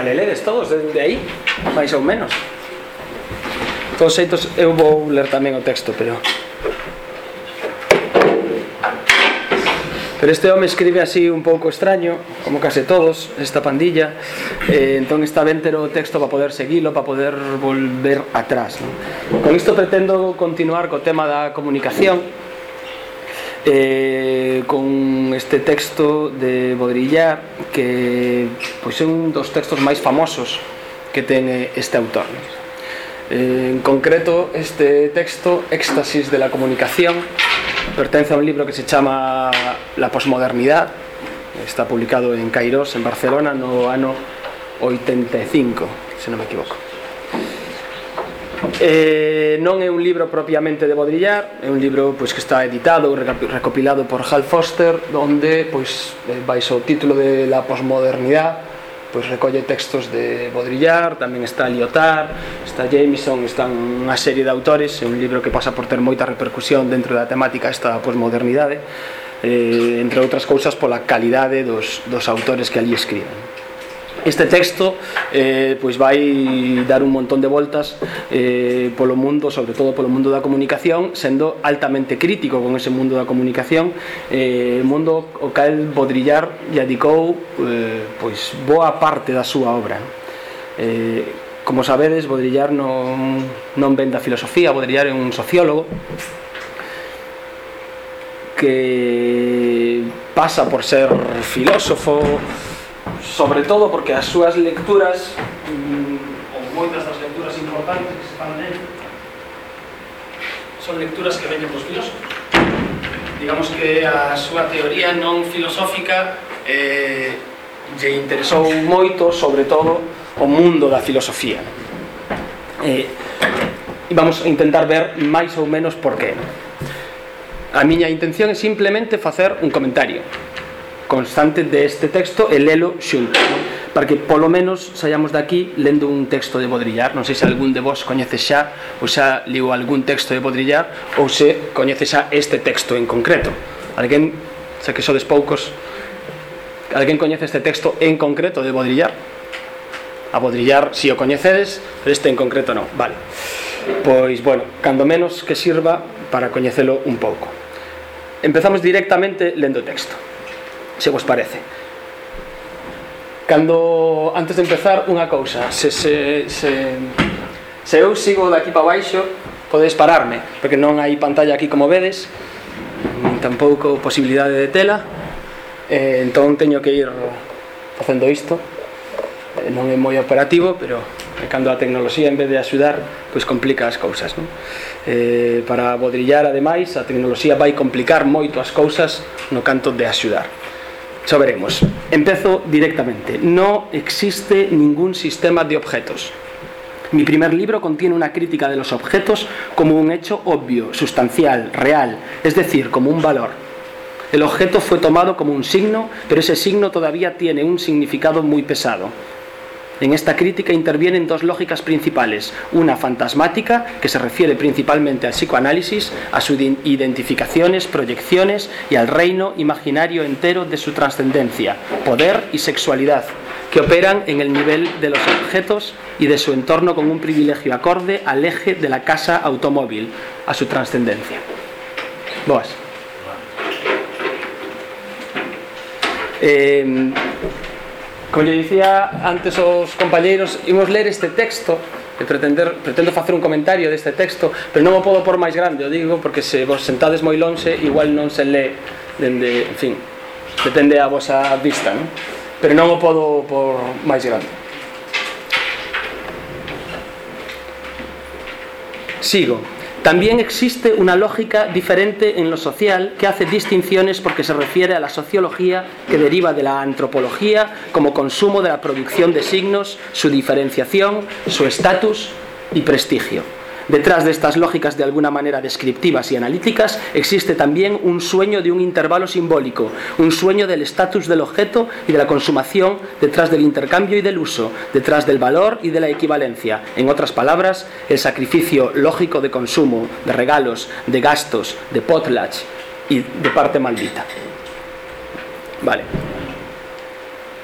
paraleleiras todos de, de aí, máis ou menos. Todos xeitos eu vou ler tamén o texto, pero Pero este home escribe así un pouco extraño, como case todos, esta pandilla. Eh, entón está ben ter o texto para poder seguilo, para poder volver atrás. ¿no? Con isto pretendo continuar co tema da comunicación, eh, con este texto de Baudrillard que pois é un dos textos máis famosos que ten eh, este autor. Eh, en concreto este texto Éxtasis de la comunicación pertence a un libro que se chama La posmodernidad. Está publicado en Cairós, en Barcelona no ano 85 se non me equivoco. Eh, non é un libro propiamente de Baudrillard, é un libro pois que está editado, recopilado por Hal Foster, onde pois eh, baixo o título de La posmodernidade, pois recolle textos de Baudrillard, tamén está Lyotard, está Jameson, están unha serie de autores, é un libro que pasa por ter moita repercusión dentro da temática esta da posmodernidade, eh, entre outras cousas pola calidade dos, dos autores que ali escriben. Este texto eh, pois vai dar un montón de voltas eh, polo mundo, sobre todo polo mundo da comunicación, sendo altamente crítico con ese mundo da comunicación, eh, mundo o cal Bodrillar lle adicou eh, pois boa parte da súa obra. Eh, como sabedes, Bodrillar non, non ven da filosofía, Bodrillar é un sociólogo que pasa por ser filósofo, sobre todo porque as súas lecturas mm, ou moitas das lecturas importantes que se fan nel son lecturas que veñen dos filósofos. Digamos que a súa teoría non filosófica eh, lle interesou moito sobre todo o mundo da filosofía eh, e vamos a intentar ver máis ou menos por que. A miña intención é simplemente facer un comentario constantes deste este texto e lelo xunto non? para que polo menos saíamos daqui lendo un texto de Bodrillar non sei se algún de vos coñece xa ou xa liu algún texto de Bodrillar ou se coñece xa este texto en concreto. Alguén, xa que sodes poucos alguén coñece este texto en concreto de Bodrillar a Bodrillar si o coñecedes pero este en concreto non vale. Pois, bueno, cando menos que sirva para coñecelo un pouco. Empezamos directamente lendo o texto se vos parece. Cando antes de empezar unha cousa. Se, se, se, se eu sigo daqui para baixo podedes pararme porque non hai pantalla aquí como vedes nin tampouco posibilidade de tela. Eh, entón teño que ir facendo isto. Eh, non é moi operativo pero cando a tecnoloxía en vez de axudar pois complica as cousas non? Eh, para bodrillar ademais a tecnoloxía vai complicar moito as cousas no canto de axudar. Xa veremos. Empezo directamente. No existe ningún sistema de objetos. Mi primer libro contiene una crítica de los objetos como un hecho obvio, sustancial, real, es decir, como un valor. El objeto fue tomado como un signo, pero ese signo todavía tiene un significado muy pesado. En esta crítica intervienen dos lógicas principales, una fantasmática, que se refiere principalmente al psicoanálisis, a sus identificaciones, proyecciones y al reino imaginario entero de su trascendencia, poder y sexualidad, que operan en el nivel de los objetos y de su entorno con un privilegio acorde al eje de la casa automóvil, a su trascendencia. Boas. Eh, Como lle dicía antes os compañeiros, imos ler este texto e pretender, pretendo facer un comentario deste texto, pero non o podo por máis grande, o digo, porque se vos sentades moi lonxe, igual non se lee dende, en fin, depende a vosa vista, non? Pero non o podo por máis grande. Sigo. También existe una lógica diferente en lo social que hace distinciones porque se refiere a la sociología que deriva de la antropología como consumo de la producción de signos, su diferenciación, su estatus y prestigio. Detrás de estas lógicas de alguna manera descriptivas y analíticas existe también un sueño de un intervalo simbólico, un sueño del estatus del objeto y de la consumación detrás del intercambio y del uso, detrás del valor y de la equivalencia. En otras palabras, el sacrificio lógico de consumo, de regalos, de gastos, de potlatch y de parte maldita. Vale.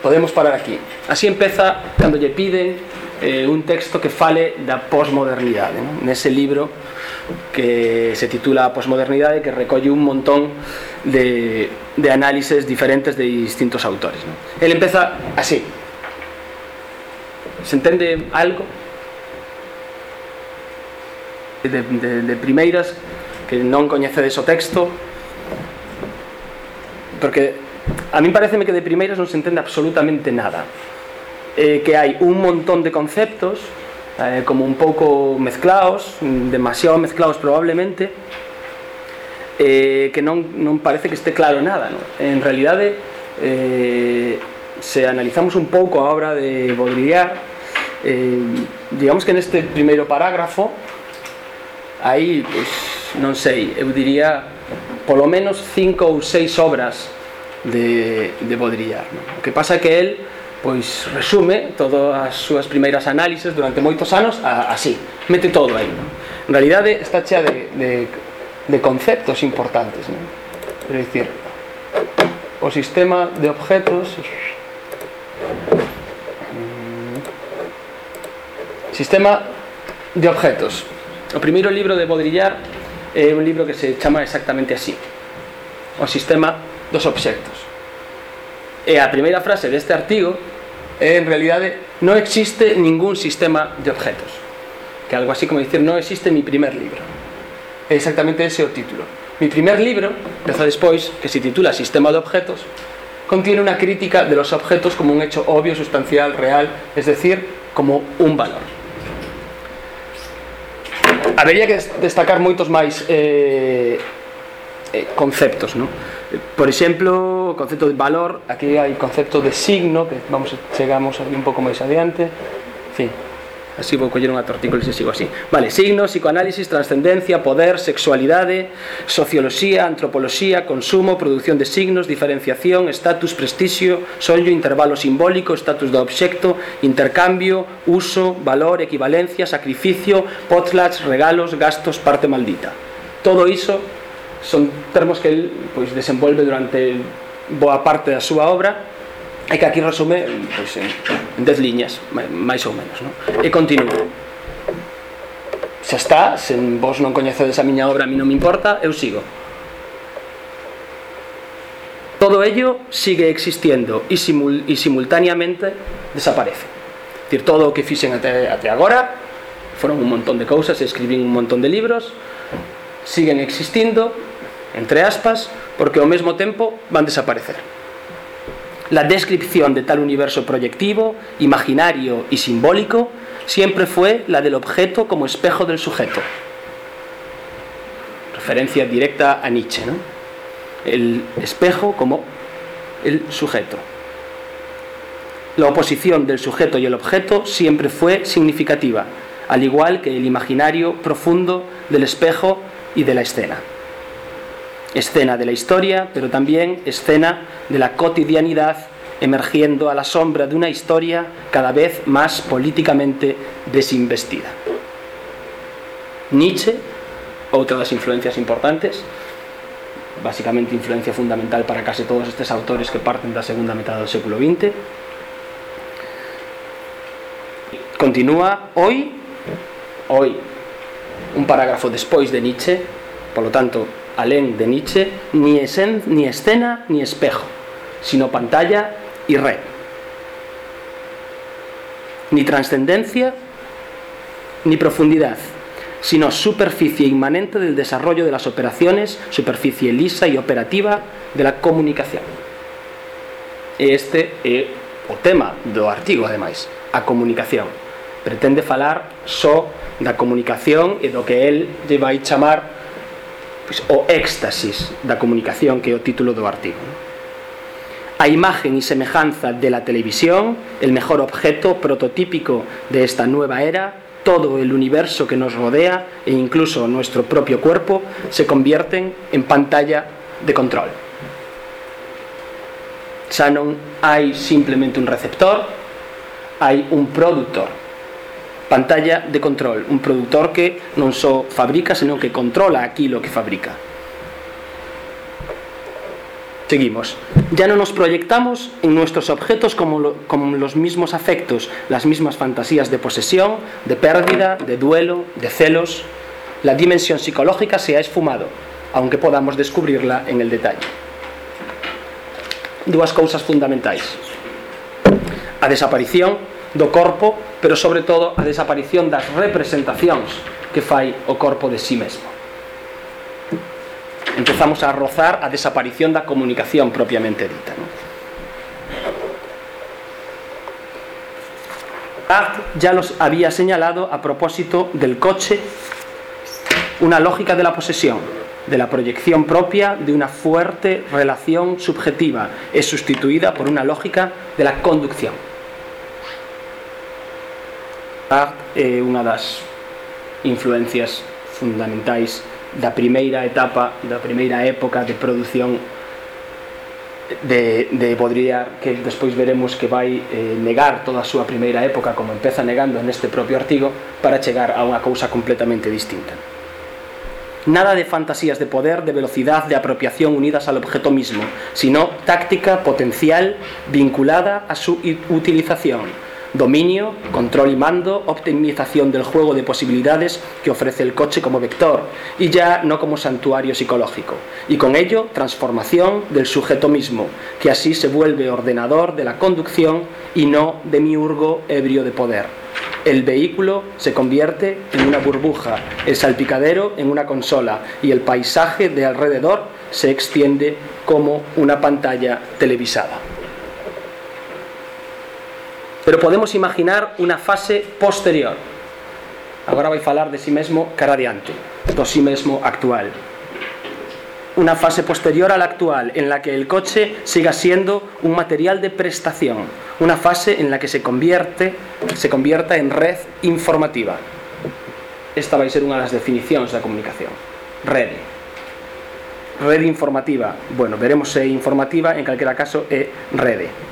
podemos parar aquí. Así empeza cando lle piden eh, un texto que fale da posmodernidade non? nese libro que se titula Posmodernidade que recolle un montón de, de análises diferentes de distintos autores non? el empeza así se entende algo de, de, de primeiras que non coñecedes o texto porque a min pareceme que de primeiras non se entende absolutamente nada eh, que hai un montón de conceptos eh, como un pouco mezclados, demasiado mezclados probablemente, eh, que non, non parece que este claro nada. ¿no? En realidade, eh, se analizamos un pouco a obra de Baudrillard, eh, digamos que neste primeiro parágrafo, aí, pues, non sei, eu diría polo menos cinco ou seis obras de, de Baudrillard. ¿no? O que pasa é que el pois resume todas as súas primeiras análises durante moitos anos a, así, mete todo aí. Non? En realidade está chea de, de, de conceptos importantes, non? Quero dicir, o sistema de objetos mm, Sistema de objetos. O primeiro libro de Baudrillard é un libro que se chama exactamente así. O sistema dos obxectos. E a primeira frase deste artigo en realidade non existe ningún sistema de objetos. Que algo así como dicir non existe mi primer libro é exactamente ese o título. Mi primer libro, empeza despois que se titula Sistema de Objetos contiene una crítica de los objetos como un hecho obvio, sustancial, real es decir, como un valor. Habería que destacar moitos máis eh, eh, conceptos non? Por exemplo, o concepto de valor, aquí hai concepto de signo, que vamos chegamos aquí un pouco máis adiante. En fin, así vou coller unha artículo e sigo así. Vale, signo, psicoanálisis, trascendencia, poder, sexualidade, socioloxía, antropoloxía, consumo, produción de signos, diferenciación, estatus, prestixio, sollo, intervalo simbólico, estatus do obxecto, intercambio, uso, valor, equivalencia, sacrificio, potlatch, regalos, gastos, parte maldita. Todo iso son termos que el pois, desenvolve durante boa parte da súa obra e que aquí resume pois, en, en dez liñas, máis ou menos non? e continúa. Xa está, se vos non coñecedes a miña obra, a mi non me importa eu sigo. Todo ello sigue existiendo e, simul e simultáneamente desaparece. Dir, todo o que fixen até, até agora foron un montón de cousas, escribín un montón de libros siguen existindo entre aspas, porque ao mesmo tempo van desaparecer. La descripción de tal universo proyectivo, imaginario y simbólico siempre fue la del objeto como espejo del sujeto. Referencia directa a Nietzsche, ¿no? El espejo como el sujeto. La oposición del sujeto y el objeto siempre fue significativa, al igual que el imaginario profundo del espejo y de la escena escena de la historia, pero también escena de la cotidianidad emergiendo a la sombra de una historia cada vez más políticamente desinvestida. Nietzsche, outra das influencias importantes, basicamente influencia fundamental para case todos estes autores que parten da segunda metade do século XX, continúa hoy, hoy, un parágrafo despois de Nietzsche, polo tanto, alén de Nietzsche, ni, esen, ni escena ni espejo, sino pantalla y red. Ni trascendencia ni profundidad, sino superficie inmanente del desarrollo de las operaciones, superficie lisa y operativa de la comunicación. Este é o tema do artigo, ademais, a comunicación. Pretende falar só da comunicación e do que el lle vai chamar pois, o éxtasis da comunicación que é o título do artigo a imagen y semejanza de la televisión el mejor objeto prototípico de esta nueva era todo el universo que nos rodea e incluso nuestro propio cuerpo se convierten en pantalla de control. Xa non hai simplemente un receptor hai un productor pantalla de control, un productor que non só fabrica, senón que controla aquilo que fabrica. Seguimos. Ya no nos proyectamos en nuestros objetos como, lo, los mismos afectos, las mismas fantasías de posesión, de pérdida, de duelo, de celos. La dimensión psicológica se ha esfumado, aunque podamos descubrirla en el detalle. Dúas cousas fundamentais. A desaparición do corpo, pero sobre todo a desaparición das representacións que fai o corpo de sí mesmo empezamos a rozar a desaparición da comunicación propiamente dita. ¿no? ya los había señalado a propósito del coche una lógica de la posesión, de la proyección propia de una fuerte relación subjetiva, es sustituida por una lógica de la conducción. Art é unha das influencias fundamentais da primeira etapa, da primeira época de produción de, de Baudrillard que despois veremos que vai eh, negar toda a súa primeira época como empeza negando neste propio artigo para chegar a unha cousa completamente distinta. Nada de fantasías de poder, de velocidad, de apropiación unidas al objeto mismo, sino táctica potencial vinculada a su utilización. Dominio, control y mando, optimización del juego de posibilidades que ofrece el coche como vector y ya no como santuario psicológico. Y con ello, transformación del sujeto mismo, que así se vuelve ordenador de la conducción y no de miurgo ebrio de poder. El vehículo se convierte en una burbuja, el salpicadero en una consola y el paisaje de alrededor se extiende como una pantalla televisada. Pero podemos imaginar unha fase posterior. Agora vai falar de si sí mesmo cara adiante, do si sí mesmo actual. Una fase posterior a la actual, en la que el coche siga siendo un material de prestación, una fase en la que se convierte, se convierta en red informativa. Esta vai ser unha das definicións da comunicación. Rede. Rede informativa. Bueno, veremos se é informativa, en calquera caso é rede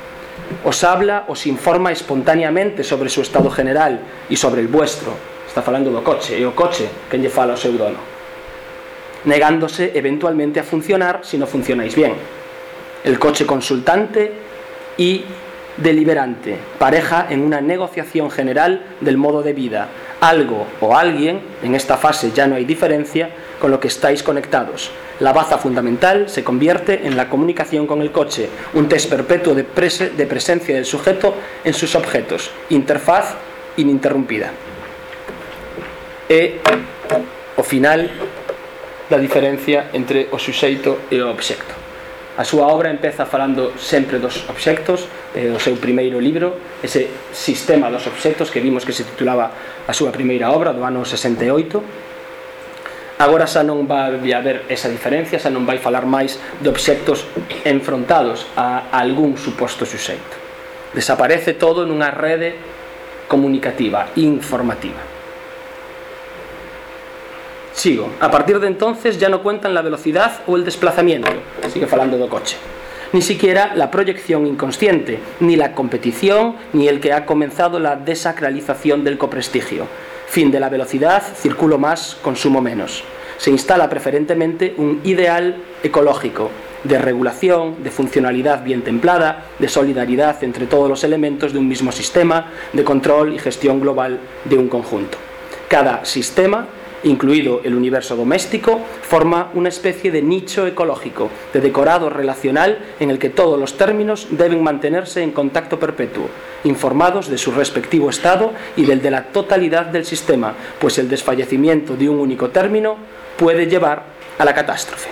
os habla, os informa espontáneamente sobre o seu estado general e sobre el vuestro. Está falando do coche, e o coche quen lle fala ao seu dono. Negándose eventualmente a funcionar si no funcionáis bien. El coche consultante y deliberante, pareja en una negociación general del modo de vida, algo o alguien, en esta fase ya no hay diferencia, con lo que estáis conectados. la baza fundamental se convierte en la comunicación con el coche, un test perpetuo de, prese, de presencia del sujeto en sus objetos, interfaz ininterrumpida. E, o final, da diferencia entre o suxeito e o obxecto. A súa obra empeza falando sempre dos obxectos, eh, o seu primeiro libro, ese sistema dos obxectos que vimos que se titulaba a súa primeira obra do ano 68, Agora xa non vai haber esa diferencia, xa non vai falar máis de obxectos enfrontados a algún suposto suxeito. Desaparece todo nunha rede comunicativa, informativa. Sigo. A partir de entonces ya no cuentan la velocidad o el desplazamiento. Sigue falando do coche. Ni siquiera la proyección inconsciente, ni la competición, ni el que ha comenzado la desacralización del coprestigio. Fin de la velocidad, circulo más, consumo menos. Se instala preferentemente un ideal ecológico, de regulación, de funcionalidad bien templada, de solidaridad entre todos los elementos de un mismo sistema, de control y gestión global de un conjunto. Cada sistema incluido el universo doméstico, forma una especie de nicho ecológico, de decorado relacional en el que todos los términos deben mantenerse en contacto perpetuo, informados de su respectivo estado y del de la totalidad del sistema, pues el desfallecimiento de un único término puede llevar a la catástrofe.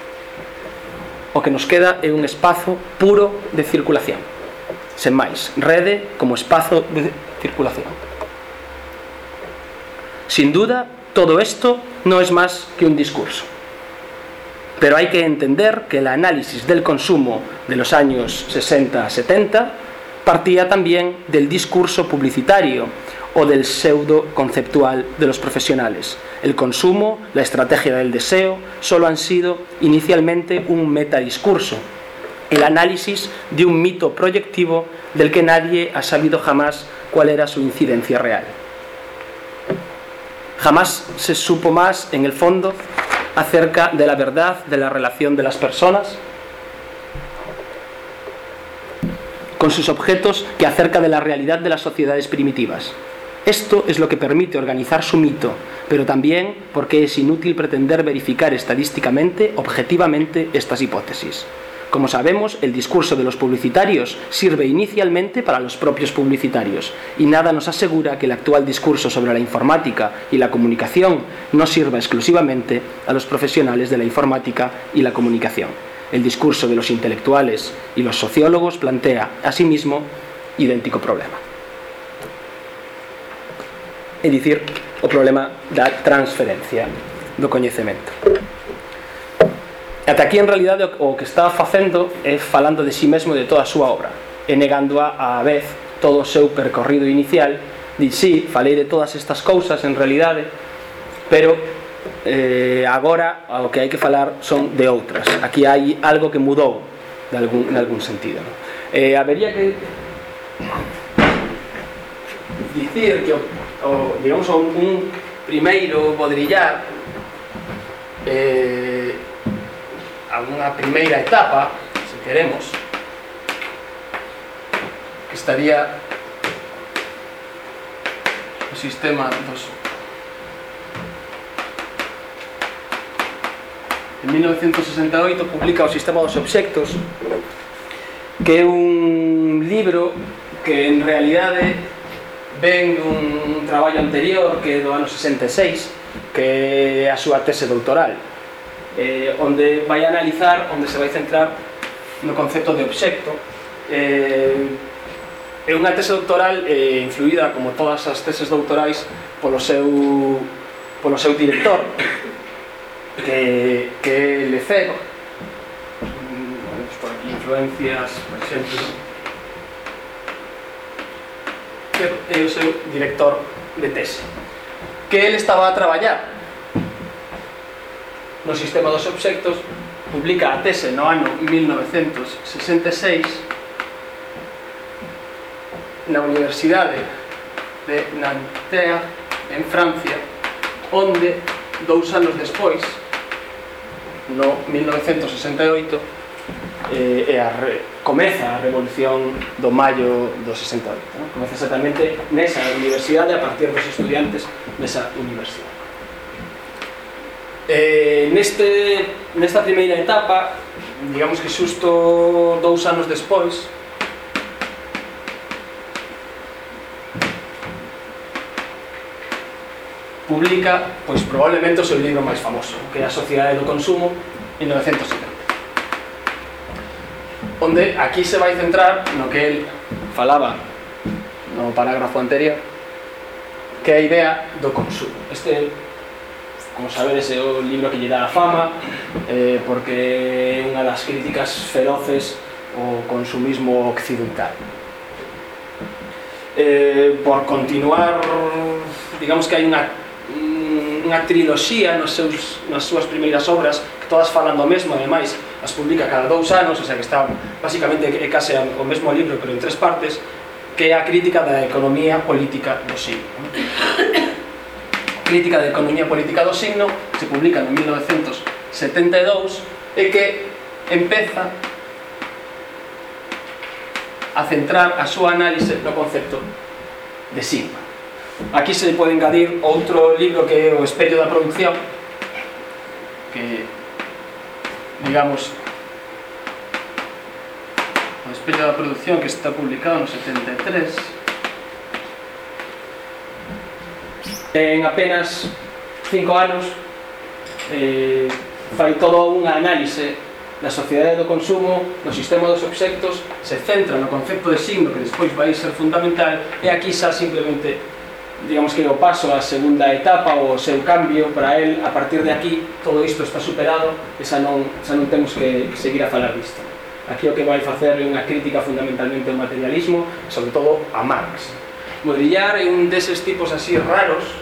O que nos queda é un espazo puro de circulación. Sen máis, rede como espazo de circulación. Sin duda, Todo esto no es más que un discurso. Pero hay que entender que el análisis del consumo de los años 60-70 partía también del discurso publicitario o del pseudo conceptual de los profesionales. El consumo, la estrategia del deseo, solo han sido inicialmente un metadiscurso, el análisis de un mito proyectivo del que nadie ha sabido jamás cuál era su incidencia real. Jamás se supo más, en el fondo, acerca de la verdad de la relación de las personas con sus objetos que acerca de la realidad de las sociedades primitivas. Esto es lo que permite organizar su mito, pero también porque es inútil pretender verificar estadísticamente, objetivamente, estas hipótesis. Como sabemos, el discurso de los publicitarios sirve inicialmente para los propios publicitarios y nada nos asegura que el actual discurso sobre la informática y la comunicación no sirva exclusivamente a los profesionales de la informática y la comunicación. El discurso de los intelectuales y los sociólogos plantea, asimismo, idéntico problema. É dicir, o problema da transferencia do coñecemento. Ata aquí en realidade o que está facendo é falando de si sí mesmo e de toda a súa obra e negando a, a vez todo o seu percorrido inicial di si, sí, falei de todas estas cousas en realidade pero eh, agora o que hai que falar son de outras aquí hai algo que mudou de algún, en algún sentido no? eh, habería que dicir que o, o, digamos un, un primeiro bodrillar eh, a unha primeira etapa, se queremos, que estaría o sistema dos. En 1968 publica o Sistema dos Obxectos que é un libro que en realidade ven dun traballo anterior que é do ano 66 que é a súa tese doutoral eh, onde vai analizar, onde se vai centrar no concepto de obxecto. Eh, é unha tese doctoral eh, influída, como todas as teses doutorais, polo seu, polo seu director, que, que é Lecebo. Vale, pois por aquí influencias, por exemplo. Que é o seu director de tese. Que ele estaba a traballar no Sistema dos Obxectos publica a tese no ano 1966 na Universidade de Nanterre en Francia onde dous anos despois no 1968 eh, e a re, comeza a revolución do maio do 68 ¿no? comeza exactamente nesa universidade a partir dos estudiantes desa universidade Eh, neste, nesta primeira etapa, digamos que xusto dous anos despois, publica pois probablemente o seu libro máis famoso, que é a Sociedade do Consumo, 1970. Onde aquí se vai centrar no que el falaba no parágrafo anterior, que é a idea do consumo. Este como sabedes é o libro que lle dá a fama eh, porque é unha das críticas feroces ao consumismo occidental. Eh, por continuar digamos que hai unha mm, unha triloxía nos seus, nas súas primeiras obras que todas falan do mesmo, ademais as publica cada dous anos, o sea que está basicamente é case o mesmo libro pero en tres partes que é a crítica da economía política do siglo Crítica de Economía Política do Signo, se publica en 1972, e que empeza a centrar a súa análise no concepto de signo. Aquí se pode engadir outro libro que é o Espello da Producción, que, digamos, o Espello da Producción que está publicado no 73, en apenas cinco anos eh, fai todo unha análise da sociedade do consumo, do sistema dos obxectos, se centra no concepto de signo que despois vai ser fundamental e aquí xa simplemente digamos que o paso á segunda etapa ou o seu cambio para el a partir de aquí todo isto está superado e xa non, xa non temos que seguir a falar disto. Aquí o que vai facer é unha crítica fundamentalmente ao materialismo sobre todo a Marx. Modrillar é un deses tipos así raros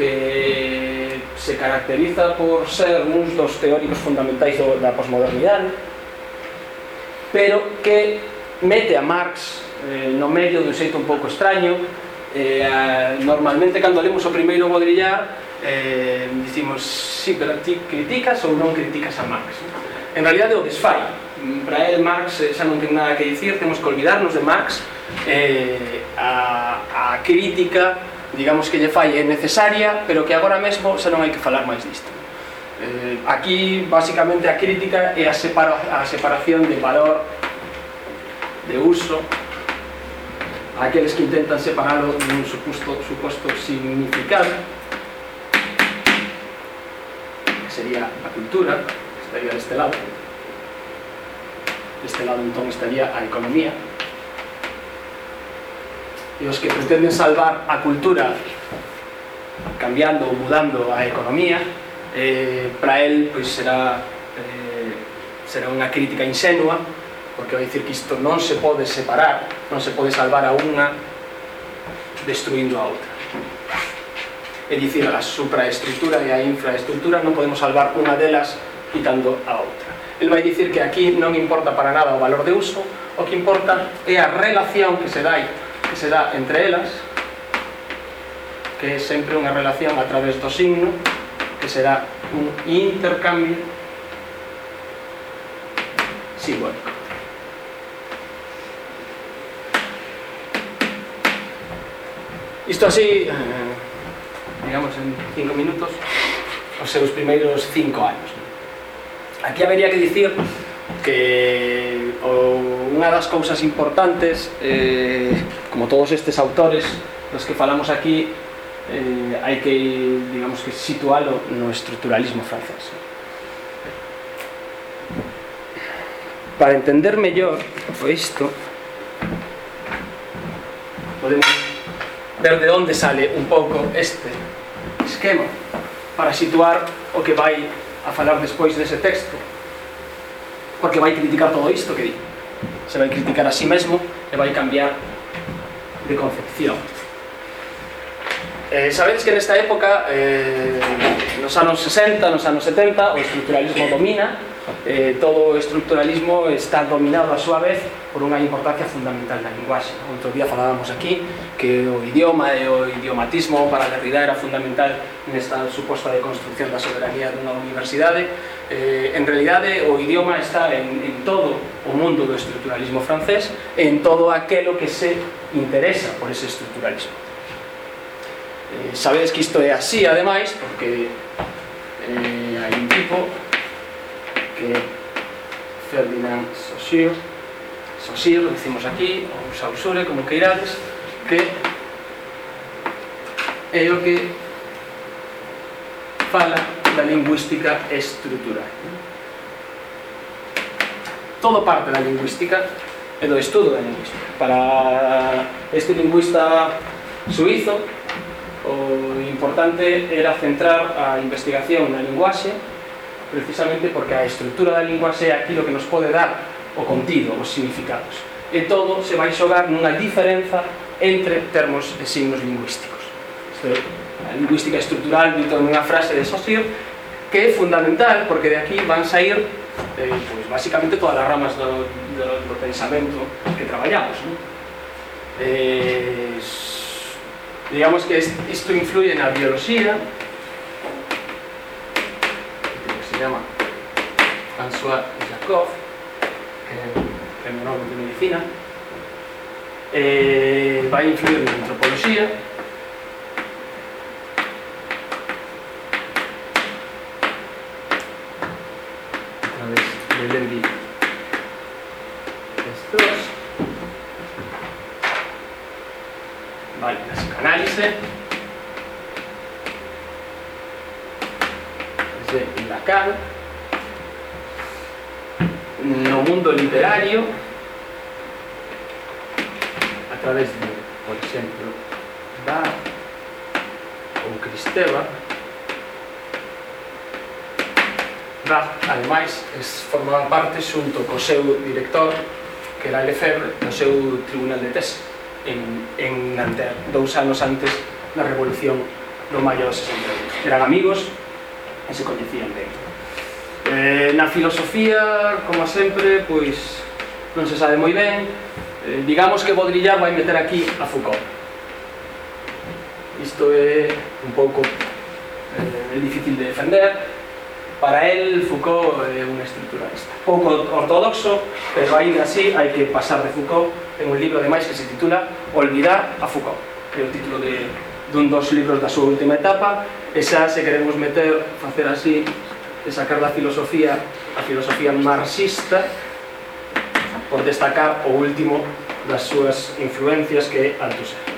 que se caracteriza por ser uns dos teóricos fundamentais do, da posmodernidade pero que mete a Marx eh, no medio dun xeito un pouco extraño eh, a, normalmente cando lemos o primeiro Baudrillard eh, dicimos si, sí, pero ti criticas ou non criticas a Marx? En realidade o desfai. Para el Marx eh, xa non ten nada que dicir temos que olvidarnos de Marx eh, a, a crítica digamos que lle fai é necesaria, pero que agora mesmo xa non hai que falar máis disto. Eh, aquí, basicamente, a crítica é a, a separación de valor, de uso, aqueles que intentan separalo dun suposto, suposto significado que sería a cultura estaría deste lado deste lado entón estaría a economía e os que pretenden salvar a cultura cambiando ou mudando a economía eh, para el pois será eh, será unha crítica insenua porque vai dicir que isto non se pode separar non se pode salvar a unha destruindo a outra é dicir, a supraestructura e a infraestructura non podemos salvar unha delas quitando a outra el vai dicir que aquí non importa para nada o valor de uso o que importa é a relación que se dai que se dá entre elas que é sempre unha relación a través do signo que será un intercambio simbólico Isto así, eh, digamos, en cinco minutos, os seus primeiros cinco anos. Aquí habería que dicir que ou, unha das cousas importantes eh, como todos estes autores dos que falamos aquí eh, hai que, digamos que situalo no estructuralismo francés. Para entender mellor isto podemos ver de onde sale un pouco este esquema para situar o que vai a falar despois dese texto porque vai criticar todo isto que di. Se vai criticar a si sí mesmo e vai cambiar de concepción. Eh, sabedes que nesta época, eh, nos anos 60, nos anos 70, o estructuralismo domina, eh, todo o estructuralismo está dominado a súa vez por unha importancia fundamental da linguaxe. Outro día falábamos aquí que o idioma e o idiomatismo para Derrida era fundamental nesta suposta de construcción da soberanía dunha universidade. Eh, en realidade, o idioma está en, en todo o mundo do estructuralismo francés, en todo aquelo que se interesa por ese estructuralismo. Eh, sabedes que isto é así, ademais, porque eh, hai un tipo que Ferdinand Saussure Saussure, decimos aquí, ou Saussure, como queirades que é o que fala da lingüística estrutural. Todo parte da lingüística e do estudo da lingüística. Para este lingüista suizo o importante era centrar a investigación na linguaxe precisamente porque a estrutura da lingua é aquilo que nos pode dar o contido, os significados. E todo se vai xogar nunha diferenza entre termos e signos lingüísticos. Isto é, a lingüística estructural dito nunha frase de Saussure que é fundamental porque de aquí van sair eh, pues, basicamente todas as ramas do, do, do pensamento que traballamos. ¿no? Eh, digamos que isto influye na biología, llama François Jacob, que premio Nobel de Medicina, eh, vai influir na antropoloxía, Lefebvre no seu tribunal de tese en, en Nanterre, dous anos antes da revolución do maio do 68. Eran amigos e se coñecían ben. Eh, na filosofía, como sempre, pois non se sabe moi ben, eh, digamos que Baudrillard vai meter aquí a Foucault. Isto é un pouco eh, difícil de defender, Para él Foucault é un estructuralista. Pouco ortodoxo, pero ainda así hai que pasar de Foucault en un libro de máis que se titula Olvidar a Foucault, que é o título de, dun dos libros da súa última etapa, e xa se queremos meter, facer así, de sacar da filosofía, a filosofía marxista, por destacar o último das súas influencias que é Althusser.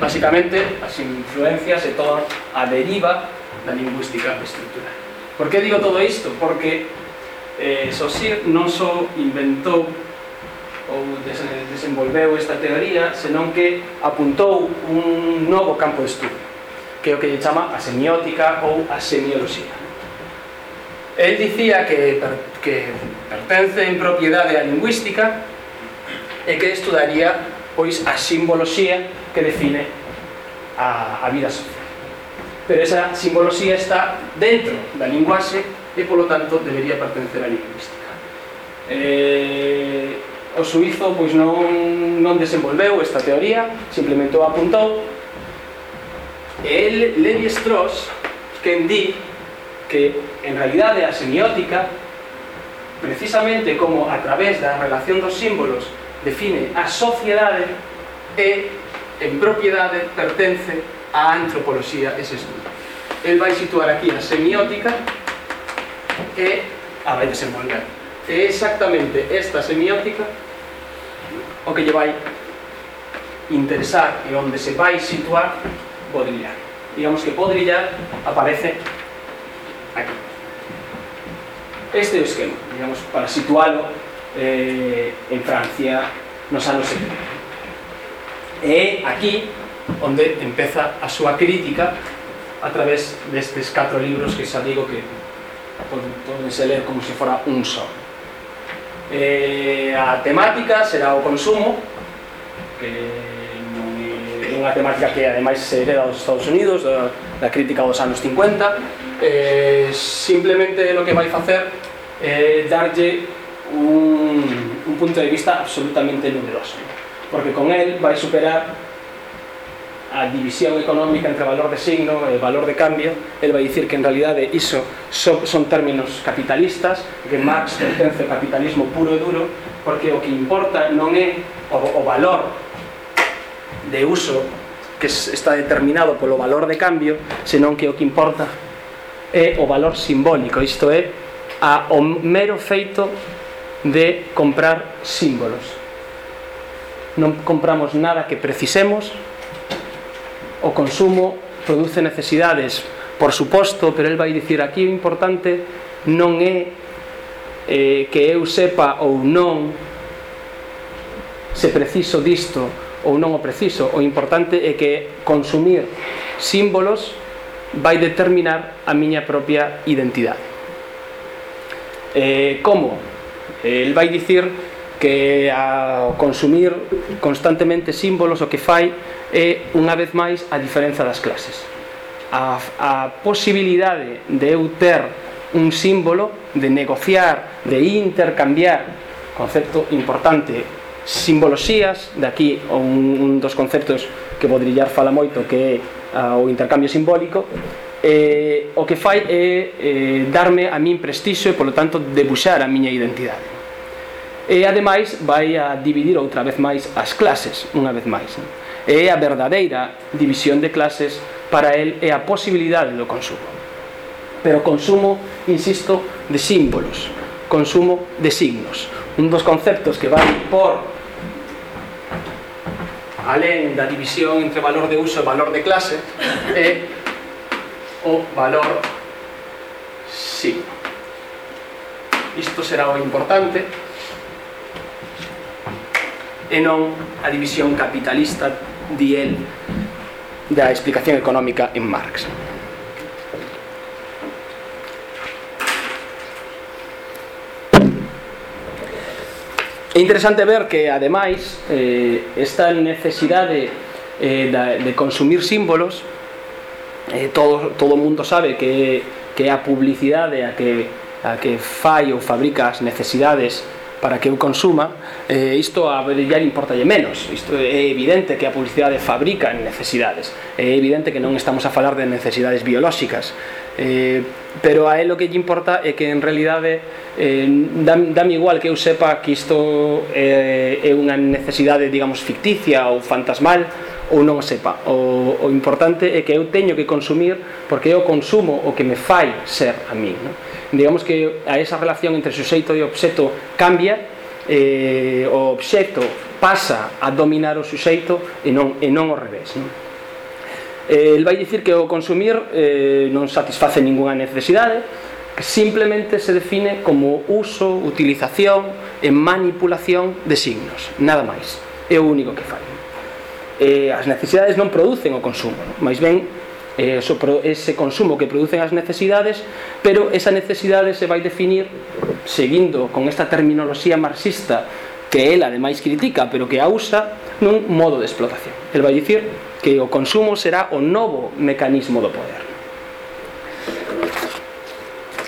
Basicamente, as influencias e toda a deriva da lingüística estrutural. Por que digo todo isto? Porque eh, Saussure non só inventou ou des desenvolveu esta teoría, senón que apuntou un novo campo de estudo, que é o que lle chama a semiótica ou a semioloxía. El dicía que, per, que pertence en propiedade á lingüística e que estudaría pois a simboloxía que define a, a vida social. Pero esa simboloxía está dentro da linguaxe e, polo tanto, debería pertenecer á lingüística. Eh, o suizo pois non, non desenvolveu esta teoría, simplemente o apuntou. El Levi-Strauss quen di que en realidade a semiótica precisamente como a través da relación dos símbolos define a sociedade e en propiedade pertence á antropoloxía ese estudo. El vai situar aquí a semiótica e a vai desenvolver. É exactamente esta semiótica o que lle vai interesar e onde se vai situar Podrillar. Digamos que Podrillar aparece aquí. Este é o esquema, digamos, para situálo eh, en Francia nos anos 70. E aquí onde empeza a súa crítica a través destes catro libros que xa digo que podense ler como se fora un só. Eh, a temática será o consumo, que non é unha temática que ademais se hereda dos Estados Unidos, da, da crítica dos anos 50, eh, simplemente lo que vai facer é darlle un, un punto de vista absolutamente numeroso porque con el vai superar a división económica entre valor de signo e valor de cambio, el vai dicir que en realidade iso son, son términos capitalistas, que Marx pertence ao capitalismo puro e duro, porque o que importa non é o, o valor de uso que está determinado polo valor de cambio, senón que o que importa é o valor simbólico, isto é, a, o mero feito de comprar símbolos non compramos nada que precisemos. O consumo produce necesidades por suposto, pero el vai dicir aquí o importante non é eh, que eu sepa ou non se preciso disto ou non o preciso. O importante é que consumir símbolos vai determinar a miña propia identidade. Eh, como? el vai dicir que ao consumir constantemente símbolos o que fai é unha vez máis a diferenza das clases. A, a posibilidade de eu ter un símbolo de negociar, de intercambiar concepto importante simboloxías, de aquí un, un dos conceptos que Bodrillar fala moito que é uh, o intercambio simbólico eh, o que fai é eh, darme a min prestixo e polo tanto debuxar a miña identidade e ademais vai a dividir outra vez máis as clases, unha vez máis. E a verdadeira división de clases para el é a posibilidade do consumo. Pero consumo, insisto, de símbolos, consumo de signos. Un dos conceptos que vai por alén da división entre valor de uso e valor de clase é o valor signo. Isto será o importante e non a división capitalista di el da explicación económica en Marx. É interesante ver que, ademais, eh, esta necesidade eh, da, de consumir símbolos eh, todo, todo o mundo sabe que, que a publicidade a que, a que fai ou fabrica as necesidades para que eu consuma, eh, isto a brillar importalle menos. Isto é evidente que a publicidade fabrica necesidades. É evidente que non estamos a falar de necesidades biolóxicas. Eh, pero a él o que lle importa é que en realidade eh, dame, dame igual que eu sepa que isto eh, é unha necesidade, digamos, ficticia ou fantasmal, ou non sepa. O, o importante é que eu teño que consumir porque é o consumo o que me fai ser a mí. Non? digamos que a esa relación entre suxeito e obxeto cambia eh, o obxeto pasa a dominar o suxeito e non, e non ao revés non? Eh, el vai dicir que o consumir eh, non satisface ninguna necesidade que simplemente se define como uso, utilización e manipulación de signos nada máis, é o único que fai eh, as necesidades non producen o consumo non? máis ben eh, eso, ese consumo que producen as necesidades, pero esa necesidade se vai definir seguindo con esta terminoloxía marxista que él ademais critica, pero que a usa nun modo de explotación. El vai dicir que o consumo será o novo mecanismo do poder.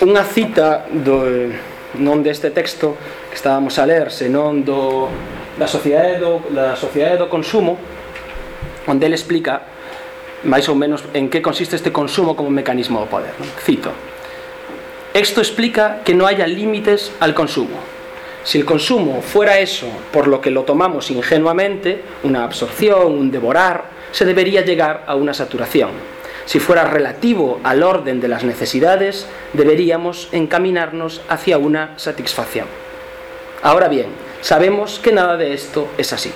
Unha cita do, non deste texto que estábamos a ler, senón do, da sociedade do, da sociedade do consumo, onde ele explica máis ou menos en que consiste este consumo como mecanismo do poder. Cito. Esto explica que no haya límites al consumo. Si el consumo fuera eso por lo que lo tomamos ingenuamente, una absorción, un devorar, se debería llegar a una saturación. Si fuera relativo al orden de las necesidades, deberíamos encaminarnos hacia una satisfacción. Ahora bien, sabemos que nada de esto es así.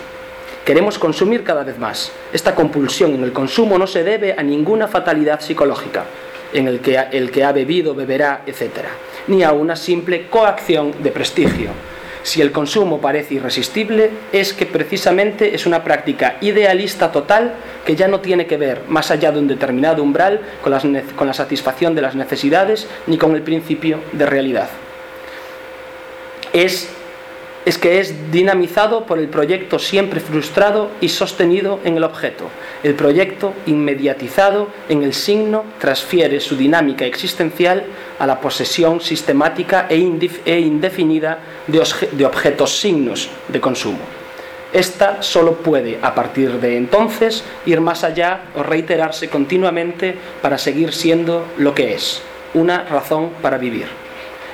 Queremos consumir cada vez más. Esta compulsión en el consumo no se debe a ninguna fatalidad psicológica, en el que el que ha bebido beberá, etc., ni a una simple coacción de prestigio. Si el consumo parece irresistible, es que precisamente es una práctica idealista total que ya no tiene que ver, más allá de un determinado umbral, con, con la satisfacción de las necesidades ni con el principio de realidad. Es es que es dinamizado por el proyecto siempre frustrado y sostenido en el objeto. El proyecto inmediatizado en el signo transfiere su dinámica existencial a la posesión sistemática e, e indefinida de objetos signos de consumo. Esta solo puede, a partir de entonces, ir más allá o reiterarse continuamente para seguir siendo lo que es, una razón para vivir.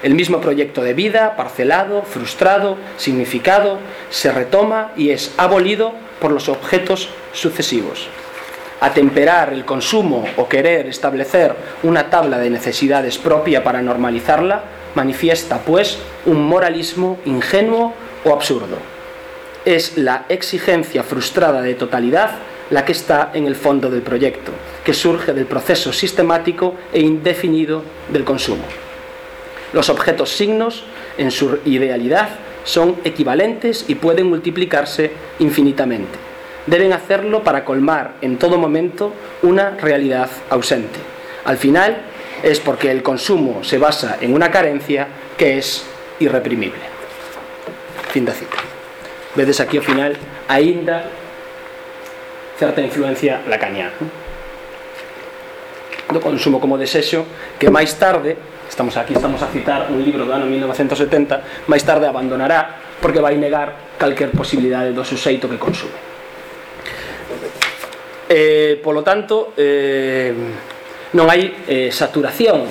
El mismo proyecto de vida, parcelado, frustrado, significado, se retoma y es abolido por los objetos sucesivos. Atemperar el consumo o querer establecer una tabla de necesidades propia para normalizarla manifiesta, pues, un moralismo ingenuo o absurdo. Es la exigencia frustrada de totalidad la que está en el fondo del proyecto, que surge del proceso sistemático e indefinido del consumo. Los objetos signos, en su idealidad, son equivalentes y pueden multiplicarse infinitamente. Deben hacerlo para colmar en todo momento una realidad ausente. Al final es porque el consumo se basa en una carencia que es irreprimible. Fin de cita. Vedes aquí ao final aínda certa influencia lacaniana do consumo como desexo que máis tarde estamos aquí estamos a citar un libro do ano 1970 máis tarde abandonará porque vai negar calquer posibilidade do suxeito que consume. Eh, polo tanto eh, non hai eh, saturación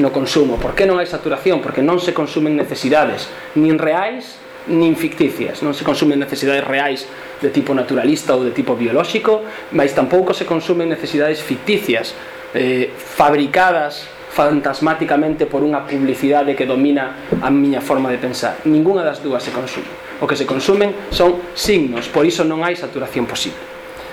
no consumo. Por que non hai saturación? porque non se consumen necesidades nin reais nin ficticias. Non se consumen necesidades reais de tipo naturalista ou de tipo biolóxico mas tampouco se consumen necesidades ficticias eh, fabricadas fantasmáticamente por unha publicidade que domina a miña forma de pensar. Ninguna das dúas se consume. O que se consumen son signos, por iso non hai saturación posible.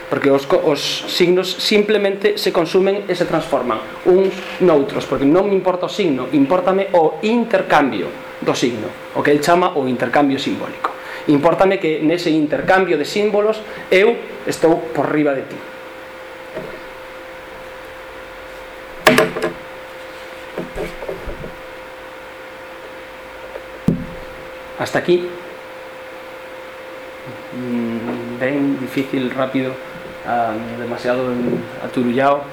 Porque os, os signos simplemente se consumen e se transforman uns noutros, porque non me importa o signo, importame o intercambio do signo, o que el chama o intercambio simbólico. Importame que nese intercambio de símbolos eu estou por riba de ti hasta aquí mm, ven difícil, rápido, ah, demasiado aturullado.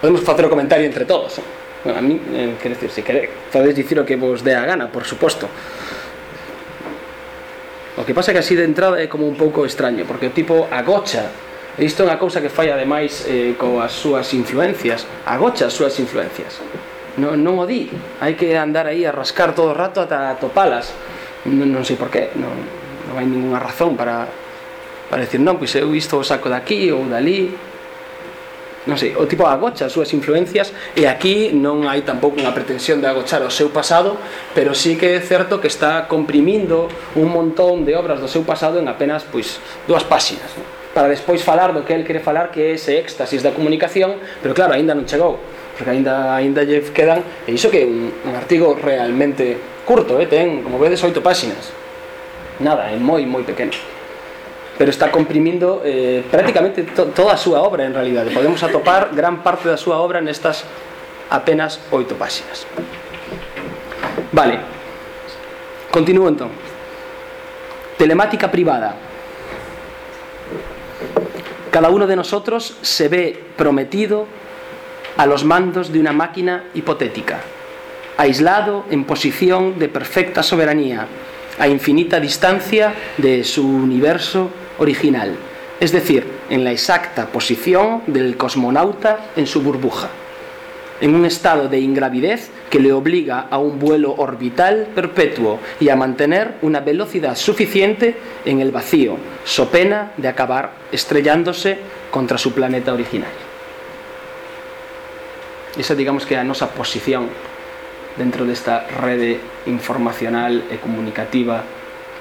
Podemos facer o comentario entre todos. Bueno, a mí, eh, quero decir, se quere, podes dicir o que vos dé a gana, por suposto. O que pasa é que así de entrada é como un pouco extraño, porque o tipo agocha e isto é unha cousa que fai ademais eh, coas súas influencias, agocha as súas influencias non, non o di. Hai que andar aí a rascar todo o rato ata topalas non, non sei por qué. Non, non hai ninguna razón para para decir non, pois eu isto o saco daqui ou dali non sei, o tipo agocha as súas influencias e aquí non hai tampouco unha pretensión de agochar o seu pasado pero sí que é certo que está comprimindo un montón de obras do seu pasado en apenas pois dúas páxinas non? para despois falar do que el quere falar que é ese éxtasis da comunicación pero claro, aínda non chegou porque aínda aínda lle quedan e iso que é un, un artigo realmente curto, eh, ten, como vedes, oito páxinas. Nada, é moi moi pequeno. Pero está comprimindo eh, prácticamente to toda a súa obra en realidade. Podemos atopar gran parte da súa obra nestas apenas oito páxinas. Vale. Continúo entón. Telemática privada. Cada uno de nosotros se ve prometido a los mandos de una máquina hipotética aislado en posición de perfecta soberanía a infinita distancia de su universo original, es decir, en la exacta posición del cosmonauta en su burbuja, en un estado de ingravidez que le obliga a un vuelo orbital perpetuo y a mantener una velocidad suficiente en el vacío, so pena de acabar estrellándose contra su planeta original. Esa digamos que é a nosa posición dentro desta rede informacional e comunicativa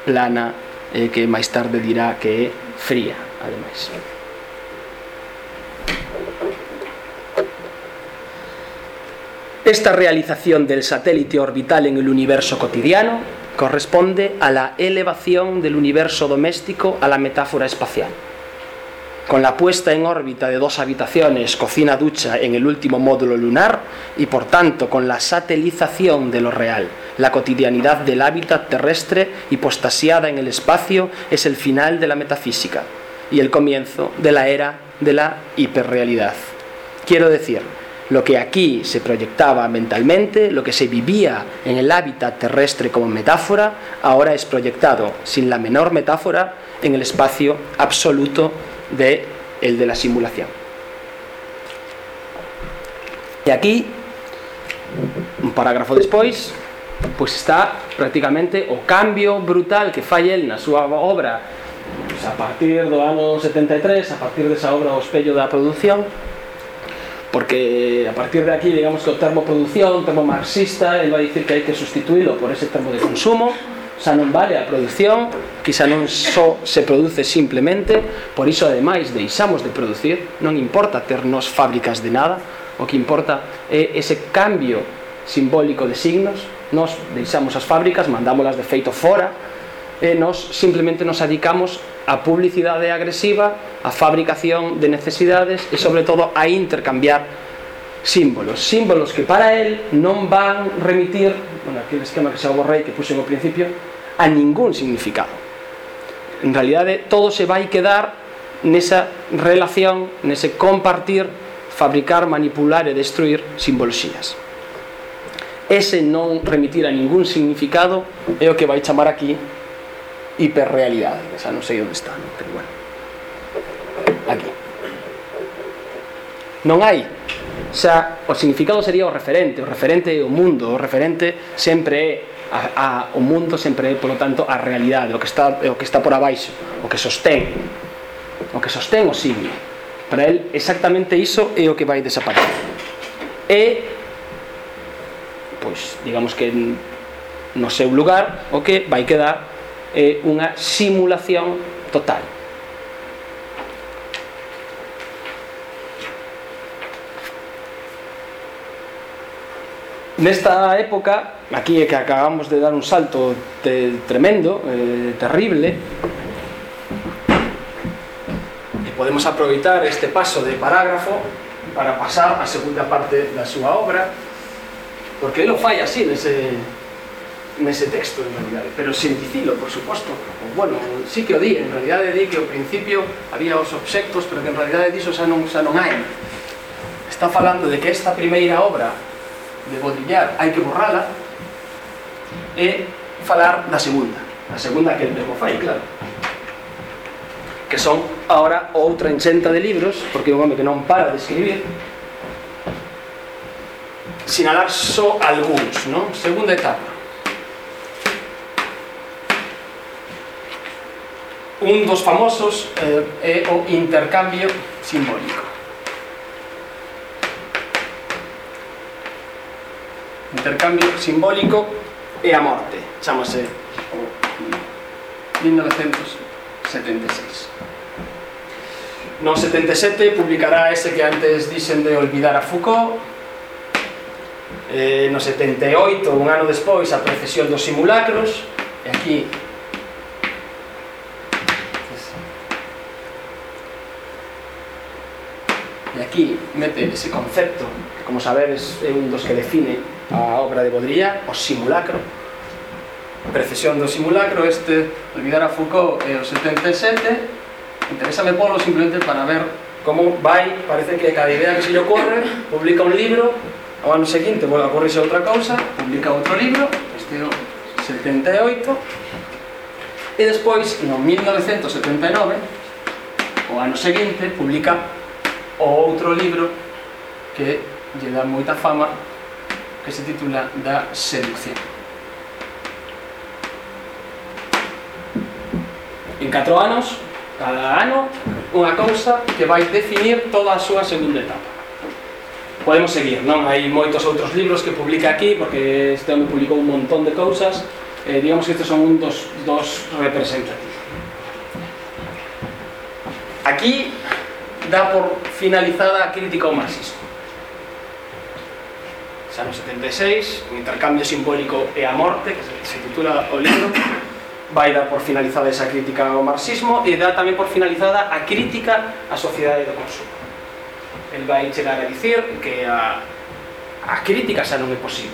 plana eh, que máis tarde dirá que é fría, ademais. Esta realización del satélite orbital en el universo cotidiano corresponde a la elevación del universo doméstico a la metáfora espacial. Con la puesta en órbita de dos habitaciones, cocina, ducha en el último módulo lunar y por tanto con la satelización de lo real, la cotidianidad del hábitat terrestre hipostasiada en el espacio es el final de la metafísica y el comienzo de la era de la hiperrealidad. Quiero decir, lo que aquí se proyectaba mentalmente, lo que se vivía en el hábitat terrestre como metáfora, ahora es proyectado sin la menor metáfora en el espacio absoluto de el de la simulación. E aquí, un parágrafo despois, pois está prácticamente o cambio brutal que fai el na súa obra pois a partir do ano 73, a partir desa obra O espello da produción, porque a partir de aquí, digamos que o termo produción, o termo marxista, el vai dicir que hai que sustituílo por ese termo de consumo, xa non vale a produción que xa non só se produce simplemente por iso ademais deixamos de producir non importa ternos fábricas de nada o que importa é ese cambio simbólico de signos nos deixamos as fábricas mandámolas de feito fora e nos simplemente nos adicamos a publicidade agresiva a fabricación de necesidades e sobre todo a intercambiar símbolos, símbolos que para el non van remitir, bueno, aquel esquema que xa borrei que puxen ao principio, a ningún significado. En realidade, todo se vai quedar nesa relación, nese compartir, fabricar, manipular e destruir simboloxías. Ese non remitir a ningún significado é o que vai chamar aquí hiperrealidade, xa non sei onde está, non? pero bueno. Aquí. Non hai xa o significado sería o referente, o referente é o mundo, o referente sempre é a, a, o mundo sempre é, polo tanto, a realidade, o que está o que está por abaixo, o que sostén, o que sostén o signo. Para el exactamente iso é o que vai desaparecer. E pois digamos que no seu lugar o que vai quedar é unha simulación total Nesta época, aquí é que acabamos de dar un salto te, tremendo, eh, terrible, e podemos aproveitar este paso de parágrafo para pasar a segunda parte da súa obra, porque ele o fai así nese, nese texto, en realidade, pero sin dicilo, por suposto. Bueno, sí que o di, en realidade di que ao principio había os obxectos, pero que en realidade diso xa non, xa non hai. Está falando de que esta primeira obra de debotrillar, hai que borrala e falar da segunda. A segunda que el mesmo fai, claro. Que son ahora outra enchenta de libros porque é un home que non para de escribir sinalar só algúns non? segunda etapa. Un dos famosos eh, é o intercambio simbólico. Intercambio simbólico e a morte, chamase 1976. No 77 publicará ese que antes dixen de olvidar a Foucault, eh, no 78, un ano despois, a precesión dos simulacros, e aquí e aquí mete ese concepto que como sabedes é un dos que define a obra de Baudrillard, o simulacro. Precesión do simulacro, este, olvidar a Foucault e o 77, interésame polo simplemente para ver como vai, parece que cada idea que se lle ocorre, publica un libro, ao ano seguinte, bueno, ocorrese outra cousa, publica outro libro, este o 78, e despois, no 1979, o ano seguinte, publica o outro libro que lle dá moita fama que se titula Da seducción. En 4 anos, cada ano, unha cousa que vai definir toda a súa segunda etapa. Podemos seguir, non? Hai moitos outros libros que publica aquí, porque este home publicou un montón de cousas, eh, digamos que estes son un dos, dos representativos. Aquí dá por finalizada a crítica ao marxismo xa no 76, o intercambio simbólico e a morte, que se titula o libro, vai dar por finalizada esa crítica ao marxismo e dá tamén por finalizada a crítica á sociedade do consumo. El vai chegar a dicir que a, a crítica xa non é posible,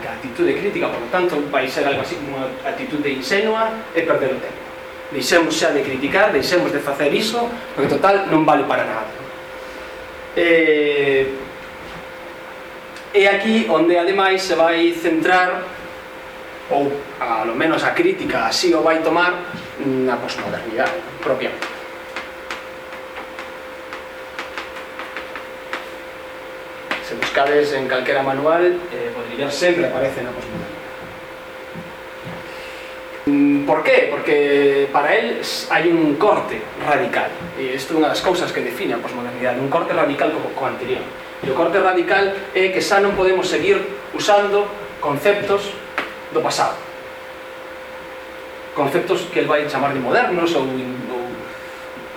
que a actitude crítica, por lo tanto, vai ser algo así como unha actitude insenua e perder o tempo. Deixemos xa de criticar, deixemos de facer iso, porque total non vale para nada. Eh, é aquí onde ademais se vai centrar ou alo menos a crítica así o vai tomar na posmodernidade propia. Se buscades en calquera manual, eh, podría sempre aparece na posmodernidade. Por qué? Porque para él hai un corte radical. E isto é unha das cousas que define a posmodernidade, un corte radical co, co anterior. E o corte radical é que xa non podemos seguir usando conceptos do pasado. Conceptos que el vai chamar de modernos ou, ou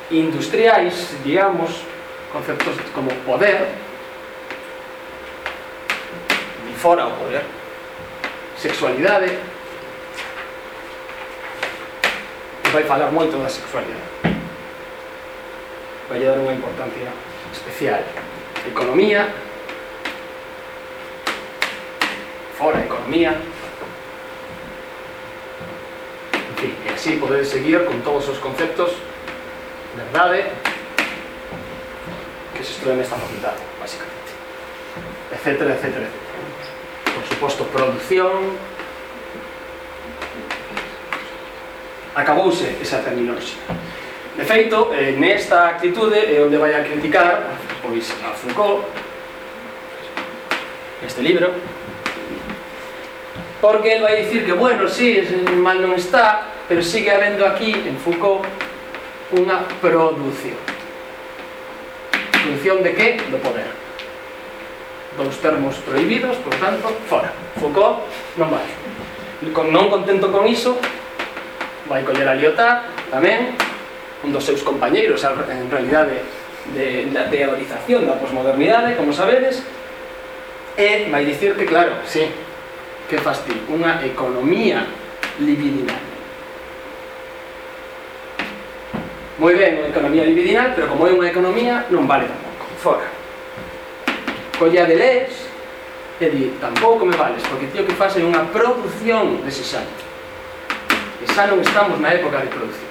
industriais, digamos, conceptos como poder, ni fora o poder, sexualidade, vai falar moito da sexualidade. Vai dar unha importancia especial economía, fora economía, en fin, e así podedes seguir con todos os conceptos verdade que se estudan nesta facultade, basicamente, etcétera, etcétera, etcétera. Por suposto, producción, acabouse esa terminoloxía. De feito, eh, nesta actitude é onde vai a criticar pois a Foucault este libro porque ele vai dicir que bueno, si, sí, mal non está pero sigue habendo aquí en Foucault unha produción produción de que? do poder. Dous termos prohibidos, por tanto, fora Foucault non vai con, non contento con iso vai coller a Lyotard tamén un dos seus compañeiros en realidade de, da teorización da posmodernidade, como sabedes, e vai dicir que, claro, sí, que faz ti unha economía libidinal. Moi ben, unha economía libidinal, pero como é unha economía, non vale tampouco. Fora. Colla de lees e di, tampouco me vales, porque tío que faz é unha produción desexante. E xa non estamos na época de produción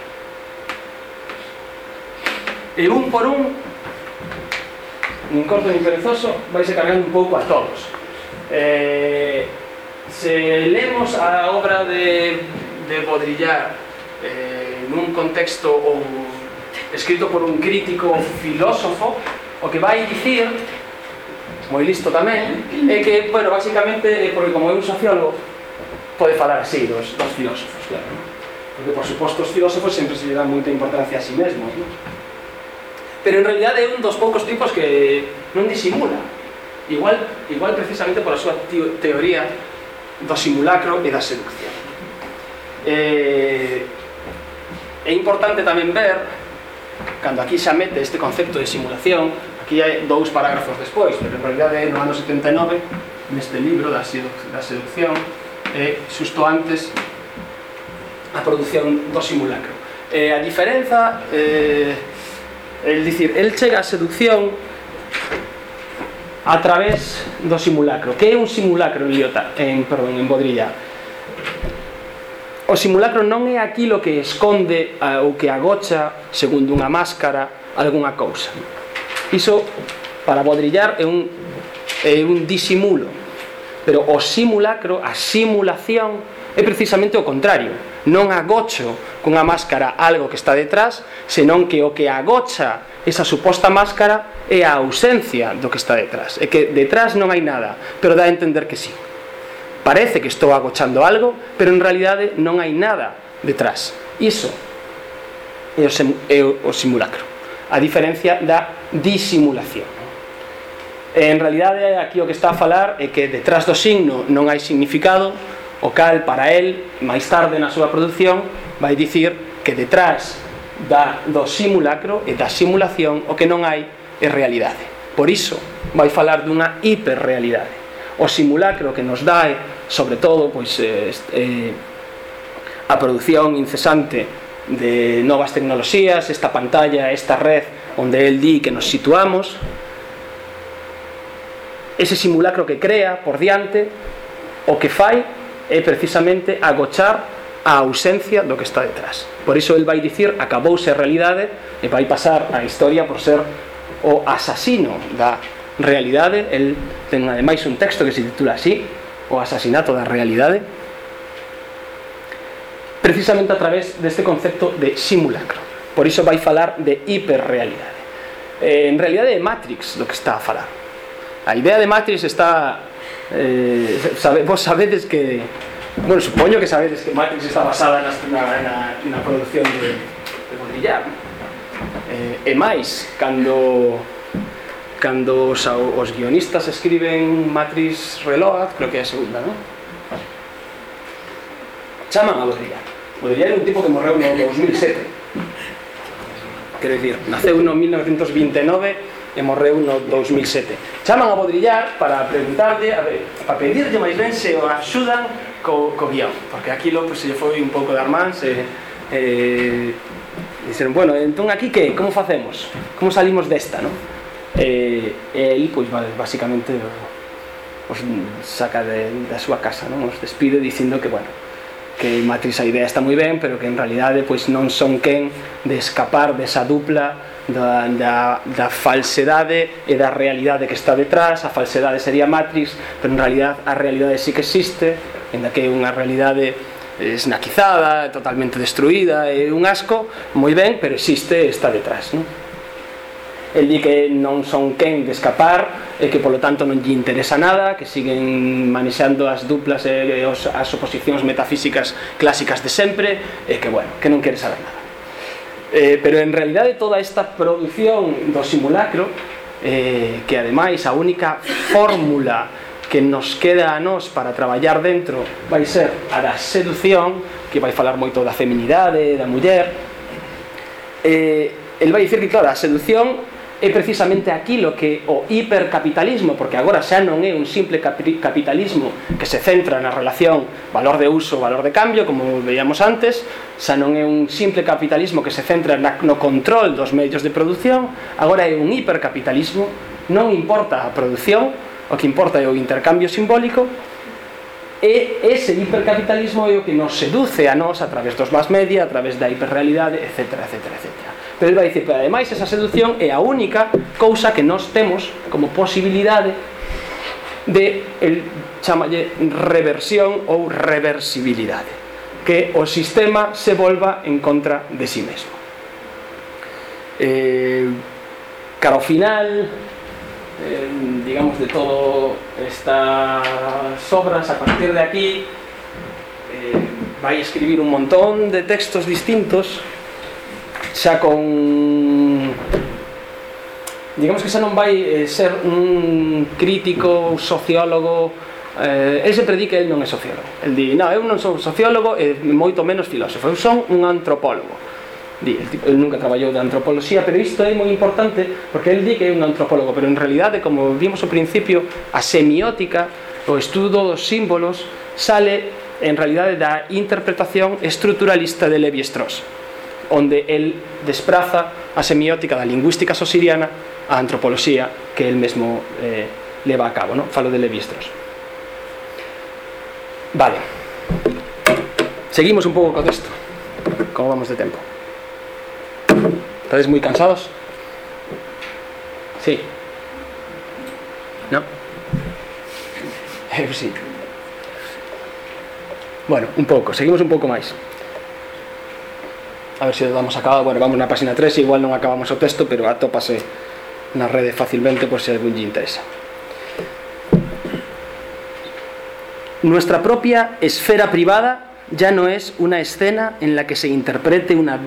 e un por un nin corto nin perezoso vaise cargando un pouco a todos eh, se lemos a obra de, de Baudrillard eh, nun contexto ou escrito por un crítico filósofo o que vai dicir moi listo tamén é que, bueno, basicamente eh, porque como é un sociólogo pode falar así dos, dos filósofos claro, porque por suposto os filósofos sempre se lle dan moita importancia a si sí mesmos non? pero en realidad é un dos poucos tipos que non disimula. Igual, igual precisamente pola súa teoría do simulacro e da seducción. Eh, é importante tamén ver cando aquí xa mete este concepto de simulación aquí hai dous parágrafos despois pero en realidad é no ano 79 neste libro da, seduc da seducción é xusto antes a produción do simulacro. Eh, a diferenza eh, el dicir, el chega a seducción a través do simulacro. Que é un simulacro en Liota, en perdón, en Bodrilla? O simulacro non é aquilo que esconde ou que agocha, segundo unha máscara, algunha cousa. Iso para Bodrillar é un é un disimulo. Pero o simulacro, a simulación é precisamente o contrario non agocho cunha máscara algo que está detrás, senón que o que agocha esa suposta máscara é a ausencia do que está detrás. É que detrás non hai nada, pero dá a entender que sí. Parece que estou agochando algo, pero en realidade non hai nada detrás. Iso é o, sim é o simulacro. A diferencia da disimulación. En realidade, aquí o que está a falar é que detrás do signo non hai significado, o cal para el máis tarde na súa produción vai dicir que detrás da, do simulacro e da simulación o que non hai é realidade. Por iso vai falar dunha hiperrealidade. O simulacro que nos dá sobre todo pois, eh, eh, a produción incesante de novas tecnoloxías esta pantalla, esta red onde el di que nos situamos ese simulacro que crea por diante o que fai é precisamente agochar a ausencia do que está detrás. Por iso el vai dicir acabouse a realidade e vai pasar a historia por ser o asasino da realidade. El ten ademais un texto que se titula así, o asasinato da realidade, precisamente a través deste concepto de simulacro. Por iso vai falar de hiperrealidade. Eh, en realidade é Matrix do que está a falar. A idea de Matrix está eh, sabe, vos sabedes que bueno, supoño que sabedes que Matrix está basada na, na, na, na producción de, de Baudrillard eh, e máis cando cando os, os guionistas escriben Matrix Reload creo que é a segunda, non? chaman a Baudrillard Baudrillard é un tipo que morreu no 2007 quero dicir, naceu no 1929 e morreu no 2007. Chaman a Bodrillar para preguntarlle, a ver, para pedirlle máis ben se o axudan co, co guión, porque aquilo pues, se lle foi un pouco de armáns e, Eh, dixeron, bueno, entón aquí que? Como facemos? Como salimos desta, non? E, eh, e aí, pois, vale, basicamente os saca de, da súa casa, non? Os despide dicindo que, bueno, que Matrix a idea está moi ben, pero que en realidade pois non son quen de escapar desa dupla da, da, da falsedade e da realidade que está detrás a falsedade sería Matrix pero en realidad a realidade sí que existe en que é unha realidade esnaquizada, totalmente destruída é un asco, moi ben pero existe e está detrás non? el di que non son quen de escapar e que polo tanto non lle interesa nada que siguen manexando as duplas e os, as oposicións metafísicas clásicas de sempre e que bueno, que non quere saber nada Eh, pero en realidade toda esta produción do simulacro eh, que ademais a única fórmula que nos queda a nós para traballar dentro vai ser a da seducción que vai falar moito da feminidade, da muller. Eh, el vai dicir que claro, a seducción é precisamente aquilo que o hipercapitalismo, porque agora xa non é un simple capitalismo que se centra na relación valor de uso, valor de cambio, como veíamos antes, xa non é un simple capitalismo que se centra na, no control dos medios de producción, agora é un hipercapitalismo, non importa a produción, o que importa é o intercambio simbólico, e ese hipercapitalismo é o que nos seduce a nós a través dos más media, a través da hiperrealidade, etc, etc, etcétera pero vai dicir, pero ademais esa seducción é a única cousa que nós temos como posibilidade de el chamalle reversión ou reversibilidade que o sistema se volva en contra de si sí mesmo. Eh, cara ao final eh, digamos de todo estas obras a partir de aquí eh, vai escribir un montón de textos distintos xa con digamos que xa non vai eh, ser un crítico, sociólogo eh, el sempre di que el non é sociólogo. El di, non, eu non son sociólogo e moito menos filósofo, eu son un antropólogo di, el, tipo, el nunca traballou de antropoloxía pero isto é moi importante porque el di que é un antropólogo pero en realidade, como vimos ao principio a semiótica, o estudo dos símbolos sale en realidade da interpretación estruturalista de Levi-Strauss onde el despraza a semiótica da lingüística sosiriana á antropoloxía que el mesmo eh, leva a cabo, no? falo de Levi-Strauss. Vale. Seguimos un pouco co texto. Como vamos de tempo? Estades moi cansados? Sí. No? Eu sí. Bueno, un pouco, seguimos un pouco máis. A ver se damos acabado, bueno, vamos na página 3 igual non acabamos o texto, pero atópase na rede facilmente por se algún lle interesa Nuestra propia esfera privada ya no es una escena en la que se interprete una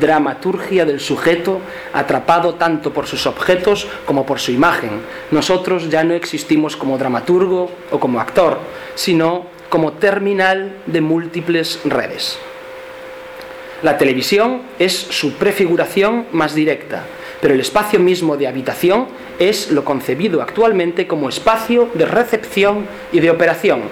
dramaturgia del sujeto atrapado tanto por sus objetos como por su imagen. Nosotros ya no existimos como dramaturgo o como actor, sino como terminal de múltiples redes. La televisión es su prefiguración más directa, pero el espacio mismo de habitación es lo concebido actualmente como espacio de recepción y de operación,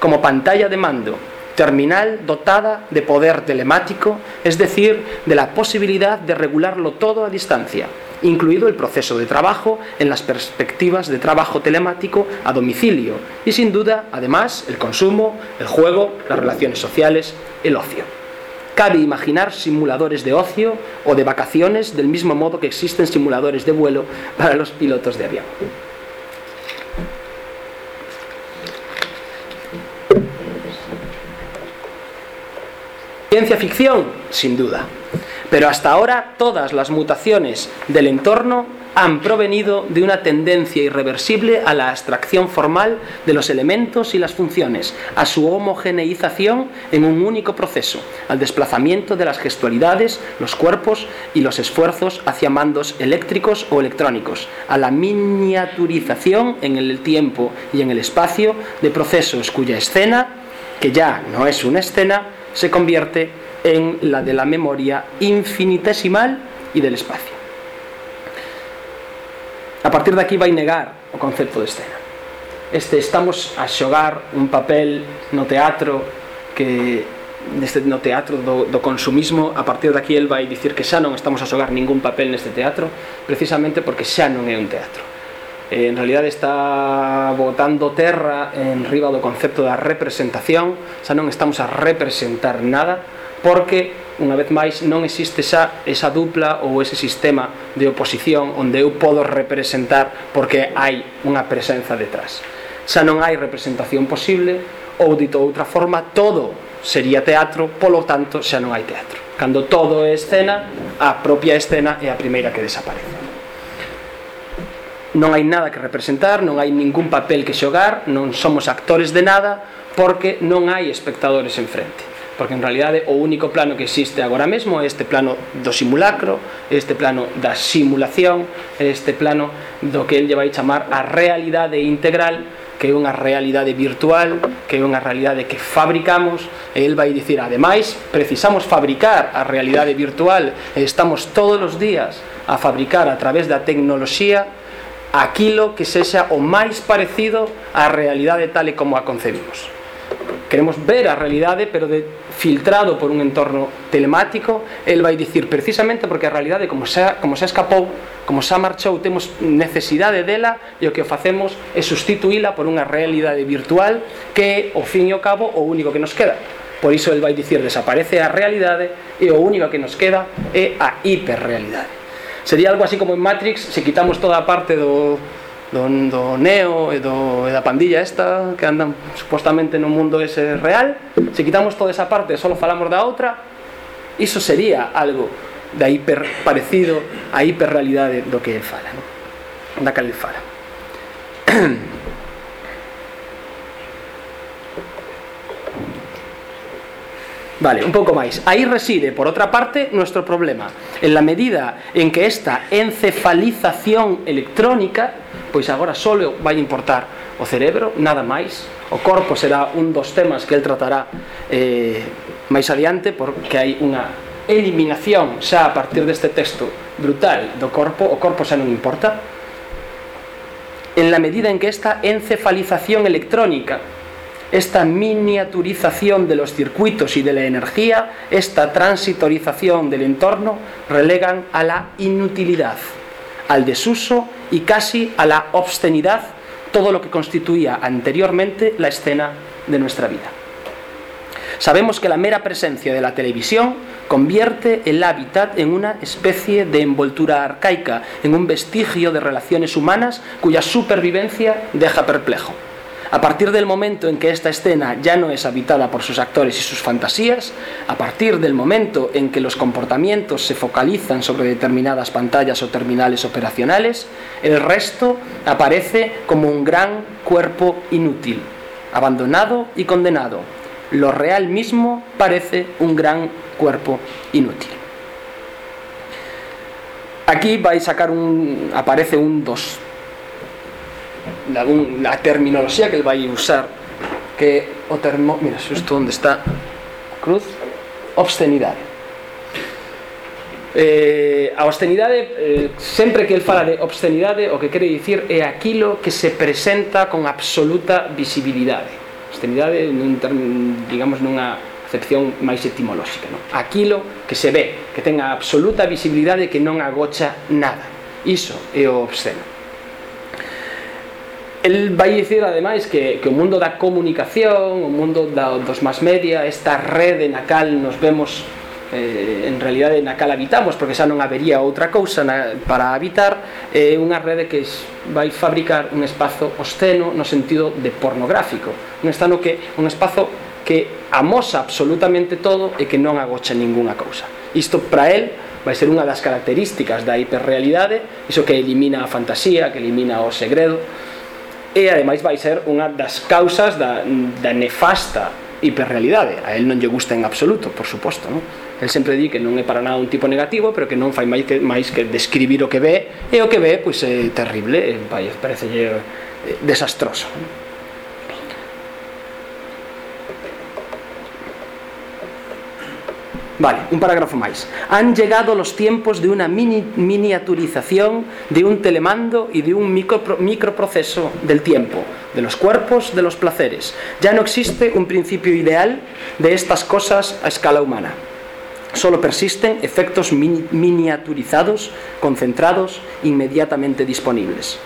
como pantalla de mando, terminal dotada de poder telemático, es decir, de la posibilidad de regularlo todo a distancia, incluido el proceso de trabajo en las perspectivas de trabajo telemático a domicilio y sin duda, además, el consumo, el juego, las relaciones sociales, el ocio. Cabe imaginar simuladores de ocio o de vacaciones del mismo modo que existen simuladores de vuelo para los pilotos de avión. Ciencia ficción, sin duda. Pero hasta ahora todas las mutaciones del entorno han provenido de una tendencia irreversible a la abstracción formal de los elementos y las funciones, a su homogeneización en un único proceso, al desplazamiento de las gestualidades, los cuerpos y los esfuerzos hacia mandos eléctricos o electrónicos, a la miniaturización en el tiempo y en el espacio de procesos cuya escena, que ya no es una escena, se convierte en la de la memoria infinitesimal y del espacio. A partir de aquí vai negar o concepto de escena. Este estamos a xogar un papel no teatro que neste no teatro do, do consumismo a partir de aquí el vai dicir que xa non estamos a xogar ningún papel neste teatro precisamente porque xa non é un teatro eh, en realidad está botando terra en riba do concepto da representación xa non estamos a representar nada porque unha vez máis non existe xa esa dupla ou ese sistema de oposición onde eu podo representar porque hai unha presenza detrás. Xa non hai representación posible ou dito outra forma todo sería teatro polo tanto xa non hai teatro. Cando todo é escena a propia escena é a primeira que desaparece. Non hai nada que representar, non hai ningún papel que xogar, non somos actores de nada, porque non hai espectadores en frente porque en realidade o único plano que existe agora mesmo é este plano do simulacro, este plano da simulación, este plano do que el lle vai chamar a realidade integral, que é unha realidade virtual, que é unha realidade que fabricamos, e el vai dicir, ademais, precisamos fabricar a realidade virtual, e estamos todos os días a fabricar a través da tecnoloxía aquilo que sexa o máis parecido á realidade tal e como a concebimos queremos ver a realidade pero de, filtrado por un entorno telemático el vai dicir precisamente porque a realidade como xa, como xa escapou como xa marchou temos necesidade dela e o que o facemos é sustituíla por unha realidade virtual que ao o fin e o cabo o único que nos queda. Por iso el vai dicir desaparece a realidade e o único que nos queda é a hiperrealidade. Sería algo así como en Matrix se quitamos toda a parte do do, Neo e, do, e pandilla esta que andan supostamente no mundo ese real se quitamos toda esa parte e só falamos da outra iso sería algo da hiper parecido á hiperrealidade do que ele fala non? da ele fala Vale, un pouco máis. Aí reside, por outra parte, nuestro problema. En la medida en que esta encefalización electrónica, pois agora só vai importar o cerebro, nada máis. O corpo será un dos temas que el tratará eh, máis adiante, porque hai unha eliminación xa a partir deste texto brutal do corpo, o corpo xa non importa. En la medida en que esta encefalización electrónica esta miniaturización de los circuitos y de la energía, esta transitorización del entorno, relegan a la inutilidad. Al desuso y casi a la obscenidad todo lo que constituía anteriormente la escena de nuestra vida. Sabemos que la mera presencia de la televisión convierte el hábitat en una especie de envoltura arcaica, en un vestigio de relaciones humanas cuya supervivencia deja perplejo. A partir del momento en que esta escena ya no es habitada por sus actores y sus fantasías, a partir del momento en que los comportamientos se focalizan sobre determinadas pantallas o terminales operacionales, el resto aparece como un gran cuerpo inútil, abandonado y condenado. Lo real mismo parece un gran cuerpo inútil. Aquí vais a sacar un aparece un 2 algún, a terminoloxía que el vai usar que o termo, mira, xusto onde está cruz, obscenidade. Eh, a obscenidade eh, sempre que el fala de obscenidade o que quere dicir é aquilo que se presenta con absoluta visibilidade. Obscenidade nun term, digamos nunha acepción máis etimolóxica non? aquilo que se ve que ten a absoluta visibilidade que non agocha nada. Iso é o obsceno el vai dicir ademais que, que o mundo da comunicación, o mundo da, dos más media, esta rede na cal nos vemos eh, en realidade na cal habitamos porque xa non habería outra cousa na, para habitar é eh, unha rede que vai fabricar un espazo obsceno no sentido de pornográfico. Un, estano que, un espazo que amosa absolutamente todo e que non agocha ningunha cousa. Isto para el vai ser unha das características da hiperrealidade, iso que elimina a fantasía, que elimina o segredo, e ademais vai ser unha das causas da, da nefasta hiperrealidade a el non lle gusta en absoluto, por suposto non? el sempre di que non é para nada un tipo negativo pero que non fai máis que, máis que describir o que ve e o que ve pois, é terrible vai, parecelle eh, desastroso non? Vale, un parágrafo más. Han llegado los tiempos de una mini miniaturización de un telemando y de un micro microproceso del tiempo, de los cuerpos, de los placeres. Ya no existe un principio ideal de estas cosas a escala humana. Solo persisten efectos mini miniaturizados, concentrados, inmediatamente disponibles.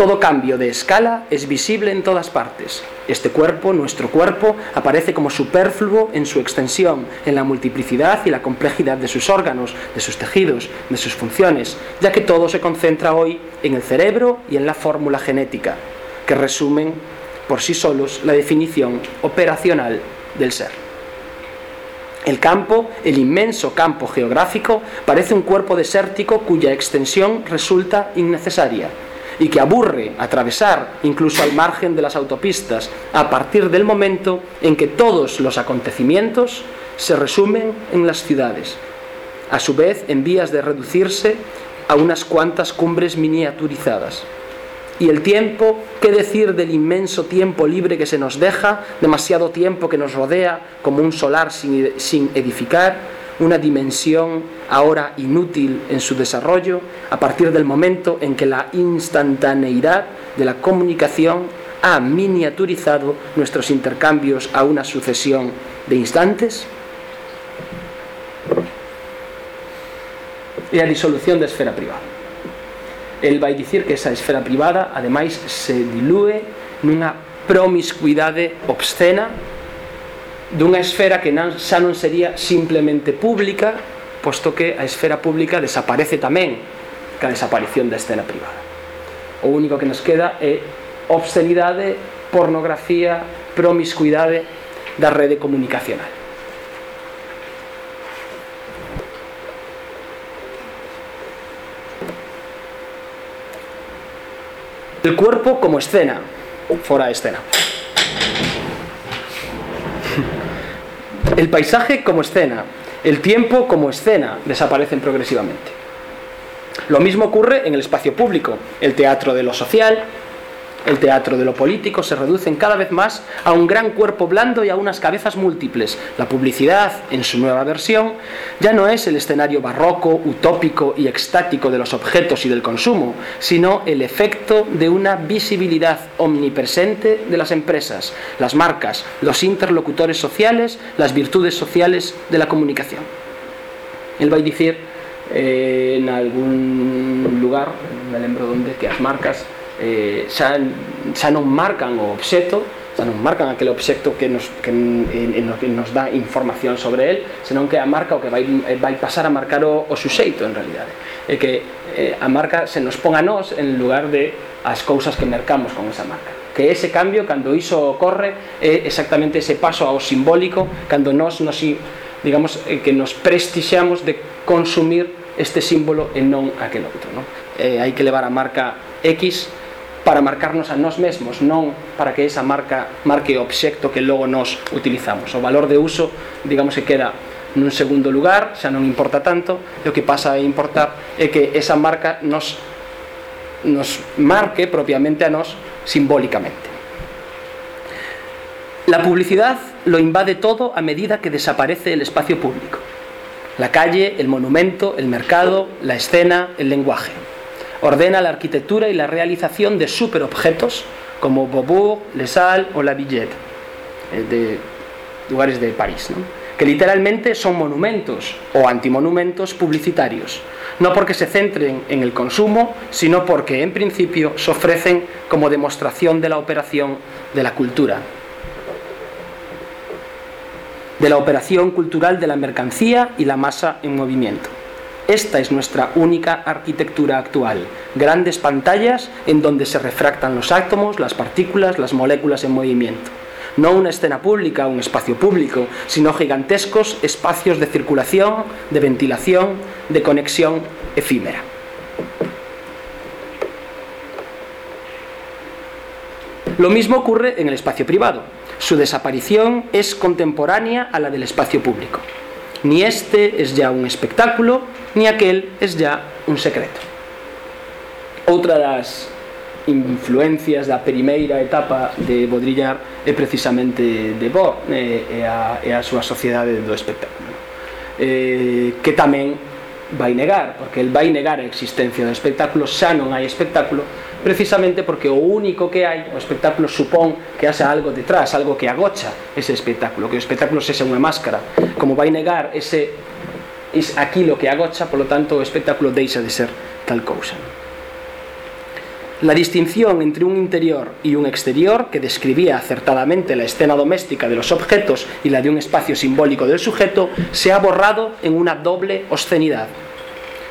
Todo cambio de escala es visible en todas partes. Este cuerpo, nuestro cuerpo, aparece como superfluo en su extensión, en la multiplicidad y la complejidad de sus órganos, de sus tejidos, de sus funciones, ya que todo se concentra hoy en el cerebro y en la fórmula genética, que resumen por sí solos la definición operacional del ser. El campo, el inmenso campo geográfico, parece un cuerpo desértico cuya extensión resulta innecesaria y que aburre atravesar incluso al margen de las autopistas a partir del momento en que todos los acontecimientos se resumen en las ciudades, a su vez en vías de reducirse a unas cuantas cumbres miniaturizadas. Y el tiempo, ¿qué decir del inmenso tiempo libre que se nos deja, demasiado tiempo que nos rodea como un solar sin, edificar? una dimensión ahora inútil en su desarrollo a partir del momento en que la instantaneidad de la comunicación ha miniaturizado nuestros intercambios a una sucesión de instantes? E a disolución da esfera privada. El vai dicir que esa esfera privada, ademais, se dilúe nunha promiscuidade obscena dunha esfera que non, xa non sería simplemente pública posto que a esfera pública desaparece tamén ca desaparición da escena privada o único que nos queda é obscenidade, pornografía promiscuidade da rede comunicacional El cuerpo como escena, fora a escena. El paisaje como escena, el tiempo como escena desaparecen progresivamente. Lo mismo ocurre en el espacio público, el teatro de lo social, el teatro de lo político se reducen cada vez más a un gran cuerpo blando y a unas cabezas múltiples. La publicidad, en su nueva versión, ya no es el escenario barroco, utópico y extático de los objetos y del consumo, sino el efecto de una visibilidad omnipresente de las empresas, las marcas, los interlocutores sociales, las virtudes sociales de la comunicación. Él va a decir eh, en algún lugar, me lembro donde, que las marcas eh, xa, xa non marcan o obxeto xa non marcan aquel obxecto que nos, que, en, en, que nos dá información sobre el senón que a marca o que vai, eh, vai pasar a marcar o, o suxeito en realidade e que eh, a marca se nos pon a nós en lugar de as cousas que mercamos con esa marca que ese cambio, cando iso ocorre é exactamente ese paso ao simbólico cando nós nos digamos eh, que nos prestixamos de consumir este símbolo e non aquel outro non? Eh, hai que levar a marca X para marcarnos a nós mesmos, non para que esa marca marque o obxecto que logo nos utilizamos. O valor de uso, digamos que queda nun segundo lugar, xa non importa tanto, e o que pasa a importar é que esa marca nos nos marque propiamente a nós simbólicamente. La publicidad lo invade todo a medida que desaparece el espacio público. La calle, el monumento, el mercado, la escena, el lenguaje ordena la arquitectura y la realización de superobjetos como Beaubourg, Les Halles o La Villette, eh, de lugares de París, que literalmente son monumentos o antimonumentos publicitarios, no porque se centren en el consumo, sino porque en principio se ofrecen como demostración de la operación de la cultura, de la operación cultural de la mercancía y la masa en movimiento. Esta es nuestra única arquitectura actual. Grandes pantallas en donde se refractan los átomos, las partículas, las moléculas en movimiento. No una escena pública, un espacio público, sino gigantescos espacios de circulación, de ventilación, de conexión efímera. Lo mismo ocurre en el espacio privado. Su desaparición es contemporánea a la del espacio público. Ni este es ya un espectáculo, ni aquel es ya un secreto. Outra das influencias da primeira etapa de Baudrillard é precisamente de Bo e, eh, e, a, e a súa sociedade do espectáculo eh, que tamén vai negar, porque el vai negar a existencia do espectáculo, xa non hai espectáculo precisamente porque o único que hai o espectáculo supón que haxa algo detrás algo que agocha ese espectáculo que o espectáculo sexa unha máscara como vai negar ese es aquilo que agocha, polo tanto o espectáculo deixa de ser tal cousa. La distinción entre un interior y un exterior, que describía acertadamente la escena doméstica de los objetos y la de un espacio simbólico del sujeto, se ha borrado en una doble obscenidad.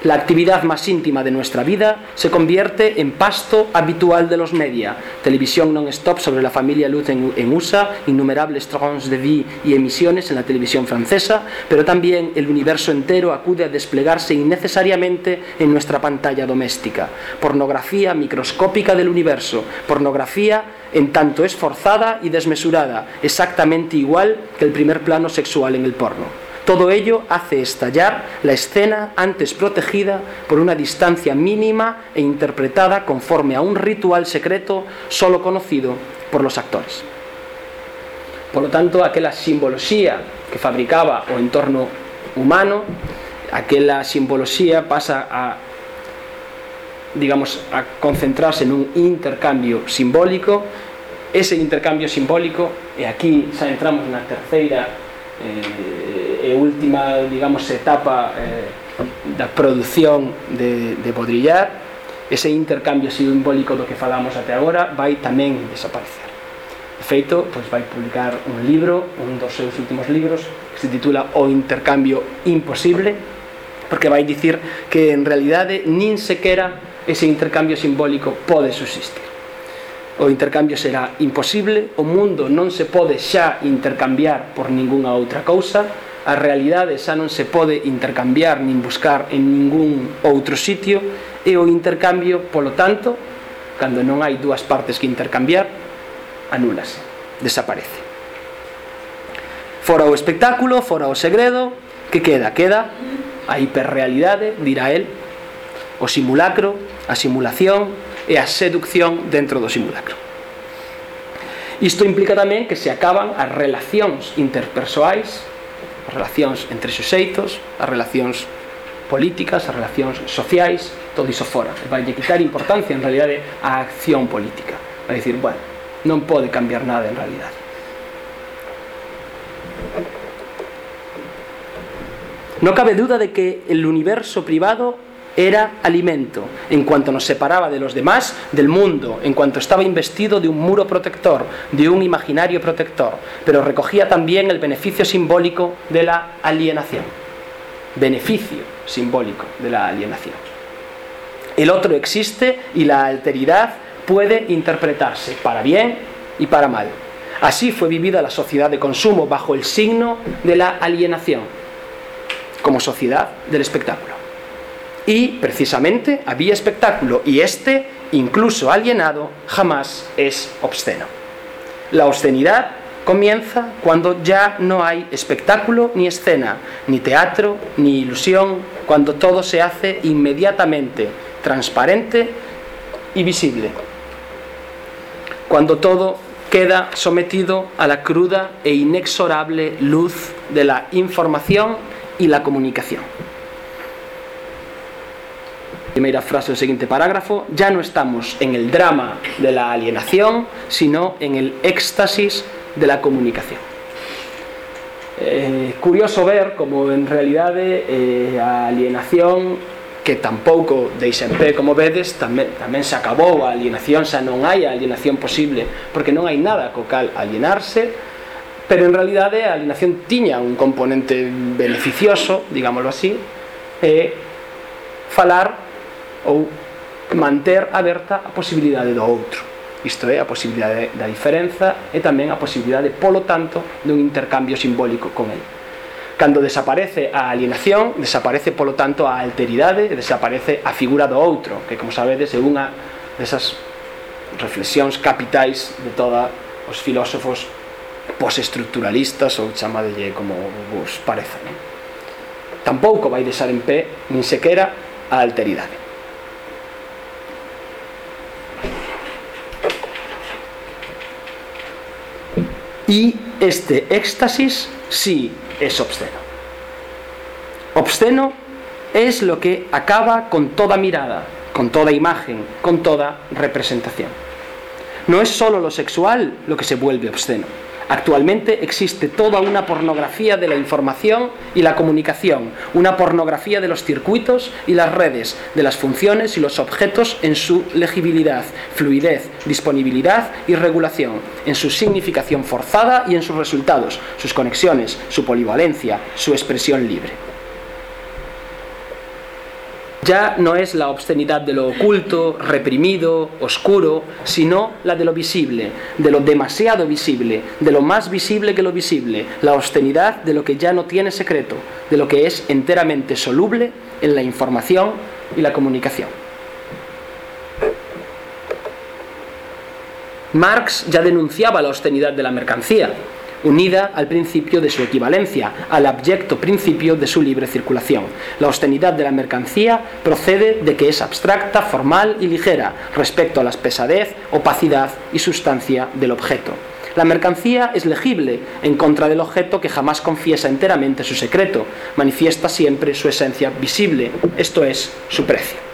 La actividad más íntima de nuestra vida se convierte en pasto habitual de los media. Televisión non-stop sobre la familia Luz en, en USA, innumerables trans de vie y emisiones en la televisión francesa, pero también el universo entero acude a desplegarse innecesariamente en nuestra pantalla doméstica. Pornografía microscópica del universo, pornografía en tanto es forzada y desmesurada, exactamente igual que el primer plano sexual en el porno. Todo ello hace estallar la escena antes protegida por una distancia mínima e interpretada conforme a un ritual secreto solo conocido por los actores. Por lo tanto, aquella simbología que fabricaba o entorno humano, aquella simbología pasa a digamos a concentrarse en un intercambio simbólico. Ese intercambio simbólico, e aquí xa entramos na terceira eh, e última, digamos, etapa eh, da produción de, de Bodrillar ese intercambio simbólico do que falamos até agora vai tamén desaparecer. De feito, pois vai publicar un libro un dos seus últimos libros que se titula O intercambio imposible porque vai dicir que en realidade nin sequera ese intercambio simbólico pode subsistir o intercambio será imposible, o mundo non se pode xa intercambiar por ningunha outra cousa, a realidade xa non se pode intercambiar nin buscar en ningún outro sitio, e o intercambio, polo tanto, cando non hai dúas partes que intercambiar, anúlase, desaparece. Fora o espectáculo, fora o segredo, que queda? Queda a hiperrealidade, dirá el, o simulacro, a simulación, e a seducción dentro do simulacro. Isto implica tamén que se acaban as relacións interpersoais, as relacións entre xuxeitos, as relacións políticas, as relacións sociais, todo iso fora. Vai de quitar importancia, en realidade, á acción política. Vai dicir, bueno, non pode cambiar nada en realidade. No cabe duda de que el universo privado era alimento, en cuanto nos separaba de los demás, del mundo, en cuanto estaba investido de un muro protector, de un imaginario protector, pero recogía también el beneficio simbólico de la alienación. Beneficio simbólico de la alienación. El otro existe y la alteridad puede interpretarse para bien y para mal. Así fue vivida la sociedad de consumo bajo el signo de la alienación como sociedad del espectáculo. Y precisamente había espectáculo y este, incluso alienado, jamás es obsceno. La obscenidad comienza cuando ya no hay espectáculo ni escena, ni teatro, ni ilusión, cuando todo se hace inmediatamente transparente y visible. Cuando todo queda sometido a la cruda e inexorable luz de la información y la comunicación. Primeira frase do seguinte parágrafo, ya no estamos en el drama de la alienación, sino en el éxtasis de la comunicación. Eh, curioso ver como en realidade eh, a alienación que tampouco deixenpe como vedes tamén, tamén se acabou a alienación xa non hai a alienación posible porque non hai nada co cal alienarse pero en realidade a alienación tiña un componente beneficioso digámoslo así e eh, falar ou manter aberta a posibilidade do outro isto é, a posibilidade da diferenza e tamén a posibilidade, polo tanto, dun intercambio simbólico con el. Cando desaparece a alienación, desaparece, polo tanto, a alteridade e desaparece a figura do outro, que, como sabedes, é unha desas reflexións capitais de toda os filósofos postestructuralistas ou chamadelle como vos pareza. Non? Tampouco vai deixar en pé nin sequera a alteridade. E este éxtasis sí es obsceno. Obsceno es lo que acaba con toda mirada con toda imagen, con toda representación. No es solo lo sexual lo que se vuelve obsceno Actualmente existe toda una pornografía de la información y la comunicación, una pornografía de los circuitos y las redes, de las funciones y los objetos en su legibilidad, fluidez, disponibilidad y regulación, en su significación forzada y en sus resultados, sus conexiones, su polivalencia, su expresión libre ya no es la obscenidad de lo oculto, reprimido, oscuro, sino la de lo visible, de lo demasiado visible, de lo más visible que lo visible, la obscenidad de lo que ya no tiene secreto, de lo que es enteramente soluble en la información y la comunicación. Marx ya denunciaba la obscenidad de la mercancía, unida al principio de su equivalencia, al abyecto principio de su libre circulación. La austenidad de la mercancía procede de que es abstracta, formal y ligera respecto a la pesadez, opacidad y sustancia del objeto. La mercancía es legible en contra del objeto que jamás confiesa enteramente su secreto, manifiesta siempre su esencia visible, esto es, su precio.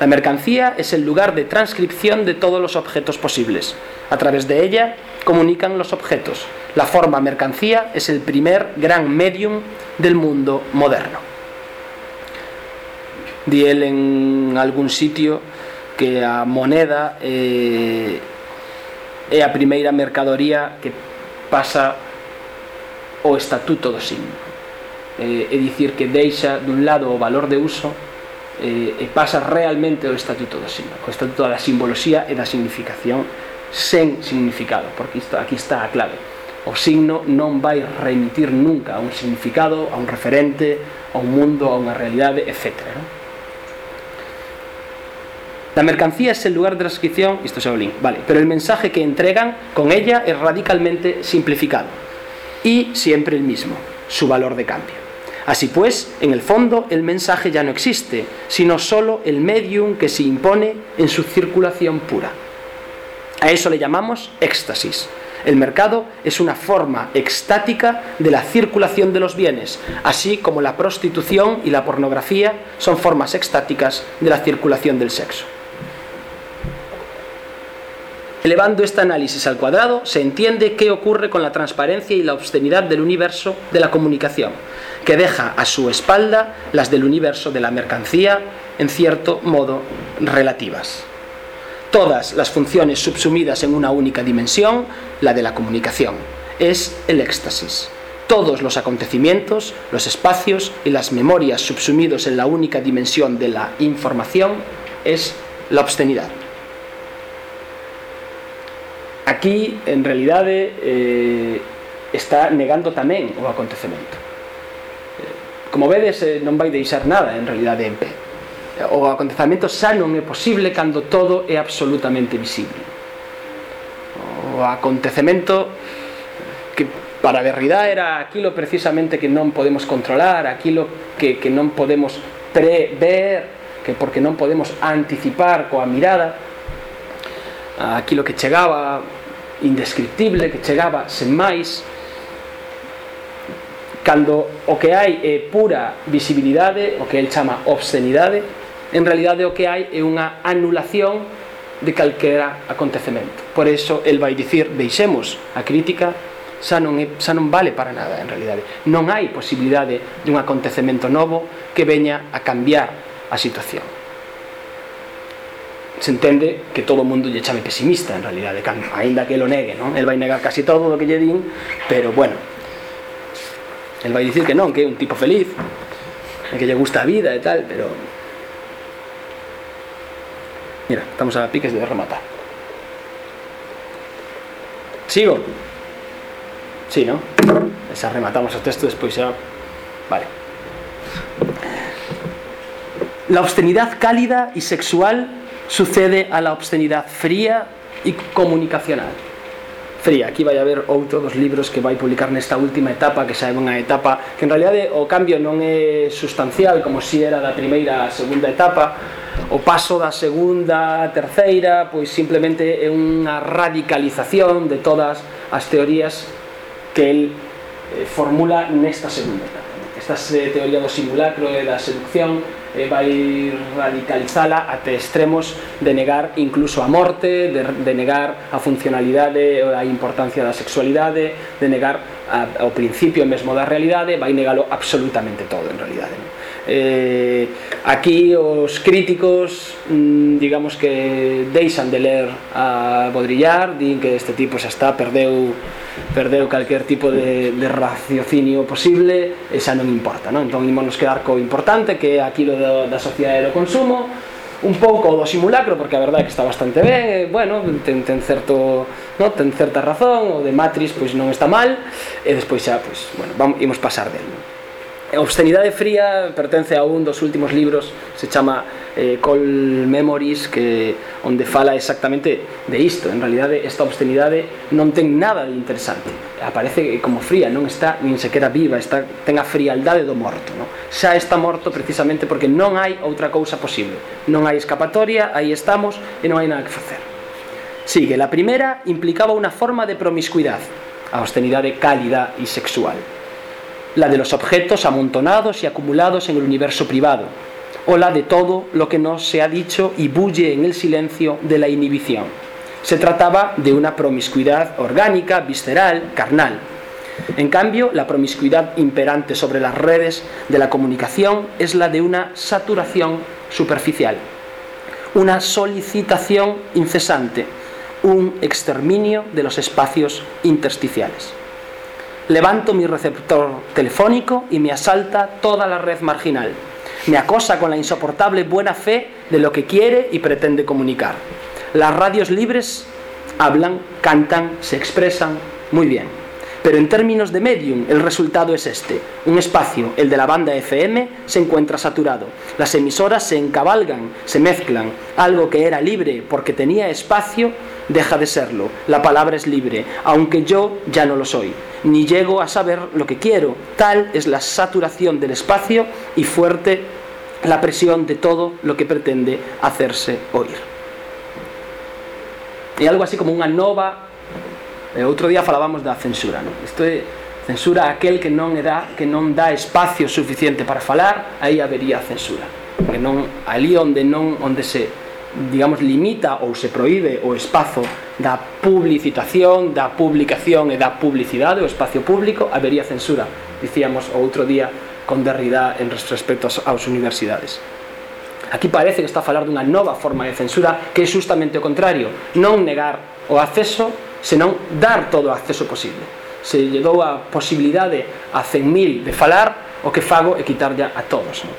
La mercancía es el lugar de transcripción de todos los objetos posibles. A través de ella comunican los objetos. La forma mercancía es el primer gran medium del mundo moderno. Di él en algún sitio que a moneda eh, a primeira mercadoría que pasa o estatuto do signo. Eh, é dicir que deixa dun lado o valor de uso eh, e pasa realmente o estatuto do signo, o estatuto da simboloxía e da significación sen significado, porque isto aquí está a clave. O signo non vai remitir nunca a un significado, a un referente, a un mundo, a unha realidade, etc. ¿no? La mercancía es el lugar de transcripción, esto es Olin, vale, pero el mensaje que entregan con ella es radicalmente simplificado y siempre el mismo, su valor de cambio. Así pues, en el fondo, el mensaje ya no existe, sino solo el medium que se impone en su circulación pura. A eso le llamamos éxtasis. El mercado es una forma extática de la circulación de los bienes, así como la prostitución y la pornografía son formas extáticas de la circulación del sexo. Elevando este análisis al cuadrado, se entiende qué ocurre con la transparencia y la obscenidad del universo de la comunicación, que deja a su espalda las del universo de la mercancía, en cierto modo relativas. Todas las funciones subsumidas en una única dimensión, la de la comunicación, es el éxtasis. Todos los acontecimientos, los espacios y las memorias subsumidos en la única dimensión de la información es la obscenidad. Aquí, en realidade, eh, está negando tamén o acontecemento. Eh, como vedes, eh, non vai deixar nada, en realidade, en pé. O acontecemento xa non é posible cando todo é absolutamente visible. O acontecemento que para Derrida era aquilo precisamente que non podemos controlar, aquilo que, que non podemos prever, que porque non podemos anticipar coa mirada, aquilo que chegaba indescriptible que chegaba sen máis cando o que hai é pura visibilidade, o que el chama obscenidade, en realidade o que hai é unha anulación de calquera acontecemento. Por iso el vai dicir, deixemos a crítica, xa non, é, xa non vale para nada en realidade. Non hai posibilidade dun acontecemento novo que veña a cambiar a situación. Se entende que todo o mundo lle chame pesimista en realidade, ainda que lo negue, non? El vai negar casi todo o que lle pero bueno, el vai dicir que non, que é un tipo feliz, que lle gusta vida e tal, pero Mira, estamos a piques de rematar. Sigo. Sí, ¿no? Esa rematamos o texto despois xa. Vale. La obscenidad cálida y sexual sucede a la obscenidade fría e comunicacional fría. Aquí vai haber outro dos libros que vai publicar nesta última etapa, que xa é unha etapa que en realidade o cambio non é sustancial como si era da primeira a segunda etapa. O paso da segunda a terceira, pois simplemente é unha radicalización de todas as teorías que el eh, formula nesta segunda etapa. Esta teoría do simulacro e da seducción eh, vai radicalizala até extremos de negar incluso a morte, de, de negar a funcionalidade ou a importancia da sexualidade, de negar a, ao principio mesmo da realidade, vai negalo absolutamente todo en realidade. Non? Eh, aquí os críticos mm, digamos que deixan de ler a Bodrillar, din que este tipo xa está, perdeu perdeu calquer tipo de, de raciocinio posible e xa non importa, non? Entón ímonos quedar co importante que é aquilo do, da sociedade do consumo un pouco do simulacro porque a verdade é que está bastante ben, e, bueno, ten, ten certo, no, ten certa razón, o de Matrix pois non está mal e despois xa, pois, bueno, vamos imos pasar del. Non? Obscenidade fría pertence a un dos últimos libros, se chama eh, Col Memories que onde fala exactamente de isto. En realidade esta obscenidade non ten nada de interesante. Aparece como fría, non está nin sequera viva está, ten a frialdade do morto non? xa está morto precisamente porque non hai outra cousa posible. Non hai escapatoria, aí estamos e non hai nada que facer. Sigue, la primeira implicaba unha forma de promiscuidade a obscenidade cálida e sexual. La de los objetos amontonados y acumulados en el universo privado, o la de todo lo que no se ha dicho y bulle en el silencio de la inhibición. Se trataba de una promiscuidad orgánica, visceral, carnal. En cambio, la promiscuidad imperante sobre las redes de la comunicación es la de una saturación superficial, una solicitación incesante, un exterminio de los espacios intersticiales. Levanto mi receptor telefónico y me asalta toda la red marginal. Me acosa con la insoportable buena fe de lo que quiere y pretende comunicar. Las radios libres hablan, cantan, se expresan muy bien pero en términos de medium, el resultado es este. Un espacio, el de la banda FM, se encuentra saturado. Las emisoras se encabalgan, se mezclan. Algo que era libre porque tenía espacio, deja de serlo. La palabra es libre, aunque yo ya no lo soy. Ni llego a saber lo que quiero. Tal es la saturación del espacio y fuerte la presión de todo lo que pretende hacerse oír. Y algo así como unha nova eh, e outro día falábamos da censura, non? Isto é censura aquel que non dá que non dá espacio suficiente para falar, aí habería censura. Que non ali onde non onde se digamos limita ou se proíbe o espazo da publicitación, da publicación e da publicidade, o espacio público, habería censura. Dicíamos outro día con Derrida en respecto ás universidades. Aquí parece que está a falar dunha nova forma de censura que é justamente o contrario, non negar o acceso, senón dar todo o acceso posible. Se lle dou a posibilidade a 100.000 de falar, o que fago é quitarlle a todos. Non?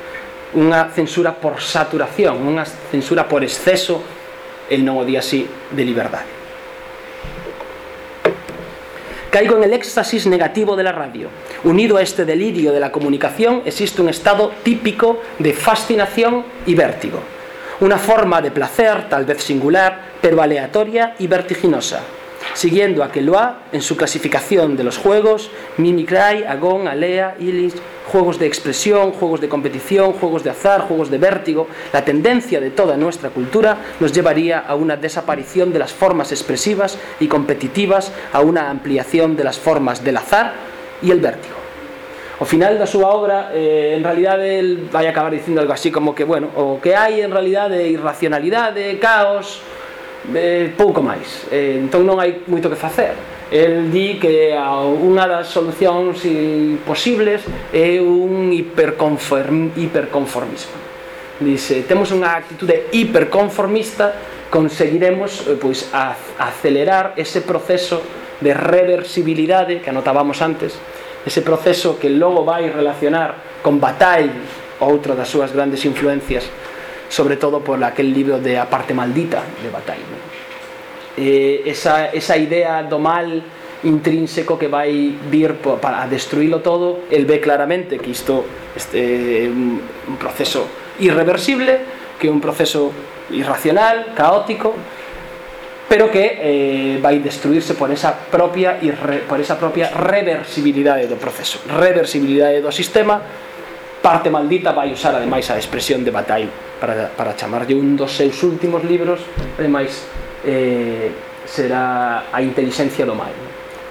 Unha censura por saturación, unha censura por exceso, el non o día así, de liberdade. Caigo en el éxtasis negativo de la radio, Unido a este delirio de la comunicación existe un estado típico de fascinación y vértigo. Una forma de placer, tal vez singular, pero aleatoria y vertiginosa siguiendo a Keloa en su clasificación de los juegos, Mimicry, Agón, Alea, Illich, juegos de expresión, juegos de competición, juegos de azar, juegos de vértigo, la tendencia de toda nuestra cultura nos llevaría a una desaparición de las formas expresivas y competitivas, a una ampliación de las formas del azar y el vértigo. o final da súa obra eh, en realidade el vai acabar dicindo algo así como que bueno, o que hai en realidade é irracionalidade, caos eh, pouco máis. Eh, entón non hai moito que facer. El di que unha das solucións posibles é un hiperconform, hiperconformismo. Dice, temos unha actitude hiperconformista conseguiremos eh, pois acelerar ese proceso de reversibilidade que anotábamos antes ese proceso que logo vai relacionar con Bataille outra das súas grandes influencias sobre todo por aquel libro de A parte maldita de Bataille eh, esa, esa idea do mal intrínseco que vai vir para destruílo todo el ve claramente que isto este, é un proceso irreversible que é un proceso irracional, caótico pero que eh, vai destruirse por esa propia irre, por esa propia reversibilidade do proceso. Reversibilidade do sistema parte maldita vai usar ademais a expresión de Bataille para, para chamarlle un dos seus últimos libros ademais eh, será a inteligencia do mal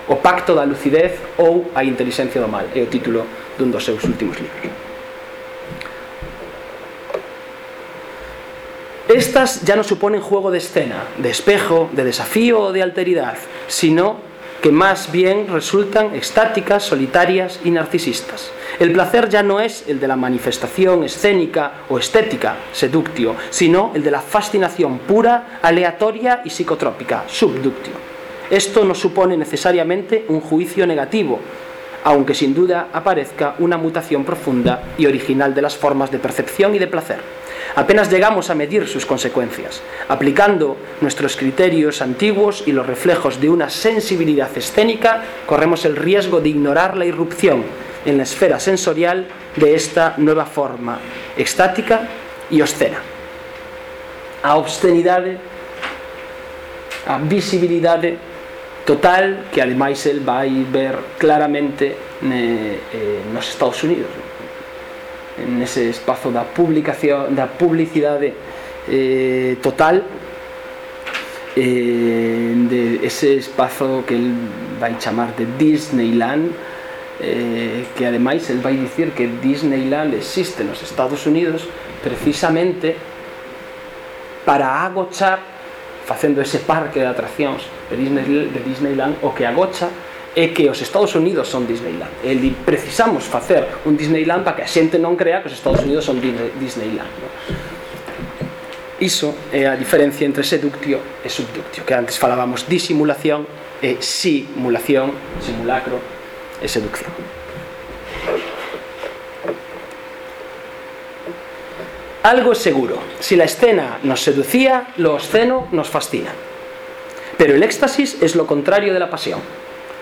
o pacto da lucidez ou a inteligencia do mal é o título dun dos seus últimos libros. Estas ya no suponen juego de escena, de espejo, de desafío o de alteridad, sino que más bien resultan estáticas, solitarias y narcisistas. El placer ya no es el de la manifestación escénica o estética, seductio, sino el de la fascinación pura, aleatoria y psicotrópica, subductio. Esto no supone necesariamente un juicio negativo, aunque sin duda aparezca una mutación profunda y original de las formas de percepción y de placer. Apenas llegamos a medir sus consecuencias. Aplicando nuestros criterios antiguos y los reflejos de una sensibilidad escénica, corremos el riesgo de ignorar la irrupción en la esfera sensorial de esta nueva forma extática e obscena. A obscenidade, a visibilidade total que ademais el vai ver claramente ne, eh, nos Estados Unidos nese espazo da publicación da publicidade eh, total eh, de ese espazo que el vai chamar de Disneyland eh, que ademais el vai dicir que Disneyland existe nos Estados Unidos precisamente para agochar facendo ese parque de atraccións de Disney, de Disneyland o que agocha é que os Estados Unidos son Disneyland. El precisamos facer un Disneyland para que a xente non crea que os Estados Unidos son Disneyland. No? Iso é a diferencia entre seductio e subductio, que antes falábamos disimulación e simulación, simulacro e seducción. Algo es seguro, si la escena nos seducía, lo obsceno nos fascina. Pero el éxtasis es lo contrario de la pasión.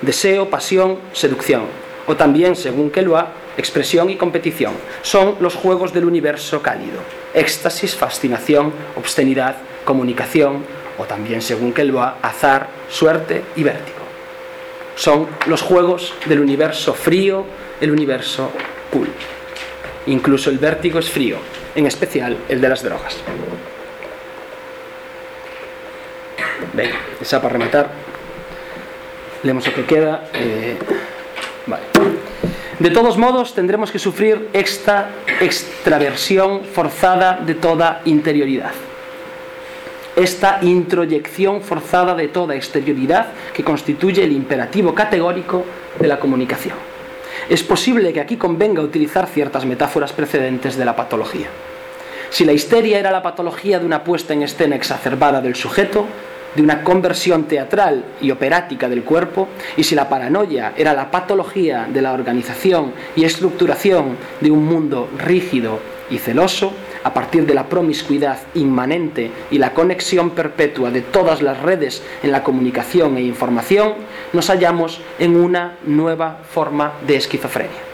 Deseo, pasión, seducción. O también, según Keloa, expresión y competición. Son los juegos del universo cálido. Éxtasis, fascinación, obscenidad, comunicación. O también, según Keloa, azar, suerte y vértigo. Son los juegos del universo frío, el universo cool. Incluso el vértigo es frío, en especial el de las drogas. Venga, esa para rematar. Leemos lo que queda. Eh. De todos modos, tendremos que sufrir esta extraversión forzada de toda interioridad. Esta introyección forzada de toda exterioridad que constituye el imperativo categórico de la comunicación. Es posible que aquí convenga utilizar ciertas metáforas precedentes de la patología. Si la histeria era la patología de una puesta en escena exacerbada del sujeto, de una conversión teatral y operática del cuerpo, y si la paranoia era la patología de la organización y estructuración de un mundo rígido y celoso, a partir de la promiscuidad inmanente y la conexión perpetua de todas las redes en la comunicación e información, nos hallamos en una nueva forma de esquizofrenia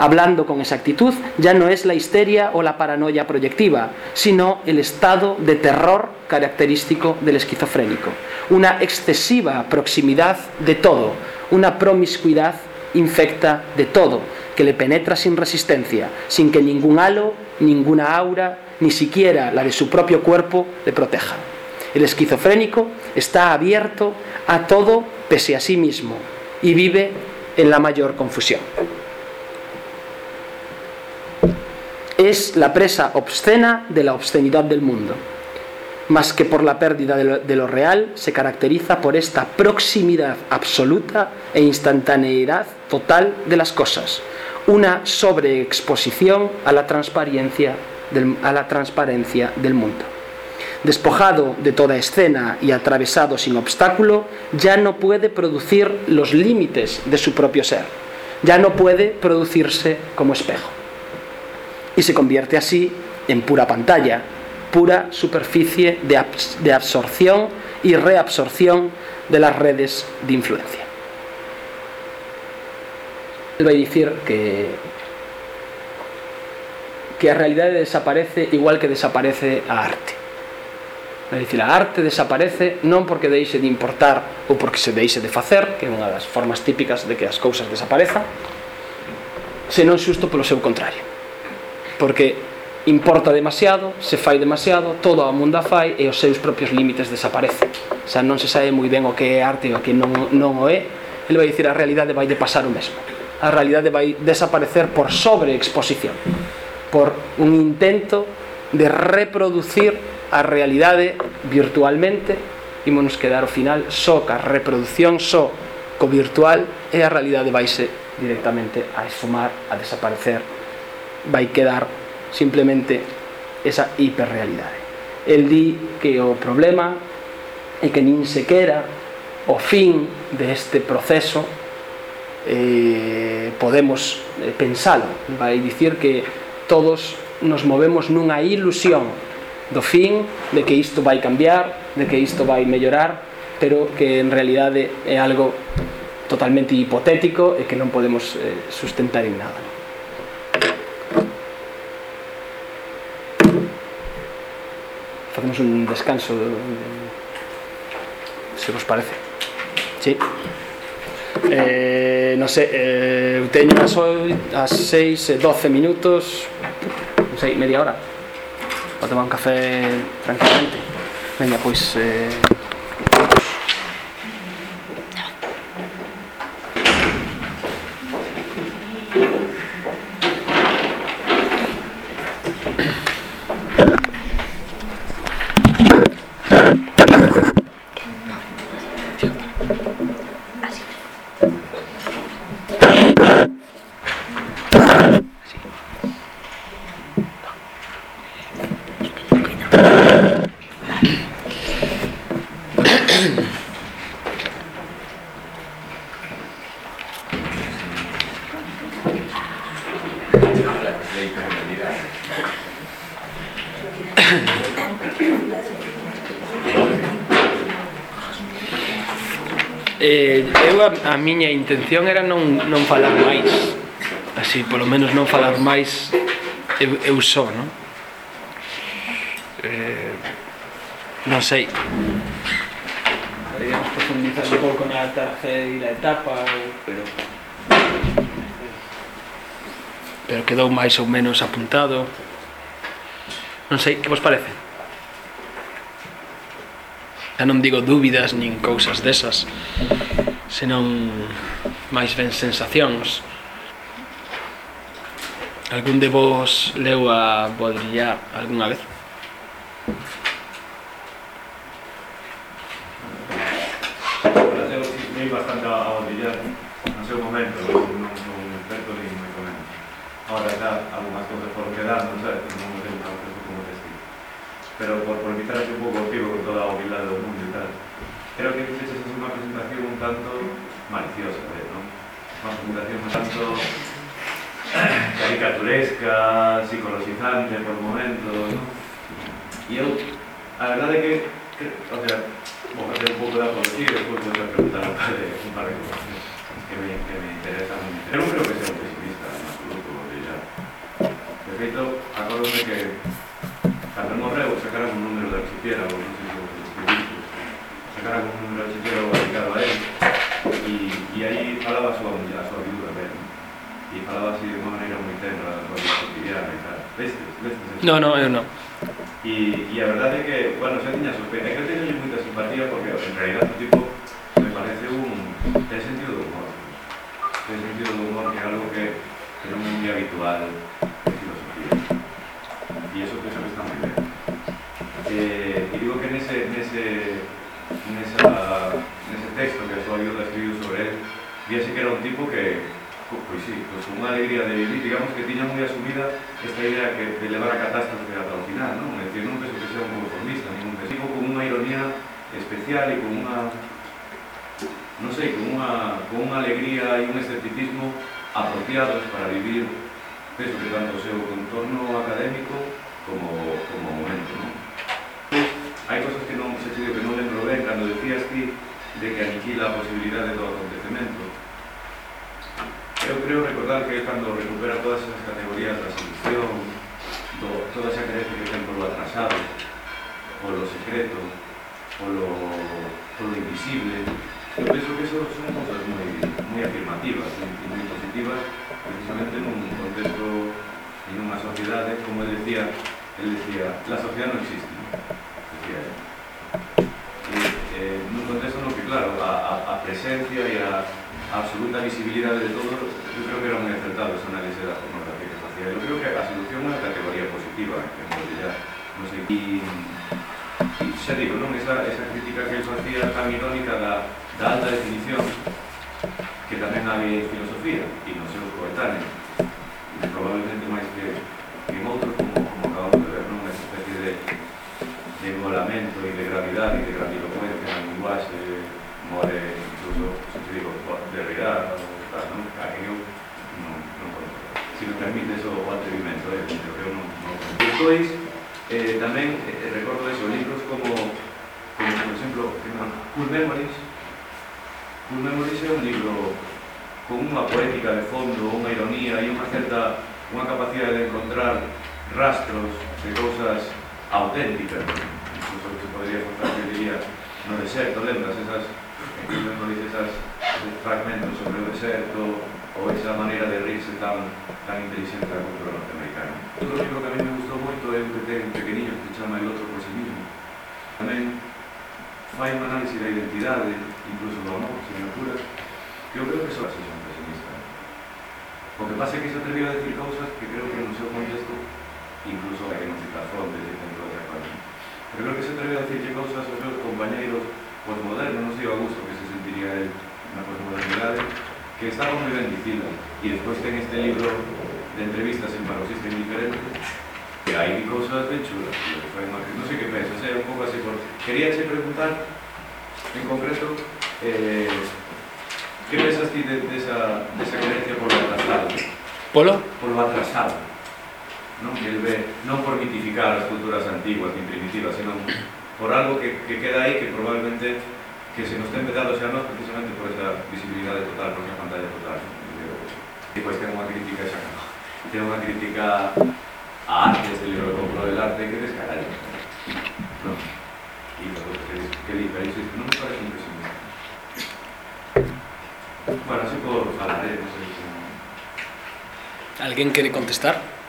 hablando con exactitud, ya no es la histeria o la paranoia proyectiva, sino el estado de terror característico del esquizofrénico. Una excesiva proximidad de todo, una promiscuidad infecta de todo, que le penetra sin resistencia, sin que ningún halo, ninguna aura, ni siquiera la de su propio cuerpo le proteja. El esquizofrénico está abierto a todo pese a sí mismo y vive en la mayor confusión. Es la presa obscena de la obscenidad del mundo. Más que por la pérdida de lo, real, se caracteriza por esta proximidad absoluta e instantaneidad total de las cosas, una sobreexposición a la transparencia del, mundo. Despojado de toda escena y atravesado sin obstáculo, ya no puede producir los límites de su propio ser, ya no puede producirse como espejo y se convierte así en pura pantalla, pura superficie de, abs de absorción y reabsorción de las redes de influencia. Él va a dicir que que a realidade desaparece igual que desaparece a arte. É dicir, a arte desaparece non porque deixe de importar ou porque se deixe de facer, que é unha das formas típicas de que as cousas desaparezan, senón xusto polo seu contrario porque importa demasiado, se fai demasiado, todo o mundo a fai e os seus propios límites desaparecen. O sea, non se sabe moi ben o que é arte e o que non, non o é. Ele vai dicir a realidade vai de pasar o mesmo. A realidade vai desaparecer por sobreexposición, por un intento de reproducir a realidade virtualmente ímonos quedar ao final só ca reproducción só co virtual e a realidade vaise directamente a esfumar, a desaparecer vai quedar simplemente esa hiperrealidade. El di que o problema é que nin sequera o fin deste de proceso eh, podemos eh, pensalo. Vai dicir que todos nos movemos nunha ilusión do fin, de que isto vai cambiar, de que isto vai mellorar, pero que en realidade é algo totalmente hipotético e que non podemos eh, sustentar en nada. facemos un descanso eh, se vos parece. Sí. Eh, non sei eh, eu teño as, as 6 12 minutos non sei, media hora. Para tomar un café tranquilamente. Venga, pois eh, miña intención era non, non falar máis así, polo menos non falar máis eu, eu só, non? Eh, non sei Podríamos profundizar un pouco na terceira etapa pero pero quedou máis ou menos apuntado non sei, que vos parece? xa non digo dúbidas nin cousas desas senón máis ben sensacións. Algún de vos leu a Baudrillard algunha vez? Eu li bastante a Baudrillard no seu momento, non son un experto ni moito menos. Ahora xa, algunhas cousas por quedar, non sei, non tengo tanto como te Pero por, por quitarse un pouco o tío con toda a humildade do mundo e tal, creo que fixeches así unha presentación un tanto maliciosa, eh, non? Unha presentación un tanto caricaturesca, psicologizante por momento, non? E eu, a verdade é que, que o sea, vou facer un pouco de apología e despois vou preguntar un par de, un par de cosas que me, que me interesan. Eu non creo que sea un pesimista en absoluto, porque ya. De feito, que cando morreu sacaron un número de archipiélago, non sei se vos escribiste, un número de archipiélago dedicado a él, e, e aí falaba a súa, a súa viúva, ben, e falaba así de unha maneira moi tenra da súa vida cotidiana e tal. Vestes? Vestes? No, no, eu non. E, e a verdade é que, bueno, xa tiña sospeita, que eu teño moita simpatía porque en realidad o tipo me parece un ten sentido do humor. Ten sentido do humor que é algo que, que non é moi habitual en filosofía. E iso penso que está moi ben. Eh, e digo que nese, nese, nesa, nese texto que a súa viuda escribiu sobre él, viese que era un tipo que, pois sí, pois con unha alegría de vivir, digamos que tiña moi asumida esta idea que, de levar a catástrofe ata o final, non? É dicir, non penso que sea un conformista, ningún pensivo, con unha ironía especial e con unha, non sei, con unha, con unha alegría e un escepticismo apropiados para vivir, penso que tanto o seu contorno académico como, como momento hai cosas que non se che que non lembro ben cando decías ti de que aniquila a posibilidade do acontecemento. Eu creo recordar que cando recupera todas esas categorías da solución, do, toda esa creencia que ten polo atrasado, polo secreto, polo, polo invisible, eu penso que eso son cosas moi, moi afirmativas e moi positivas precisamente nun contexto en unha sociedade, como ele decía, ele decía, la sociedade non existe social. E, eh, nun contexto no que, claro, a, a a presencia e a, a absoluta visibilidade de todo, eu creo que era moi acertado esa análise da pornografía que facía. Eu creo que a solución é unha categoría positiva, ¿eh? que non ya, non sei, e, e xa digo, non, esa, esa crítica que facía tan irónica da, da alta definición, que tamén hai filosofía, e non sei coetáneos, probablemente máis que lamento e de gravidade e de grandilocuencia na linguaxe more incluso, se te digo, de rirá ou tal, non? A que eu non, non conozco. Se me permites eso o atrevimento, eh? Pero eu non, non conozco. Despois, eh, tamén eh, recordo eso, libros como, como por exemplo, Cool Memories. Cool Memories é un libro con unha poética de fondo, unha ironía e unha certa unha capacidade de encontrar rastros de cousas auténticas incluso que podría diría no deserto, lembras esas, esas fragmentos sobre o deserto ou esa maneira de rirse tan, tan inteligente da cultura norteamericana. Outro libro que a mí me gustou moito é un que ten un pequeniño que se chama El otro por sí mismo. Tamén fai un análise da identidade, incluso do amor, sin locura, que eu creo que só así son pesimista. O que pasa é que se atrevió a decir cousas que creo que no seu contexto incluso a que non se cazón desde Pero creo que se atrevió a decir cousas aos meus compañeiros posmoderno, non sei o gusto que se sentiría él na posmodernidade, que estaba moi ben dicido. E despois ten este libro de entrevistas en paroxista indiferente, que hai cousas ben chulas. Non sei que pensas, é un pouco así por... Quería che preguntar, en concreto, eh, que pensas ti de, de, esa, de esa creencia por lo atrasado? Polo? Por lo atrasado. ¿no? él ve, no por mitificar las culturas antiguas ni primitivas, sino por algo que, queda ahí que probablemente que se nos estén vetando sea más precisamente por esa visibilidad de total, por esa pantalla total. Y pues tengo una crítica esa tengo una crítica a arte, este libro que compro del arte que descarado. No. Y luego que dice, no me parece impresionante. Bueno, así puedo hablar, ¿eh? no sé si... ¿Alguien quiere contestar?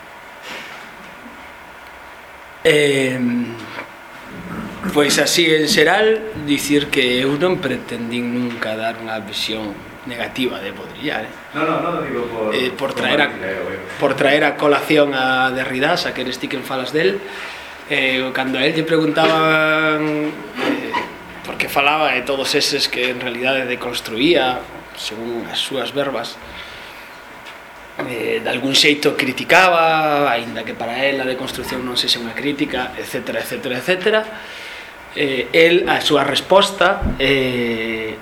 Eh, pois así en xeral dicir que eu non pretendín nunca dar unha visión negativa de Baudrillard eh? No, no, no, digo por eh, por traer a, eh. por traer a colación a Derrida, xa que eres ti quen falas del. Eh, cando a él lle preguntaban eh, porque falaba de todos eses que en realidade deconstruía según as súas verbas eh, de algún xeito criticaba, aínda que para él a deconstrucción non sexa unha crítica, etc, etc, etc. Eh, el, a súa resposta, eh,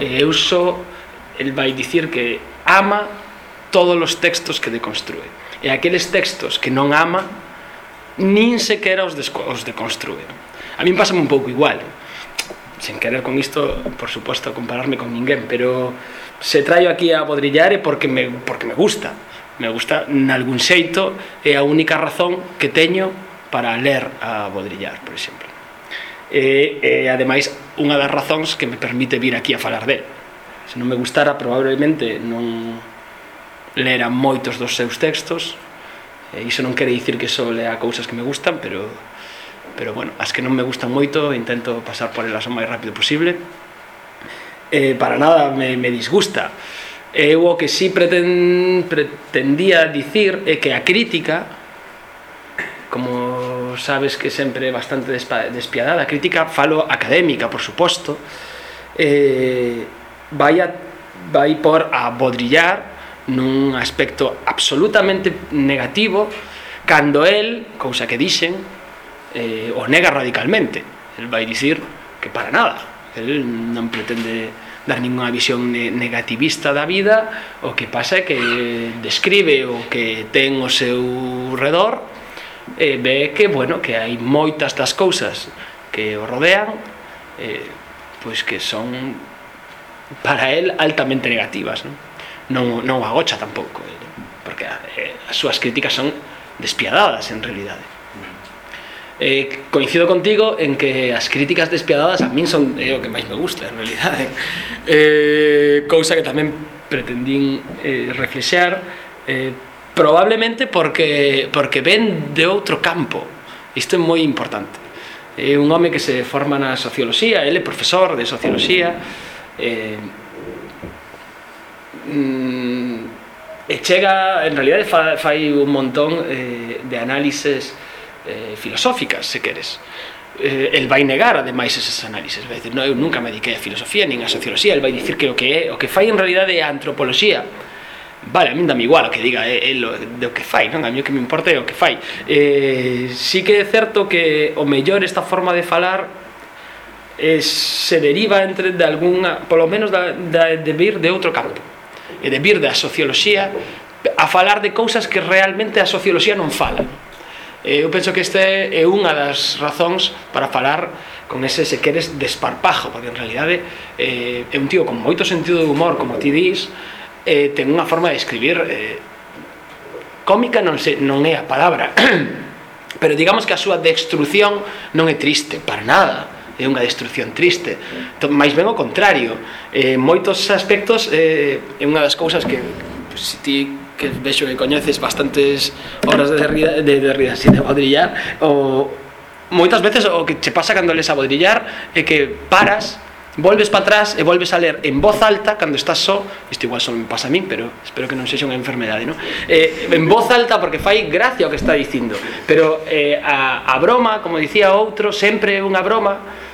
eh, eu só, el vai dicir que ama todos os textos que deconstrue. E aqueles textos que non ama, nin sequera os, os deconstrue. A min pásame un pouco igual, sen querer con isto, por suposto, compararme con ninguén, pero se traio aquí a podrillar é porque me, porque me gusta. Me gusta nalgún xeito é a única razón que teño para ler a bodrillar, por exemplo. E, e ademais unha das razóns que me permite vir aquí a falar del. Se non me gustara probablemente non lera moitos dos seus textos e iso non quere dicir que só lea cousas que me gustan pero pero bueno, as que non me gustan moito intento pasar por elas o máis rápido posible eh, para nada me, me disgusta. Eu o que sí preten, pretendía dicir é que a crítica, como sabes que sempre é bastante despiadada, a crítica falo académica, por suposto, eh, vai, a, vai por a bodrillar nun aspecto absolutamente negativo cando el, cousa que dixen, eh, o nega radicalmente. El vai dicir que para nada, el non pretende dar ningunha visión negativista da vida o que pasa é que describe o que ten o seu redor e ve que, bueno, que hai moitas das cousas que o rodean eh, pois que son para el altamente negativas non, non, non agocha tampouco eh, porque eh, as súas críticas son despiadadas en realidade. Eh, coincido contigo en que as críticas despiadadas a min son é eh, o que máis me gusta en realidade. Eh, cousa que tamén pretendín eh, reflexar eh, probablemente porque porque ven de outro campo. Isto é moi importante. É eh, un home que se forma na socioloxía ele é profesor de socioloxía eh, mm, e chega en realidade fai un montón eh, de análises eh, filosóficas, se queres eh, el vai negar ademais esas análises, vai dicir, no, eu nunca me dediquei a filosofía nin a socioloxía, el vai dicir que o que é, o que fai en realidad é a antropoloxía. Vale, a min dame igual o que diga eh, el de o que fai, non? A mí o que me importa é o que fai. Eh, sí que é certo que o mellor esta forma de falar eh, se deriva entre de algunha, polo menos da, da, de vir de outro campo. E de vir da socioloxía a falar de cousas que realmente a socioloxía non fala. Non? Eh, eu penso que este é unha das razóns para falar con ese, se queres, desparpajo, porque en realidade eh, é un tío con moito sentido de humor, como ti dís, eh, ten unha forma de escribir eh, cómica non, se, non é a palabra, pero digamos que a súa destrucción non é triste, para nada é unha destrucción triste. Máis ben o contrario eh, moitos aspectos eh, é unha das cousas que se si ti que vexo que coñeces bastantes obras de Derrida, de Derrida, si de Baudrillard, o moitas veces o que che pasa cando les a Baudrillard é que paras volves para atrás e volves a ler en voz alta cando estás só, isto igual só me pasa a min, pero espero que non sexa unha enfermedade, non? Eh, en voz alta porque fai gracia o que está dicindo, pero eh, a, a broma, como dicía outro, sempre é unha broma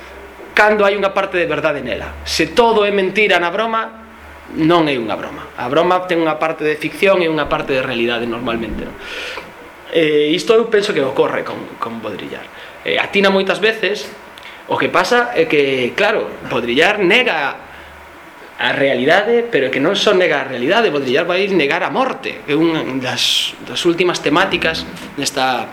cando hai unha parte de verdade nela. Se todo é mentira na broma, non é unha broma. A broma ten unha parte de ficción e unha parte de realidade normalmente. Non? Eh, isto eu penso que ocorre con, con Bodrillar. Eh, atina moitas veces, o que pasa é que, claro, Bodrillar nega a realidade, pero que non só nega a realidade, Baudrillard vai negar a morte, que é unha das, das últimas temáticas nesta,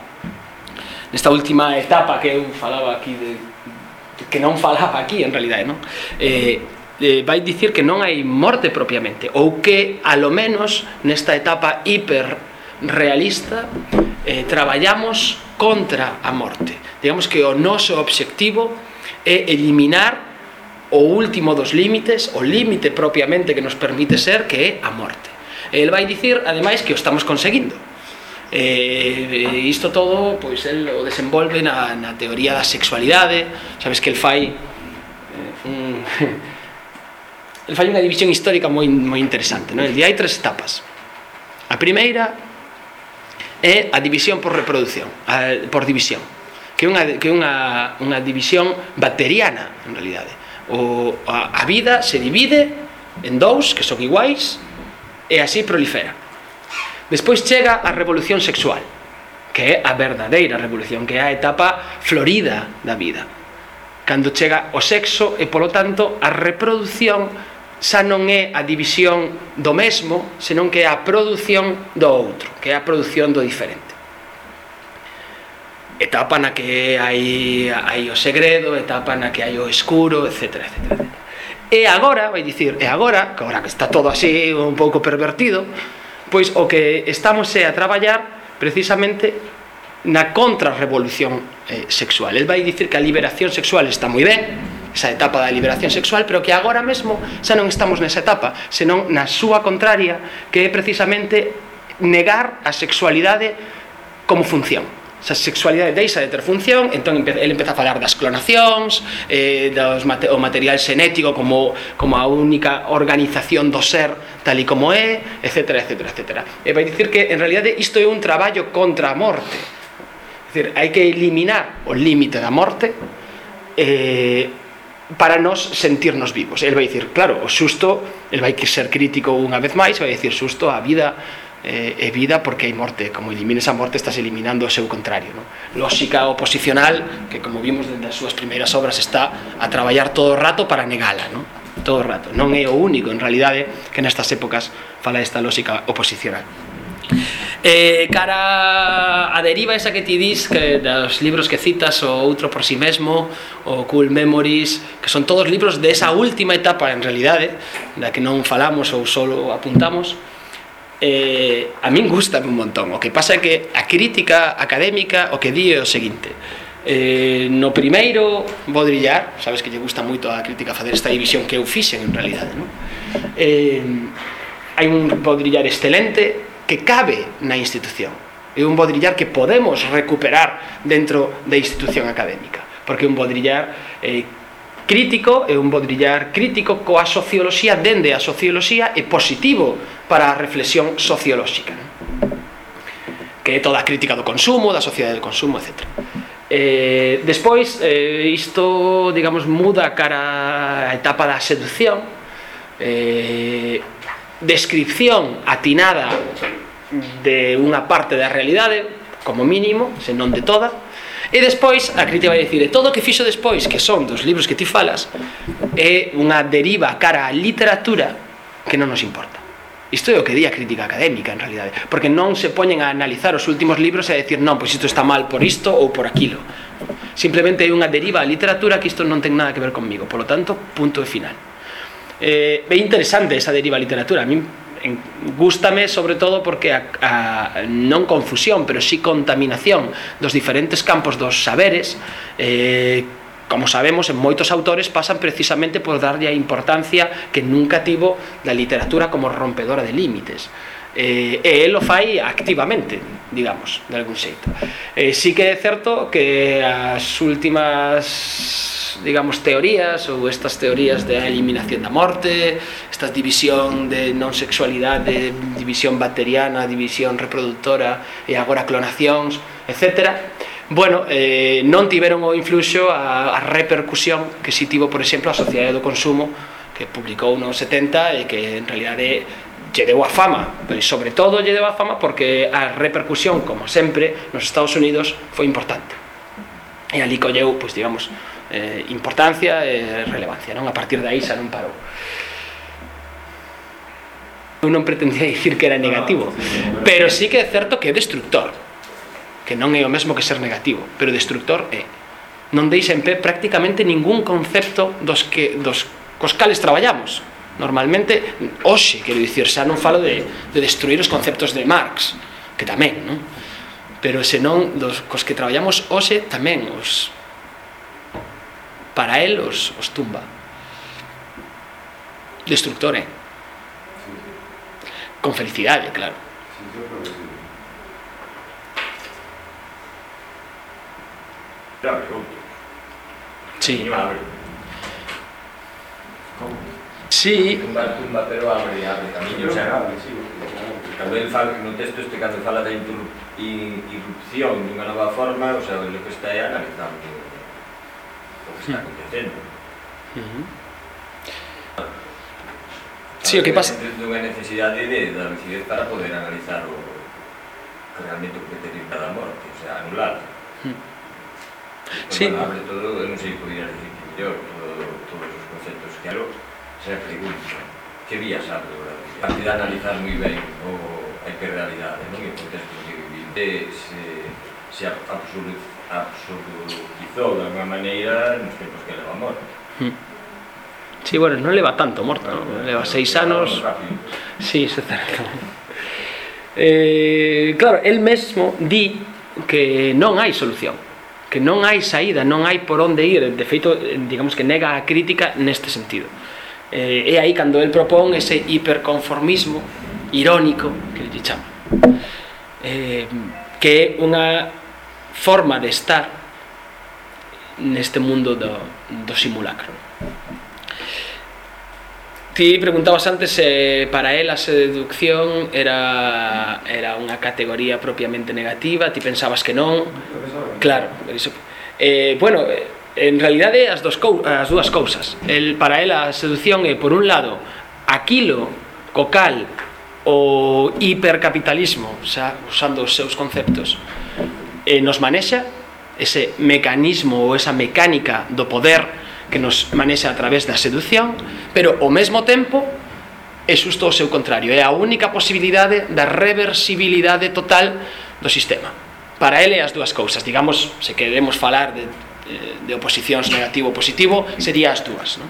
nesta última etapa que eu falaba aquí de, de que non falaba aquí en realidade, non? Eh, eh, vai dicir que non hai morte propiamente ou que alo menos nesta etapa hiper realista eh, traballamos contra a morte. Digamos que o noso obxectivo é eliminar o último dos límites o límite propiamente que nos permite ser que é a morte. El vai dicir ademais que o estamos conseguindo. Eh, isto todo pois el o desenvolve na, na teoría da sexualidade. Sabes que el fai eh, un el fai unha división histórica moi, moi interesante non? el di hai tres etapas a primeira é a división por reproducción a, por división que é unha, que é unha, unha división bacteriana en realidade o, a, a vida se divide en dous que son iguais e así prolifera Despois chega a revolución sexual, que é a verdadeira revolución, que é a etapa florida da vida. Cando chega o sexo e, polo tanto, a reproducción xa non é a división do mesmo, senón que é a produción do outro, que é a produción do diferente. Etapa na que hai, hai o segredo, etapa na que hai o escuro, etc. etc, etc. E agora, vai dicir, e agora, que agora que está todo así un pouco pervertido, pois o que estamos é a traballar precisamente na contrarrevolución eh, sexual. El vai dicir que a liberación sexual está moi ben, esa etapa da liberación sexual, pero que agora mesmo xa non estamos nesa etapa, senón na súa contraria, que é precisamente negar a sexualidade como función. Esa sexualidade deixa de ter función entón ele empeza a falar das clonacións eh, dos mate, o material xenético como, como a única organización do ser tal e como é etc, etc, etc e vai dicir que en realidade isto é un traballo contra a morte. É dicir, hai que eliminar o límite da morte eh, para nos sentirnos vivos. El vai dicir, claro, o susto, el vai ser crítico unha vez máis, vai dicir susto a vida eh, é vida porque hai morte como elimines a morte estás eliminando o seu contrario no? lógica oposicional que como vimos dende as súas primeiras obras está a traballar todo o rato para negala no? todo o rato, non é o único en realidade que nestas épocas fala esta lógica oposicional Eh, cara a deriva esa que ti dis que dos libros que citas o outro por si sí mesmo o Cool Memories que son todos libros de esa última etapa en realidade da que non falamos ou solo apuntamos eh, a min gusta un montón o que pasa é que a crítica académica o que di é o seguinte Eh, no primeiro Bodrillar, sabes que lle gusta moito a crítica facer esta división que eu fixen en realidade, non? Eh, hai un Bodrillar excelente que cabe na institución. É un bodrillar que podemos recuperar dentro da institución académica, porque un bodrillar eh, crítico, é un bodrillar crítico coa socioloxía, dende a socioloxía, é positivo para a reflexión sociolóxica, que é toda a crítica do consumo, da sociedade do consumo, etc. Eh, despois, eh, isto, digamos, muda cara a etapa da seducción, eh, descripción atinada de unha parte da realidade, como mínimo, senón de toda, e despois a crítica vai dicir, todo o que fixo despois, que son dos libros que ti falas, é unha deriva cara á literatura que non nos importa. Isto é o que di a crítica académica, en realidade. Porque non se poñen a analizar os últimos libros e a decir, non, pois isto está mal por isto ou por aquilo. Simplemente hai unha deriva á literatura que isto non ten nada que ver conmigo. Por lo tanto, punto e final. Eh, é interesante esa deriva literatura. A mí gústame sobre todo porque a, a, non confusión, pero sí contaminación dos diferentes campos dos saberes eh, como sabemos, en moitos autores pasan precisamente por darlle a importancia que nunca tivo da literatura como rompedora de límites eh, e ele o fai activamente digamos, de algún xeito. Eh, sí que é certo que as últimas digamos, teorías ou estas teorías de eliminación da morte esta división de non sexualidade división bacteriana, división reproductora e agora clonacións etcétera bueno, eh, non tiveron o influxo a, a repercusión que si tivo, por exemplo, a Sociedade do Consumo que publicou nos 70 e que en realidad é lle deu a fama, pois sobre todo lle deu a fama porque a repercusión, como sempre, nos Estados Unidos foi importante. E ali colleu, pois digamos, eh, importancia e relevancia, non? A partir de aí xa non parou. Eu non pretendía dicir que era negativo, pero sí que é certo que é destructor, que non é o mesmo que ser negativo, pero destructor é. Non deixa en pé prácticamente ningún concepto dos que dos cos cales traballamos, normalmente hoxe, quero dicir, xa non falo de, de destruir os conceptos de Marx que tamén, non? pero senón dos, cos que traballamos hoxe tamén os para el os, os tumba. Destructore eh? con felicidade, claro. Claro, sí. Sí. Tumba, tumba, pero abre, abre camiño, xa abre, sí. Cando el fala, no texto este, cando fala da irrupción dunha nova forma, o sea, o que está é analizando o que está acontecendo. Uh -huh. Sí, o que pasa... Dunha necesidade de, da lucidez para poder analizar o, realmente o que tenim da morte, o sea, anular. Mm. Sí. Abre todo, non sei, podría decir que mellor, todo, todos os conceptos que claro, se pregunta que vías abre o Brasil? A partir de analizar moi ben o, a hiperrealidade, non? E o contexto que vivimos. Se, se absolutizou de alguma maneira nos tempos que leva morto. Hmm. Sí, bueno, non leva tanto morto, ah, non? leva seis anos. Sí, se certo. Eh, claro, el mesmo di que non hai solución que non hai saída, non hai por onde ir, de feito, digamos que nega a crítica neste sentido eh, é aí cando el propón ese hiperconformismo irónico que lle chama eh, que é unha forma de estar neste mundo do, do simulacro Ti preguntabas antes se eh, para él a seducción era era unha categoría propiamente negativa, ti pensabas que non. Claro, iso. Eh, bueno, eh, en realidade as, dos as dúas cousas. El, para ela a seducción é por un lado aquilo co cal o hipercapitalismo xa, usando os seus conceptos eh, nos manexa ese mecanismo ou esa mecánica do poder que nos manexa a través da seducción pero ao mesmo tempo é xusto o seu contrario. É a única posibilidade da reversibilidade total do sistema. Para ele as dúas cousas. Digamos, se queremos falar de Eh, de oposicións negativo positivo sería as dúas non?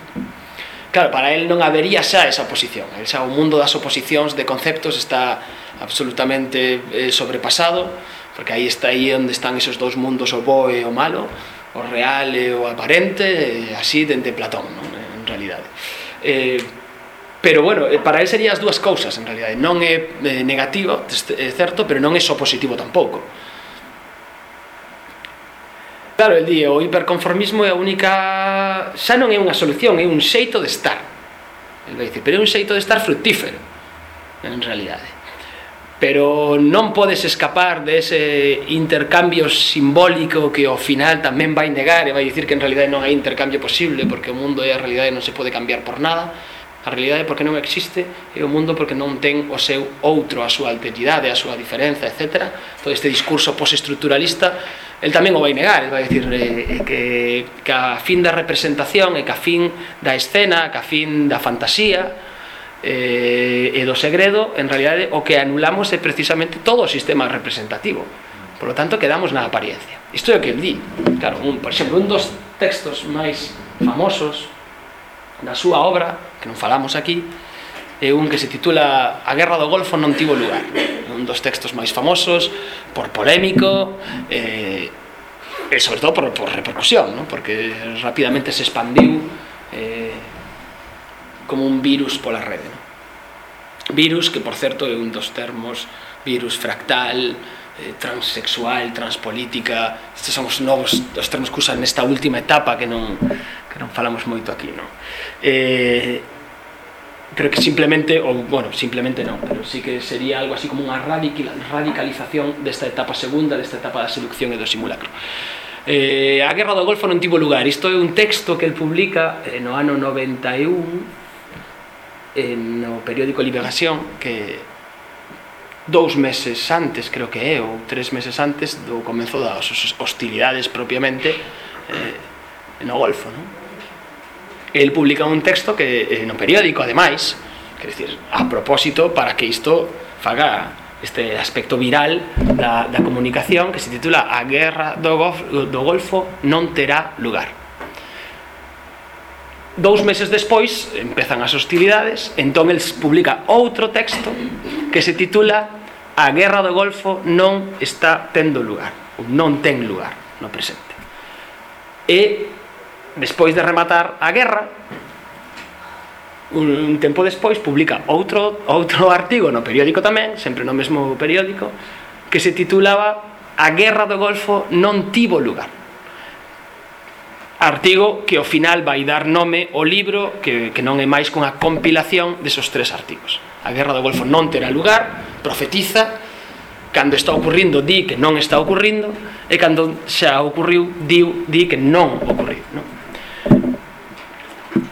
claro, para él non habería xa esa oposición el xa o mundo das oposicións de conceptos está absolutamente eh, sobrepasado porque aí está aí onde están esos dous mundos o bo e o malo o real e o aparente eh, así dende Platón non? Eh, en realidade eh, pero bueno, para él serían as dúas cousas en realidade non é negativo, é certo pero non é só positivo tampouco Claro, el día, o hiperconformismo é a única... xa non é unha solución, é un xeito de estar. El vai dicir, pero é un xeito de estar fructífero, en realidade. Pero non podes escapar de ese intercambio simbólico que ao final tamén vai negar e vai dicir que en realidade non hai intercambio posible porque o mundo e a realidade non se pode cambiar por nada. A realidade porque non existe e o mundo porque non ten o seu outro, a súa alteridade, a súa diferenza, etc. Todo este discurso postestructuralista el tamén o vai negar, vai dicir eh, eh, que, que a fin da representación e que a fin da escena, que a fin da fantasía eh, e do segredo, en realidade o que anulamos é precisamente todo o sistema representativo. Por lo tanto, quedamos na apariencia. Isto é o que el di. Claro, un, por exemplo, un dos textos máis famosos da súa obra, que non falamos aquí, é un que se titula A Guerra do Golfo non tivo lugar un dos textos máis famosos por polémico eh, e sobre todo por, por repercusión ¿no? porque rapidamente se expandiu eh, como un virus pola rede ¿no? virus que por certo é un dos termos virus fractal eh, transexual, transpolítica estes son os novos os termos que usan nesta última etapa que non, que non falamos moito aquí non? Eh, creo que simplemente, ou bueno, simplemente non, pero sí que sería algo así como unha radicalización desta etapa segunda, desta etapa da seducción e do simulacro. Eh, a Guerra do Golfo non tivo lugar. Isto é un texto que el publica eh, no ano 91 eh, no periódico Liberación que dous meses antes, creo que é, ou tres meses antes do comenzo das hostilidades propiamente eh, no Golfo, non? el publica un texto que eh, no periódico, ademais, quer decir, a propósito para que isto faga este aspecto viral da, da comunicación que se titula A guerra do, Gof, do Golfo non terá lugar. Dous meses despois empezan as hostilidades, entón el publica outro texto que se titula A guerra do Golfo non está tendo lugar, ou non ten lugar no presente. E despois de rematar a guerra un tempo despois publica outro outro artigo no periódico tamén, sempre no mesmo periódico, que se titulaba A guerra do Golfo non tivo lugar. Artigo que ao final vai dar nome ao libro que, que non é máis cunha compilación desos tres artigos. A guerra do Golfo non terá lugar, profetiza, cando está ocurrindo di que non está ocurrindo e cando xa ocurriu di, di que non ocurriu. Non?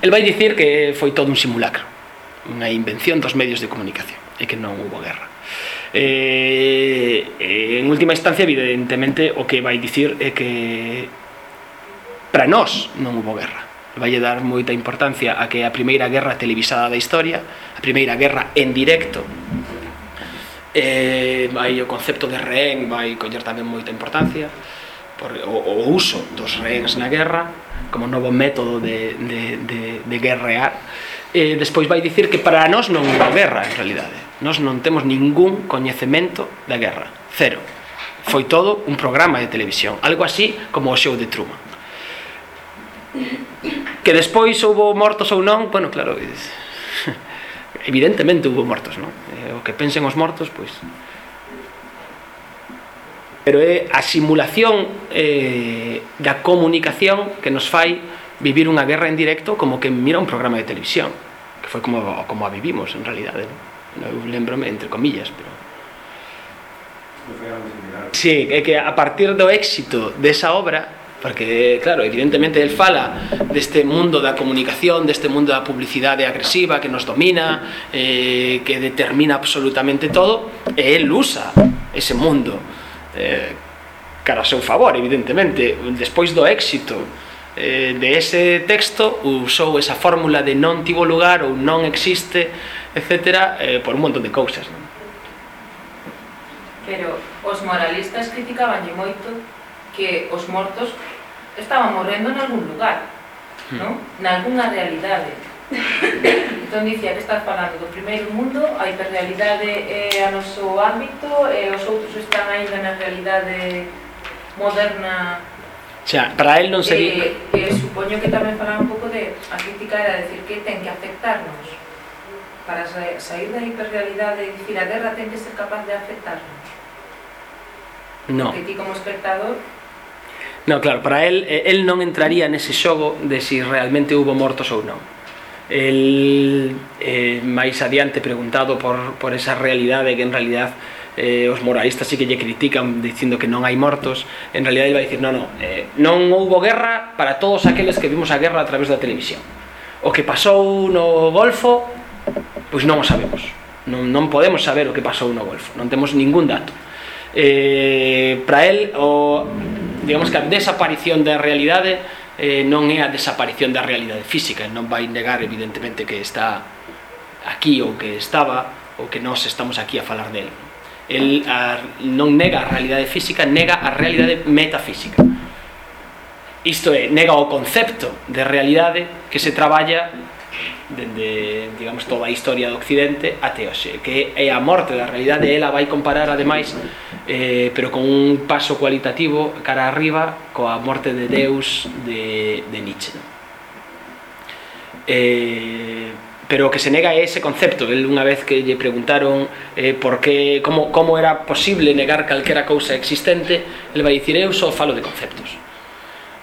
El vai dicir que foi todo un simulacro, unha invención dos medios de comunicación, e que non hubo guerra. Eh, en última instancia, evidentemente, o que vai dicir é que para nós non hubo guerra vai dar moita importancia a que a primeira guerra televisada da historia, a primeira guerra en directo, eh, vai o concepto de rehén vai coller tamén moita importancia, por, o, o uso dos rehéns na guerra, como novo método de, de, de, de guerrear e despois vai dicir que para nós non é guerra en realidade. Nós non temos ningún coñecemento da guerra. Cero. Foi todo un programa de televisión algo así como o show de Truman. Que despois houbo mortos ou non bueno, claro evidentemente houbo mortos non? Eh, o que pensen os mortos pois pero é a simulación eh, da comunicación que nos fai vivir unha guerra en directo como que mira un programa de televisión que foi como, como a vivimos en realidade non? eu lembrome entre comillas pero Sí, é que a partir do éxito desa obra porque claro, evidentemente el fala deste mundo da comunicación, deste mundo da publicidade agresiva que nos domina, eh, que determina absolutamente todo, e el usa ese mundo eh, cara a seu favor, evidentemente. Despois do éxito eh, de ese texto, usou esa fórmula de non tivo lugar ou non existe, etc., eh, por un montón de cousas. Non? Pero os moralistas criticaban moito que os mortos estaban morrendo en algún lugar, hmm. non? Nalgúna realidade entón dicía que estás falando do primeiro mundo, a hiperrealidade é a noso ámbito e os outros están ainda na realidade moderna Xa, para él non sería... e, que supoño que tamén falaba un pouco de... A crítica era decir que ten que afectarnos para sair da hiperrealidade e dicir a guerra ten que ser capaz de afectarnos. No. Porque ti como espectador No, claro, para él, él non entraría nese xogo de si realmente hubo mortos ou non el eh, máis adiante preguntado por, por esa realidade que en realidad eh, os moralistas sí que lle critican dicindo que non hai mortos en realidad ele vai dicir, non, non, eh, non houbo guerra para todos aqueles que vimos a guerra a través da televisión. O que pasou no Golfo pois non o sabemos. Non, non podemos saber o que pasou no Golfo non temos ningún dato. Eh, para el o, digamos que a desaparición da realidade eh, non é a desaparición da realidade física, non vai negar evidentemente que está aquí ou que estaba ou que nós estamos aquí a falar dele. El a, non nega a realidade física, nega a realidade metafísica. Isto é, nega o concepto de realidade que se traballa dende, digamos, toda a historia do Occidente até hoxe, que é a morte da realidade, ela vai comparar ademais eh, pero con un paso cualitativo cara arriba coa morte de Deus de, de Nietzsche. Eh, pero o que se nega é ese concepto. El unha vez que lle preguntaron eh, por que, como, como era posible negar calquera cousa existente, ele vai dicir, eu só falo de conceptos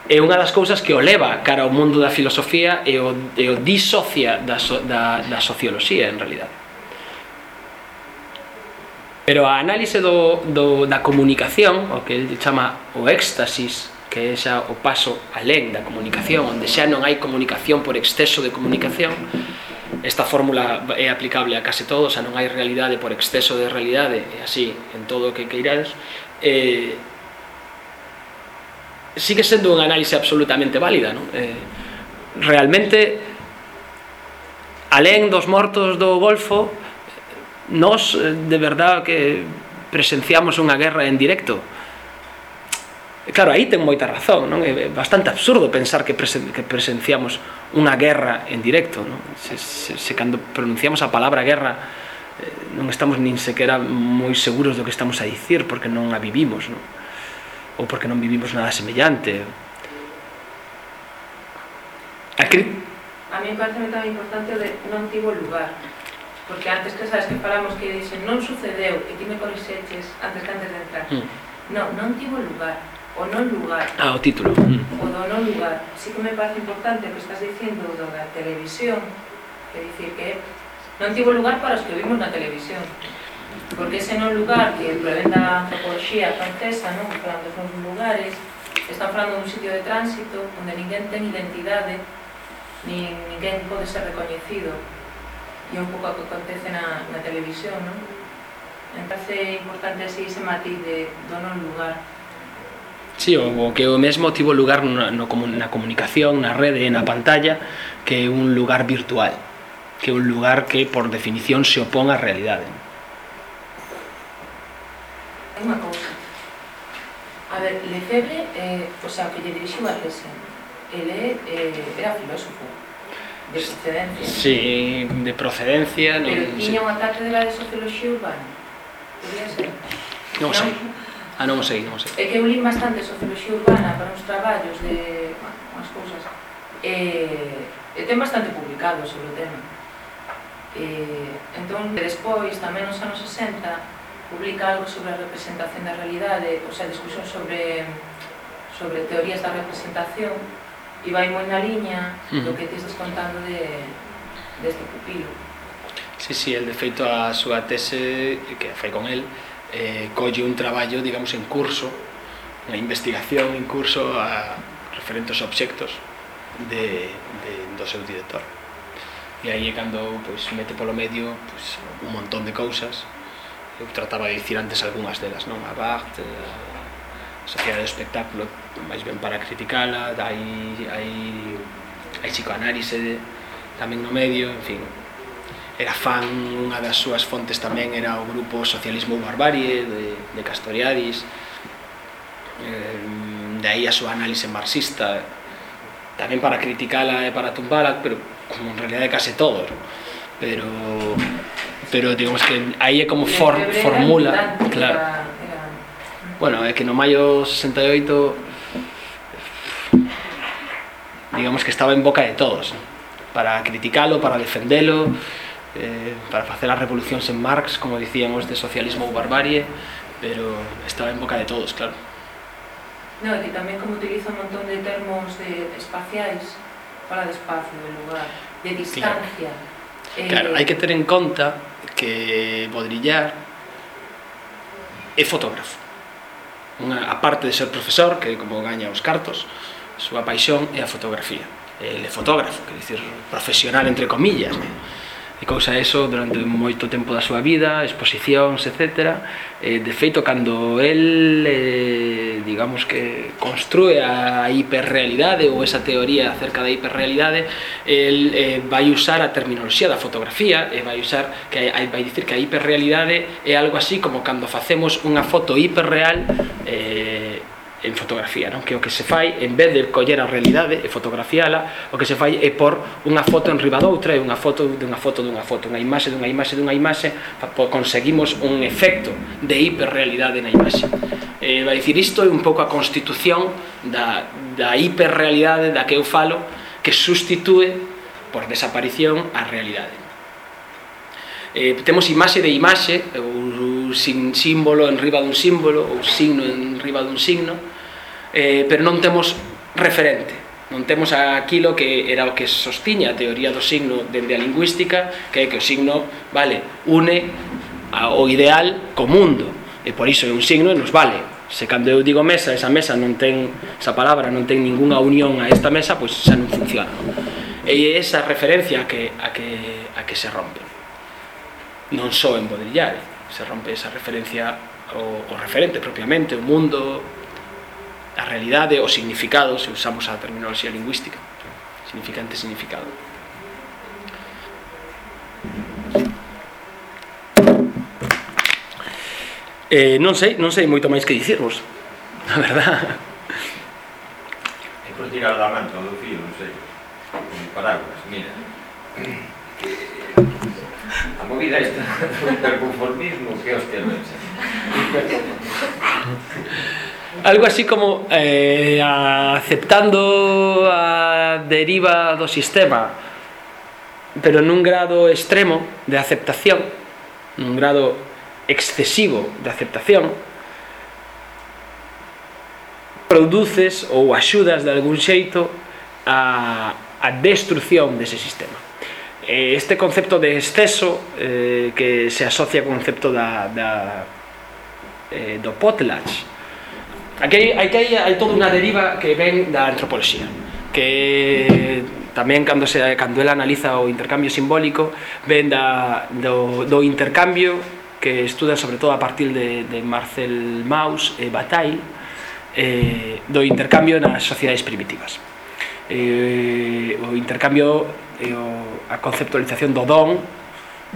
é unha das cousas que o leva cara ao mundo da filosofía e o, e o disocia da, so, da, da socioloxía en realidad. Pero a análise do, do, da comunicación o que el chama o éxtasis que é xa o paso alén da comunicación onde xa non hai comunicación por exceso de comunicación esta fórmula é aplicable a case todo xa non hai realidade por exceso de realidade e así en todo o que queirades eh, sigue sendo unha análise absolutamente válida non? Eh, realmente alén dos mortos do Golfo nós eh, de verdad que presenciamos unha guerra en directo claro, aí ten moita razón non é bastante absurdo pensar que, presen que presenciamos unha guerra en directo non? Se, se, se cando pronunciamos a palabra guerra eh, non estamos nin sequera moi seguros do que estamos a dicir porque non a vivimos non? ou porque non vivimos nada semellante. A, que... a mí parece tan importante de non tivo lugar. Porque antes que sabes que falamos que dixen non sucedeu, que ti me corrixeches antes que antes de entrar. Mm. Non, non tivo lugar. O non lugar. Ah, o título. Mm. O do non lugar. Sí que me parece importante o que estás dicindo do da televisión. Que dicir que non tivo lugar para os que vimos na televisión porque ese non lugar que prevén da antropoloxía francesa, non? Falando dos lugares, están falando dun sitio de tránsito onde ninguén ten identidade, nin ninguén pode ser recoñecido. E un pouco o que acontece na, na televisión, non? Entón é importante así ese matiz de, do non lugar. Sí, o que o mesmo tivo lugar na, no, na comunicación, na rede e na pantalla que é un lugar virtual que é un lugar que por definición se opón á realidade é unha cousa. A ver, Lefebvre, eh, o sea, que lle dirixiu a Resen, ele eh, era filósofo, de procedencia. Sí, de procedencia... Pero non, tiña sí. unha cátedra de socioloxía urbana, podría ser? Non sei. Ah, non sei, non sei. É que eu li bastante socioloxía urbana para uns traballos de... Bueno, unhas cousas. Eh, e ten bastante publicado sobre o tema. Eh, entón, despois, tamén nos anos 60, publica algo sobre a representación da realidade, o sea, discusión sobre sobre teorías da representación e vai moi na liña uh -huh. do que te estás contando de deste de pupilo. Sí, sí, el de feito a súa tese que fai con el eh, colle un traballo, digamos, en curso unha investigación en curso a referentes obxectos de, de, do seu director e aí é cando pois, mete polo medio pois, un montón de cousas eu trataba de dicir antes algunhas delas, non? A Barthes, eh, a Sociedade do Espectáculo, máis ben para criticala, hai, hai, hai psicoanálise tamén no medio, en fin, era fan, unha das súas fontes tamén era o grupo Socialismo Barbarie de, de Castoriadis. Eh, de aí a súa análise marxista tamén para criticala e para tumbala pero como en realidade case todo pero pero digamos que aí é como for, formula claro. bueno, é que no maio 68 digamos que estaba en boca de todos para criticalo, para defendelo eh, para facer as revolucións en Marx como dicíamos de socialismo ou barbarie pero estaba en boca de todos, claro. No, e que tamén como utiliza un montón de termos de espaciais para de espacio, de lugar, de distancia. Claro. Eh... Claro, hai que ter en conta que Bodrillar é fotógrafo. Unha, a parte de ser profesor, que como gaña os cartos, a súa paixón é a fotografía. Ele é fotógrafo, quer dicir, profesional entre comillas. Né? e cousa eso durante moito tempo da súa vida, exposicións, etc. Eh, de feito, cando el, eh, digamos que construe a hiperrealidade ou esa teoría acerca da hiperrealidade, el eh, vai usar a terminoloxía da fotografía e vai usar que vai dicir que a hiperrealidade é algo así como cando facemos unha foto hiperreal eh, en fotografía, non? que o que se fai en vez de coller a realidade e fotografiala, o que se fai é por unha foto en riba doutra e unha foto dunha foto dunha foto, unha imaxe dunha imaxe dunha imaxe, conseguimos un efecto de hiperrealidade na imaxe. Eh, vai dicir isto é un pouco a constitución da, da hiperrealidade da que eu falo que sustitúe por desaparición a realidade. Eh, temos imaxe de imaxe, ou sin símbolo en riba dun símbolo ou signo en riba dun signo eh, pero non temos referente non temos aquilo que era o que sostiña a teoría do signo dende a lingüística que é que o signo vale une ao ideal co mundo e por iso é un signo e nos vale se cando eu digo mesa, esa mesa non ten esa palabra non ten ningunha unión a esta mesa, pois xa non funciona. E é esa referencia a que a que a que se rompe. Non só en Baudrillard, se rompe esa referencia o, o referente propiamente, o mundo, a realidade, o significado, se usamos a terminoloxía lingüística, significante, significado. Eh, non sei, non sei moito máis que dicirvos, a verdad. E por tirar da manta do fío, non sei, con paraguas, mira. Eh, movida esta do hiperconformismo que hostia non Algo así como eh, aceptando a deriva do sistema, pero nun grado extremo de aceptación, nun grado excesivo de aceptación, produces ou axudas de algún xeito a, a destrucción dese sistema. Eh, este concepto de exceso eh, que se asocia ao concepto da, da eh, do potlatch. Aquí hai, aquí hai, hai toda unha deriva que ven da antropoloxía que tamén cando se cando ela analiza o intercambio simbólico ven da, do, do intercambio que estuda sobre todo a partir de, de Marcel Mauss e Bataille eh, do intercambio nas sociedades primitivas. Eh, o intercambio e o, a conceptualización do don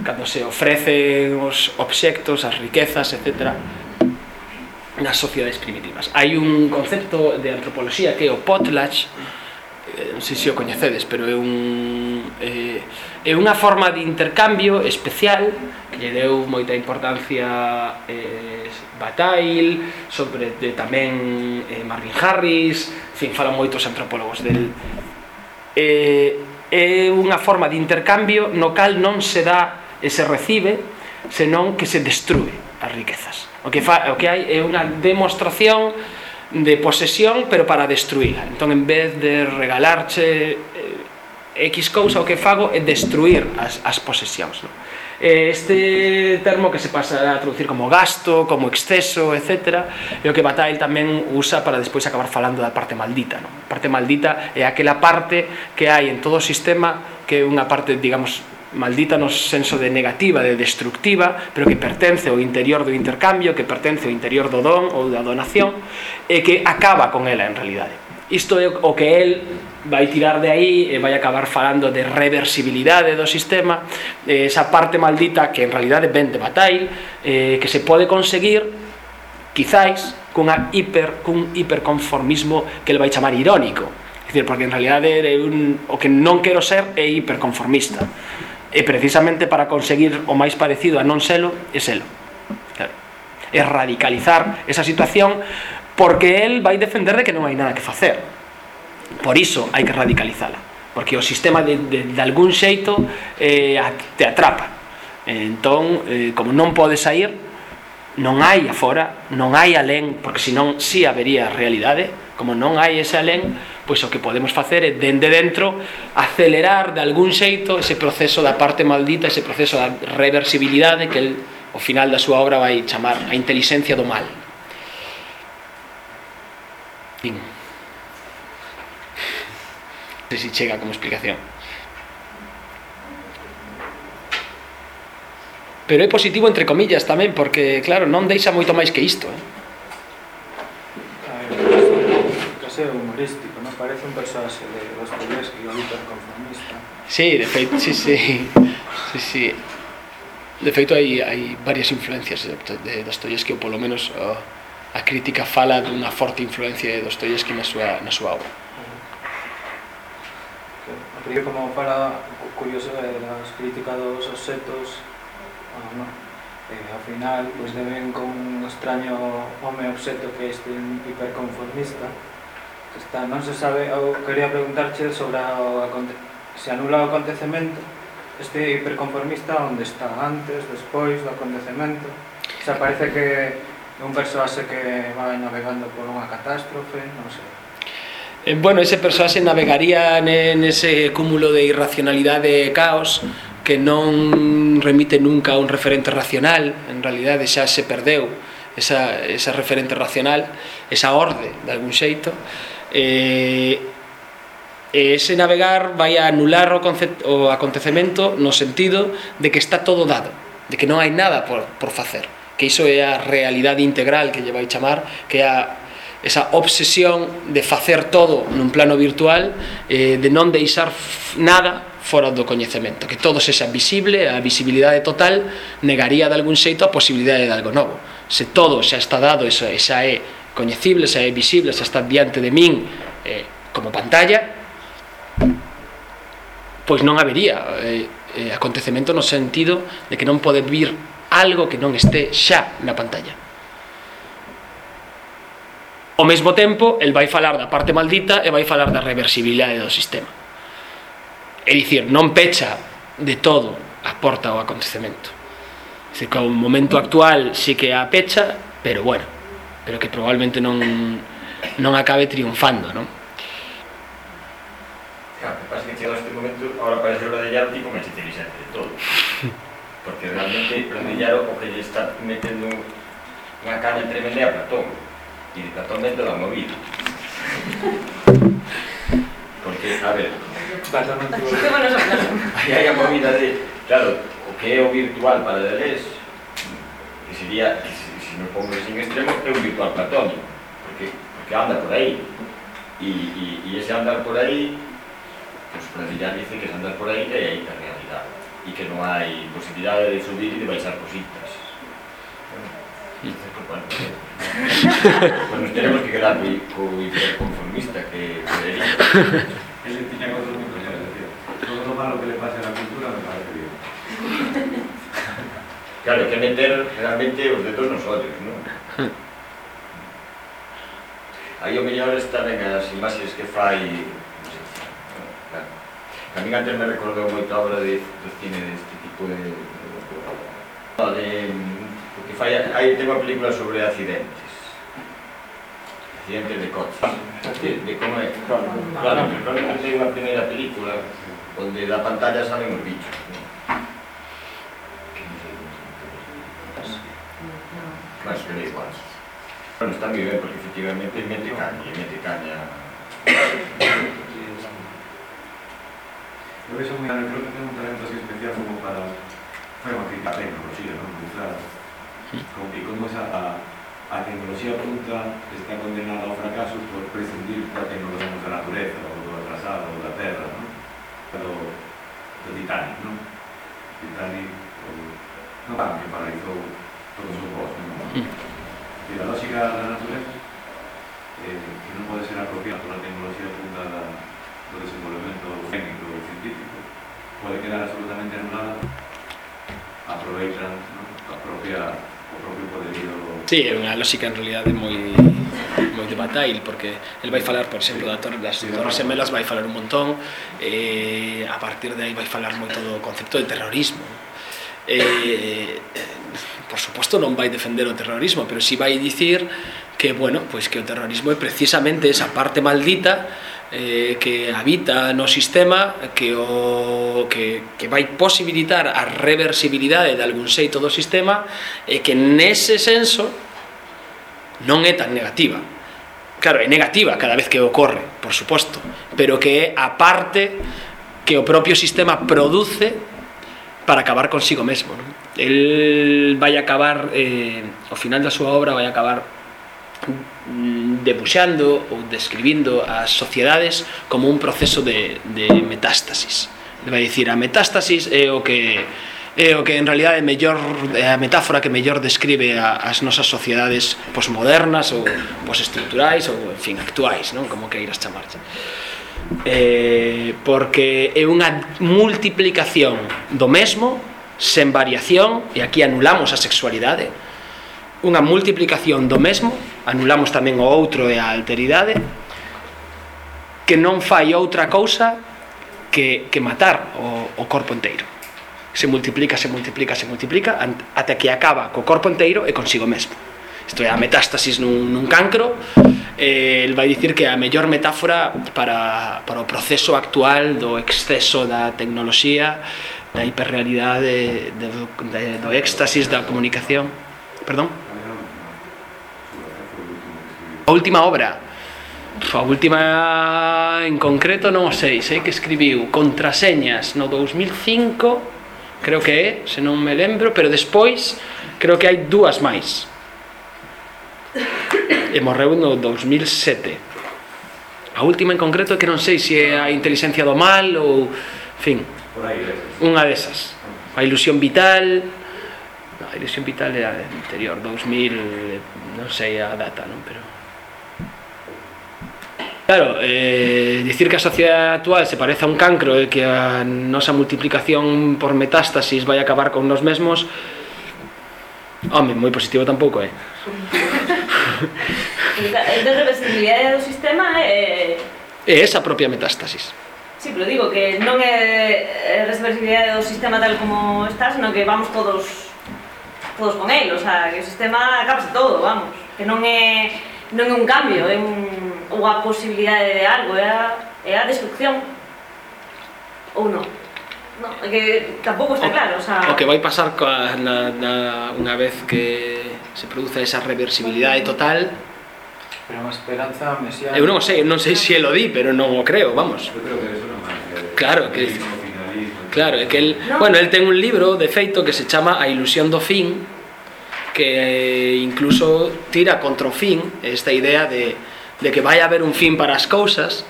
cando se ofrecen os obxectos, as riquezas, etc nas sociedades primitivas. Hai un concepto de antropoloxía que é o potlatch, eh, non sei se o coñecedes, pero é un eh, é unha forma de intercambio especial que lle deu moita importancia eh, Bataille, sobre de, tamén eh, Marvin Harris, en fin, falan moitos antropólogos del eh, é unha forma de intercambio no cal non se dá e se recibe, senón que se destrue as riquezas. O que, fa, o que hai é unha demostración de posesión, pero para destruíla. Entón, en vez de regalarche eh, X cousa, o que fago é destruir as, as posesións. Non? Eh, este termo que se pasa a traducir como gasto, como exceso, etc. É o que Bataille tamén usa para despois acabar falando da parte maldita. Non? A parte maldita é aquela parte que hai en todo o sistema que é unha parte, digamos, maldita no senso de negativa, de destructiva, pero que pertence ao interior do intercambio, que pertence ao interior do don ou da donación, e que acaba con ela en realidade. Isto é o que el vai tirar de aí e vai acabar falando de reversibilidade do sistema, eh, esa parte maldita que en realidade ven de Bataille, eh, que se pode conseguir, quizáis, cunha hiper, cun hiperconformismo que el vai chamar irónico. É dicir, porque en realidade é un, o que non quero ser é hiperconformista. E precisamente para conseguir o máis parecido a non selo, é selo. Claro. É radicalizar esa situación porque el vai defender de que non hai nada que facer Por iso hai que radicalizala, porque o sistema de, de, de algún xeito eh, te atrapa. Entón, eh, como non podes sair, non hai afora, non hai alén, porque senón si sí habería realidade, como non hai ese alén, pois o que podemos facer é dende dentro acelerar de algún xeito ese proceso da parte maldita, ese proceso da reversibilidade que el, o final da súa obra vai chamar a inteligencia do mal. Fin sei se chega como explicación. Pero é positivo entre comillas tamén, porque claro, non deixa moito máis que isto. Eh? Case humorístico, non? Parece un personaxe de Dostoyevsky, o hiperconformista. Sí, de feito, sí, sí. sí, sí. De feito, hai, hai varias influencias de Dostoyevsky, ou polo menos oh, a crítica fala dunha forte influencia de Dostoyevsky na súa, na súa obra. Creo como para curioso as críticas dos ah, no? eh, ao final pues, deben con un extraño home obxeto que este hiperconformista que está, non se sabe, eu quería preguntarche sobre o, se anula o acontecemento este hiperconformista onde está? Antes, despois do acontecemento? Se parece que é un persoase que vai navegando por unha catástrofe, non sei eh, bueno, ese persoaxe navegaría nese cúmulo de irracionalidade e caos que non remite nunca a un referente racional, en realidade xa se perdeu esa, esa referente racional, esa orde, de algún xeito, eh, e ese navegar vai a anular o, concepto, o acontecemento no sentido de que está todo dado, de que non hai nada por, por facer, que iso é a realidade integral que lle vai chamar, que é a esa obsesión de facer todo nun plano virtual eh, de non deixar nada fora do coñecemento que todo sexa visible, a visibilidade total negaría de algún xeito a posibilidade de algo novo. Se todo xa está dado xa, xa é coñecible, xa é visible xa está diante de min eh, como pantalla pois non habería eh, eh, acontecemento no sentido de que non pode vir algo que non este xa na pantalla. Ao mesmo tempo, el vai falar da parte maldita e vai falar da reversibilidade do sistema. É dicir, non pecha de todo a porta ao acontecemento. Se que ao momento actual sí que a pecha, pero bueno, pero que probablemente non non acabe triunfando, non? Claro, parece que chega este momento, ahora parece o Bradillaro tipo máis inteligente de todo. Porque realmente Bradillaro o que lle está metendo unha caña tremenda a Platón. E de Platón dentro da movida. Porque, a ver, Platón non tivo... Que bueno son Platón. aí hai a movida de, claro, o que é o virtual para Deleuze, que sería, que se, se nos pongo en extremo, é un virtual platónico, porque, porque anda por aí. E, e, e ese andar por aí, pues Pradillar dice que ese andar por aí é a hiperrealidade e que non hai posibilidade de subir e de baixar cositas. Bueno, pues, bueno, tenemos que quedar co hiperconformista que Federico. Él tiña cosas muy coñeras, decía. Todo lo malo que le pase a la cultura me parece bien. Claro, que meter realmente os dedos nos ollos, non? Aí o mellor está ben as imaxes que fai claro. A mí antes me recordou moita obra de, de cine deste tipo de, de, de, de que fai, hai tema película sobre accidentes. Accidentes de coches. De, de como é. Claro, claro, claro unha primeira película onde da pantalla salen os bichos. Máis que da igual. Bueno, está moi ben porque efectivamente mete caña mete caña. Eu vexo moi, creo que ten un talento así especial como para... Foi unha crítica, pero, sí, non? Muy claro a, a tecnología punta está condenada ao fracaso por prescindir da tecnología da natureza, ou do atrasado, ou da terra, ¿no? Do, do Titanic, non? Titanic, o no, tan que paralizou todo o seu posto, non? E a lógica da natureza, eh, que non pode ser apropiada pola tecnología punta da, do desenvolvemento técnico e científico, pode quedar absolutamente anulada, aproveitan ¿no? a propia propio poderío... Sí, é unha lógica en realidade moi moi de Bataille, porque el vai falar, por exemplo, da torre, das Torres Gemelas, vai falar un montón, e a partir de aí vai falar moito do concepto de terrorismo. E, por suposto non vai defender o terrorismo, pero si vai dicir que, bueno, pois que o terrorismo é precisamente esa parte maldita eh, que habita no sistema que o que, que vai posibilitar a reversibilidade de algún xeito do sistema e que nese senso non é tan negativa claro, é negativa cada vez que ocorre por suposto, pero que é a parte que o propio sistema produce para acabar consigo mesmo non? el vai acabar eh, ao final da súa obra vai acabar debuxando ou describindo as sociedades como un proceso de, de metástasis. Vai dicir, a metástasis é o que é o que en realidad é mellor é a metáfora que mellor describe a, as nosas sociedades posmodernas ou postestructurais ou en fin actuais, non como queiras chamarche. Eh, porque é unha multiplicación do mesmo sen variación e aquí anulamos a sexualidade unha multiplicación do mesmo anulamos tamén o outro e a alteridade que non fai outra cousa que, que matar o, o corpo inteiro se multiplica, se multiplica, se multiplica ata que acaba co corpo inteiro e consigo mesmo. Isto é a metástasis nun, nun cancro eh, el vai dicir que é a mellor metáfora para, para o proceso actual do exceso da tecnoloxía da hiperrealidade de, de, de, do éxtasis da comunicación. Perdón? última obra? A última en concreto non sei, sei que escribiu Contraseñas no 2005 creo que é, se non me lembro pero despois creo que hai dúas máis. E morreu no 2007 a última en concreto que non sei se é a inteligencia do mal ou, fin unha desas. A ilusión vital. A ilusión vital era anterior 2000, non sei a data non? pero Claro, eh, dicir que a sociedade actual se parece a un cancro e que a nosa multiplicación por metástasis vai acabar con nos mesmos Home, moi positivo tampouco, eh? entón, reversibilidade do sistema é... É esa propia metástasis. Sí, pero digo que non é reversibilidade do sistema tal como está, senón que vamos todos todos con ele, o sea, que o sistema acabase todo, vamos. Que non é, non é un cambio, é un ou a posibilidade de algo, é a, é a destrucción ou non. No, que tampouco está o, claro, o, sea... o que vai pasar coa, na, na, unha vez que se produza esa reversibilidade total Pero unha esperanza mesiánica Eu non sei, non sei se lo di, pero non o creo, vamos Eu creo que é máis. Claro, que Claro, é que el, no. bueno, el ten un libro de feito que se chama A ilusión do fin que eh, incluso tira contra o fin esta idea de de que vai haber un fin para as cousas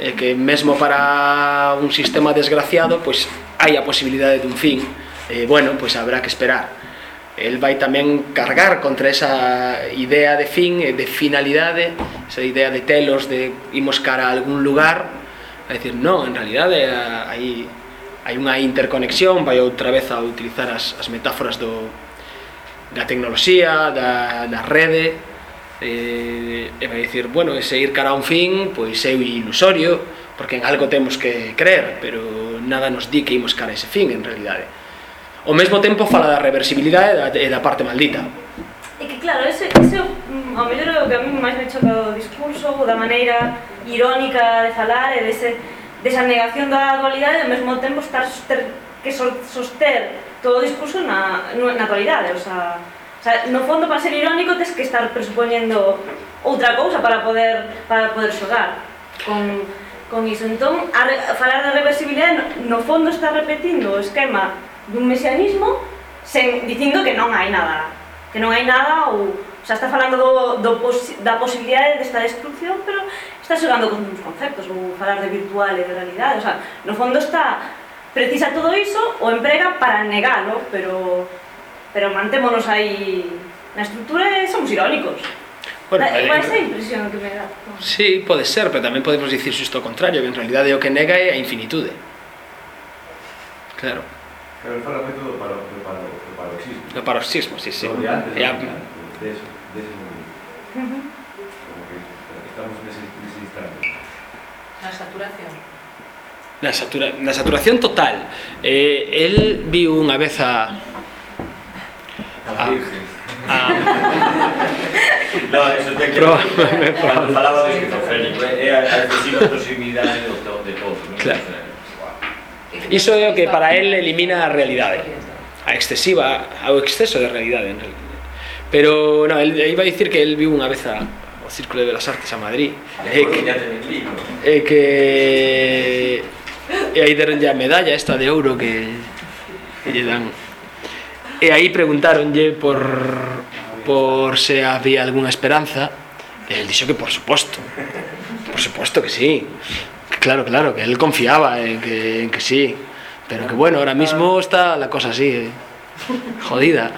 e que mesmo para un sistema desgraciado pois hai a posibilidade dun fin e bueno, pois habrá que esperar. El vai tamén cargar contra esa idea de fin e de finalidade esa idea de telos de imos cara a algún lugar a decir, non, en realidade hai, hai unha interconexión vai outra vez a utilizar as, as metáforas do, da tecnoloxía da, da rede eh, e vai dicir, bueno, ese ir cara a un fin pois é ilusorio, porque en algo temos que creer, pero nada nos di que imos cara a ese fin, en realidade. Ao mesmo tempo fala da reversibilidade e da, e da parte maldita. É que claro, ese, ese mm, ao mellor o que a mí máis me choca o discurso, da maneira irónica de falar e dese, desa negación da dualidade e ao mesmo tempo estar soster, que soster todo o discurso na, na actualidade, o sea, O sea, no fondo para ser irónico tes que estar presupoñendo outra cousa para poder para poder xogar con con iso. Entón, a re, a falar da reversibilidade no, no fondo está repetindo o esquema dun mesianismo sen dicindo que non hai nada, que non hai nada ou xa está falando do, do posi, da posibilidade desta destrucción, pero está xogando con uns conceptos, ou falar de virtual e de realidade, o sea, no fondo está precisa todo iso o emprega para negalo, pero pero mantémonos aí na estrutura e somos irónicos. Bueno, da, igual esa impresión que me dá. Sí, pode ser, pero tamén podemos dicir xusto o contrario, que en realidade o que nega é a infinitude. Claro. Pero el fala moito do, paro, do, paro, do paroxismo. Do paroxismo, sí, sí. De antes, e a... de, de, eso, de ese momento. Uh -huh. Como que estamos nese, nese instante. Na saturación. Na, satura, na saturación total. Eh, el viu unha vez a Ah. no, eso te quiero Cando falaba do esquizofrénico, eh, eh, é a excesiva proximidade do, do, de todo. Non? Claro. Iso é o que para él elimina a realidade. A excesiva, ao exceso de realidade, en realidad. Pero, no, él, eh, iba a dicir que él viu unha vez a, ao Círculo de Belas Artes a Madrid. E eh, que, e que e aí deronlle a medalla esta de ouro que, que lle dan E aí preguntáronlle por por se había algunha esperanza e el dixo que por suposto. Por suposto que sí. Claro, claro, que él confiaba en que, en que sí. Pero que bueno, ahora mismo está la cosa así eh. jodida.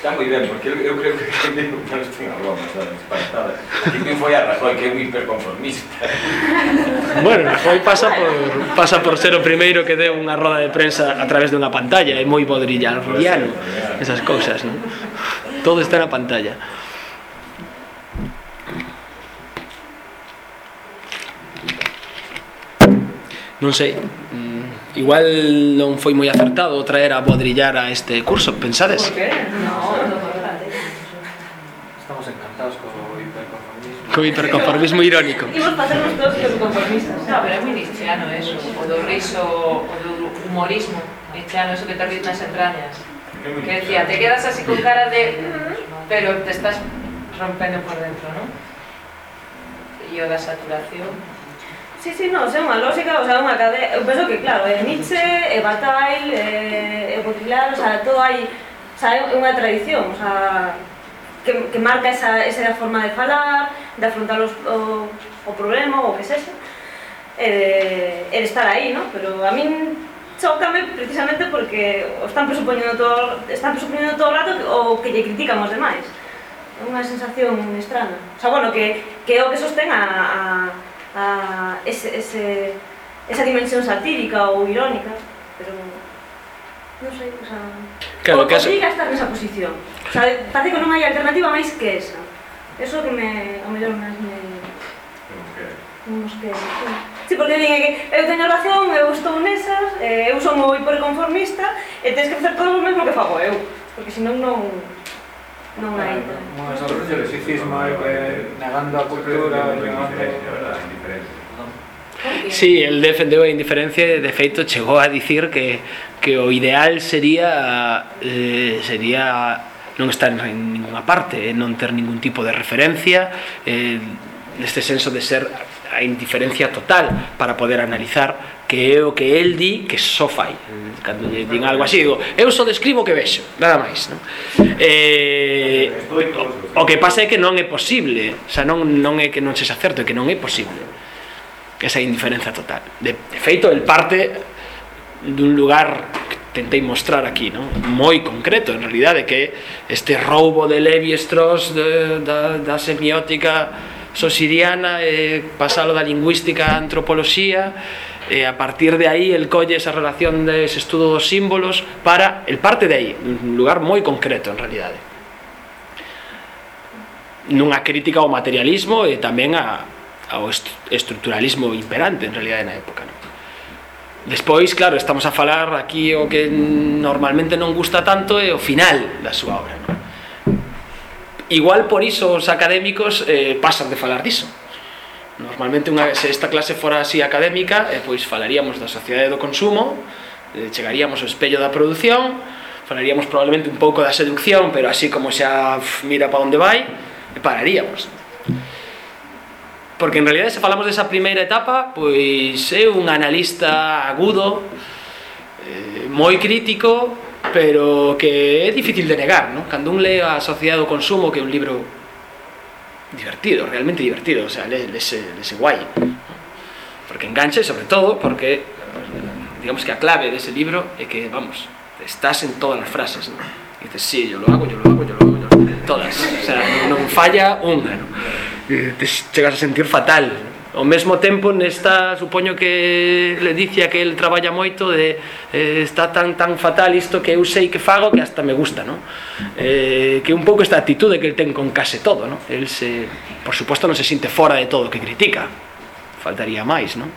Está moi ben, porque eu, eu creo que non ten a broma, sabes, espantada. Que que foi a Rajoy, que é un hiperconformista. Bueno, Rajoy pasa por, pasa por ser o primeiro que deu unha roda de prensa a través dunha pantalla, é moi bodrillano, esas cousas, non? Todo está na pantalla. Non sei, Igual non foi moi acertado traer a Bodrillar a este curso, pensades? Por que? No, no, Estamos encantados co hiperconformismo. Co hiperconformismo irónico. Imos facernos todos os conformistas. No, pero é moi nicheano eso, o do riso, o do humorismo. Nicheano, eso que te ríes nas entrañas. Que decía, te quedas así con cara de... Pero te estás rompendo por dentro, ¿no? E o da saturación... Sí, sí, non, é unha lógica, o sea, unha cadea, eu penso que claro, é Nietzsche, é Bataille, eh, é, é Baudrillard, o sea, todo hai, o sea, é unha tradición, o sea, que, que marca esa, esa forma de falar, de afrontar os, o, o problema, o que sexa, e de, e de eh, estar aí, ¿no? pero a min chocame precisamente porque o están presupoñendo todo, están presupoñendo todo o rato o que lle critican os demais. É unha sensación estrana. O sea, bueno, que, que é o que sostén a, a a ese, ese, esa dimensión satírica ou irónica, pero non sei, o sea, claro, o que obriga a estar nesa posición. O sea, parece que non hai alternativa máis que esa. Eso que me, ao mellor, máis me... Como que... Sí, porque din que eu teño razón, eu estou nesas, eh, eu son moi hiperconformista, e tens que facer todo o mesmo que fago eu, porque senón non non hai. unha sorte de lexismo aí que negando a cultura, negando... Sí, el defendeu a indiferencia e de feito chegou a dicir que que o ideal sería eh, sería non estar en ninguna parte, eh, non ter ningún tipo de referencia, eh, neste senso de ser a indiferencia total para poder analizar que é o que el di que só fai cando lle din algo así digo, eu só describo o que vexo, nada máis non? Eh, o, o que pasa é que non é posible o sea, non, non é que non se certo é que non é posible esa indiferenza total de, de feito, el parte dun lugar que tentei mostrar aquí, non? moi concreto en realidade que este roubo de Levi-Strauss da, da semiótica sosiriana e pasalo da lingüística á antropoloxía e a partir de aí el colle esa relación de ese estudo dos símbolos para el parte de aí, un lugar moi concreto en realidade nunha crítica ao materialismo e tamén a, ao estruturalismo imperante en realidade na época non? despois, claro, estamos a falar aquí o que normalmente non gusta tanto é o final da súa obra non? Igual por iso os académicos eh, pasan de falar diso. Normalmente unha, se esta clase fora así académica, eh, pois falaríamos da sociedade do consumo, eh, chegaríamos ao espello da produción, falaríamos probablemente un pouco da seducción, pero así como xa pff, mira pa onde vai, eh, pararíamos. Porque en realidad se falamos desa primeira etapa, pois é un analista agudo, eh, moi crítico, pero que é difícil de negar, non? Cando un lee a sociedade do consumo que é un libro divertido, realmente divertido, o sea, lese, lese, lese guai, porque enganche, sobre todo, porque eh, digamos que a clave dese libro é que, vamos, estás en todas as frases, non? E dices, sí, yo lo hago, yo lo hago, yo lo hago, yo lo hago. todas, o sea, non falla unha, non? E te chegas a sentir fatal, non? ao mesmo tempo nesta supoño que le dicia que el traballa moito de eh, está tan tan fatal isto que eu sei que fago que hasta me gusta ¿no? Eh, que un pouco esta actitude que el ten con case todo ¿no? el se, por suposto non se sinte fora de todo o que critica faltaría máis ¿no?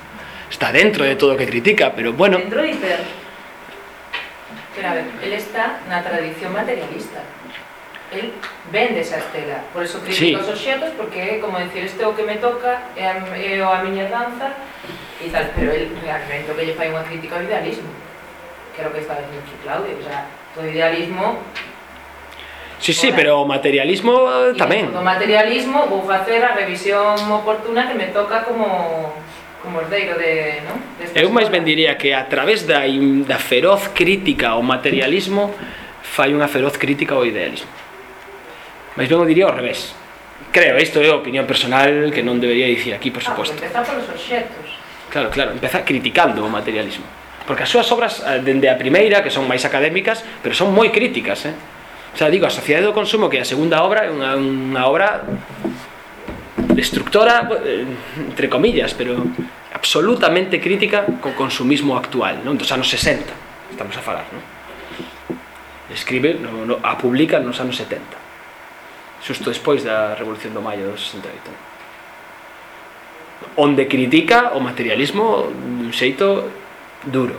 está dentro de todo o que critica pero bueno dentro de hiper claro, él está na tradición materialista él vende esa estela por eso critico sí. os obxetos porque é como decir este é o que me toca é a, é a miña danza e tal, pero el realmente o que lle fai unha crítica ao idealismo que é o que está dicindo aquí Claudio o sea, o idealismo Sí, sí, pero o materialismo eh, tamén. O materialismo vou facer a revisión oportuna que me toca como como ordeiro de, non? Eu máis ben diría que a través da, da feroz crítica ao materialismo fai unha feroz crítica ao idealismo. Mas ben o diría ao revés. Creo, isto é a opinión personal que non debería dicir aquí, por suposto. Ah, empezar polos obxectos. Claro, claro, empezar criticando o materialismo. Porque as súas obras, eh, dende a primeira, que son máis académicas, pero son moi críticas, eh? O sea, digo, a Sociedade do Consumo, que é a segunda obra, é unha, unha obra destructora, eh, entre comillas, pero absolutamente crítica co consumismo actual, non? dos anos 60, estamos a falar. Non? Escribe, no, no, a publica nos anos 70 xusto despois da Revolución do Maio do 68 onde critica o materialismo dun xeito duro.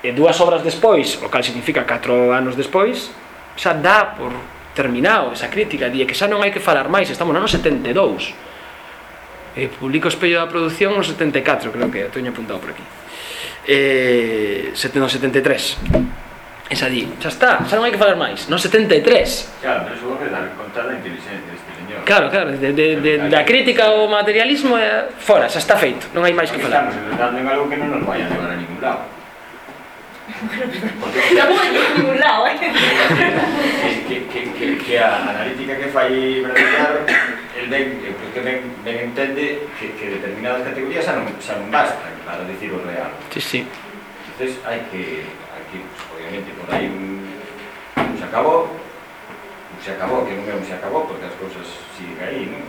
E dúas obras despois o cal significa 4 anos despois xa dá por terminado esa crítica di que xa non hai que falar máis estamos no ano 72 e publico o espello da produción no 74 creo que teño apuntado por aquí. Eh, 73 E xa di, xa está, xa non hai que falar máis. non 73. Claro, pero supongo que dar conta da inteligencia deste señor. Claro, claro, de, de, de, da crítica ao materialismo é fora, xa está feito, non hai máis que falar. Estamos entrando en algo que non nos vai a levar a ningún lado. Tampouco en ningún lado, eh? que, que, que, que a analítica que fai Brasilar el ben, que ben, ben entende que, que determinadas categorías xa non, xa non basta para dicir o real. Sí, sí. Entonces hai que pues, obviamente, por aí un, un se acabou, un se acabou, que é un se acabou, porque as cousas siguen aí, non?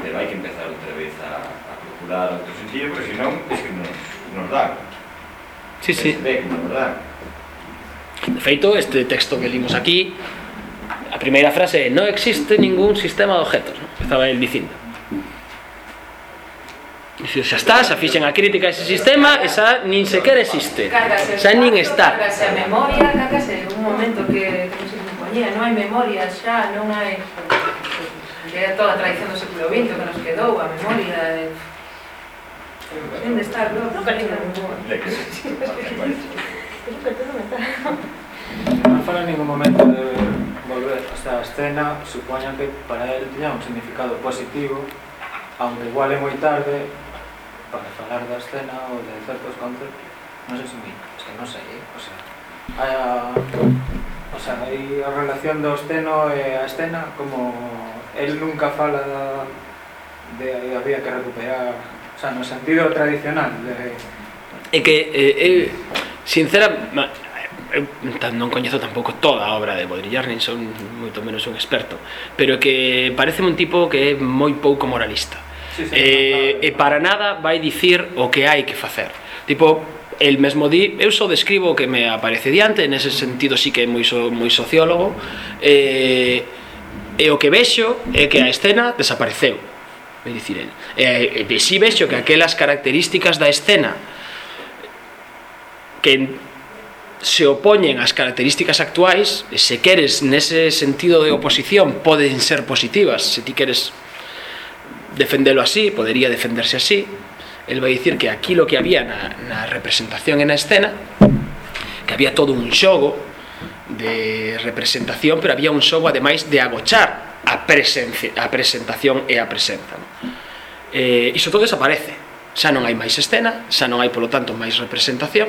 Pero hai que empezar outra vez a, a procurar outro sentido, porque senón es que nos, nos dá. Sí, sí. Se ve nos dá. De feito, este texto que limos aquí, a primeira frase é non existe ningún sistema de objetos, non? estaba el dicindo. Dicir, xa está, xa fixen a crítica a ese sistema, esa nin sequer existe. Xa nin está. Cárgase a memoria, cárgase un momento que, que non se componía, non hai memoria xa, non hai... Que toda a tradición do século XX que nos quedou, a memoria... De... Onde está, estar, non? Non, non fala en ningún momento de volver hasta a escena, supoñan que para él tiña un significado positivo, aunque igual é moi tarde, para falar da escena ou de certos conceptos, non sei se mi, se non sei, eh? o sea, hai a, o sea, hai a relación do esteno e a escena como el nunca fala da, de había que recuperar, o sea, no sentido tradicional de... É que, eh, eh, sincera, eu non coñezo tampouco toda a obra de Baudrillard, nin son moito menos un experto, pero que parece un tipo que é moi pouco moralista sí, sí, eh, claro, e para nada vai dicir o que hai que facer. Tipo, el mesmo di, eu só describo o que me aparece diante, nese sentido sí que é moi, so, moi sociólogo, e, e o que vexo é que a escena desapareceu, vai dicir, el. E, e si vexo que aquelas características da escena que se opoñen ás características actuais, se queres nese sentido de oposición, poden ser positivas, se ti queres defendelo así, podería defenderse así el vai dicir que aquí lo que había na, na representación e na escena que había todo un xogo de representación pero había un xogo ademais de agochar a, presencia, a presentación e a presenza no? eh, iso todo desaparece xa non hai máis escena xa non hai polo tanto máis representación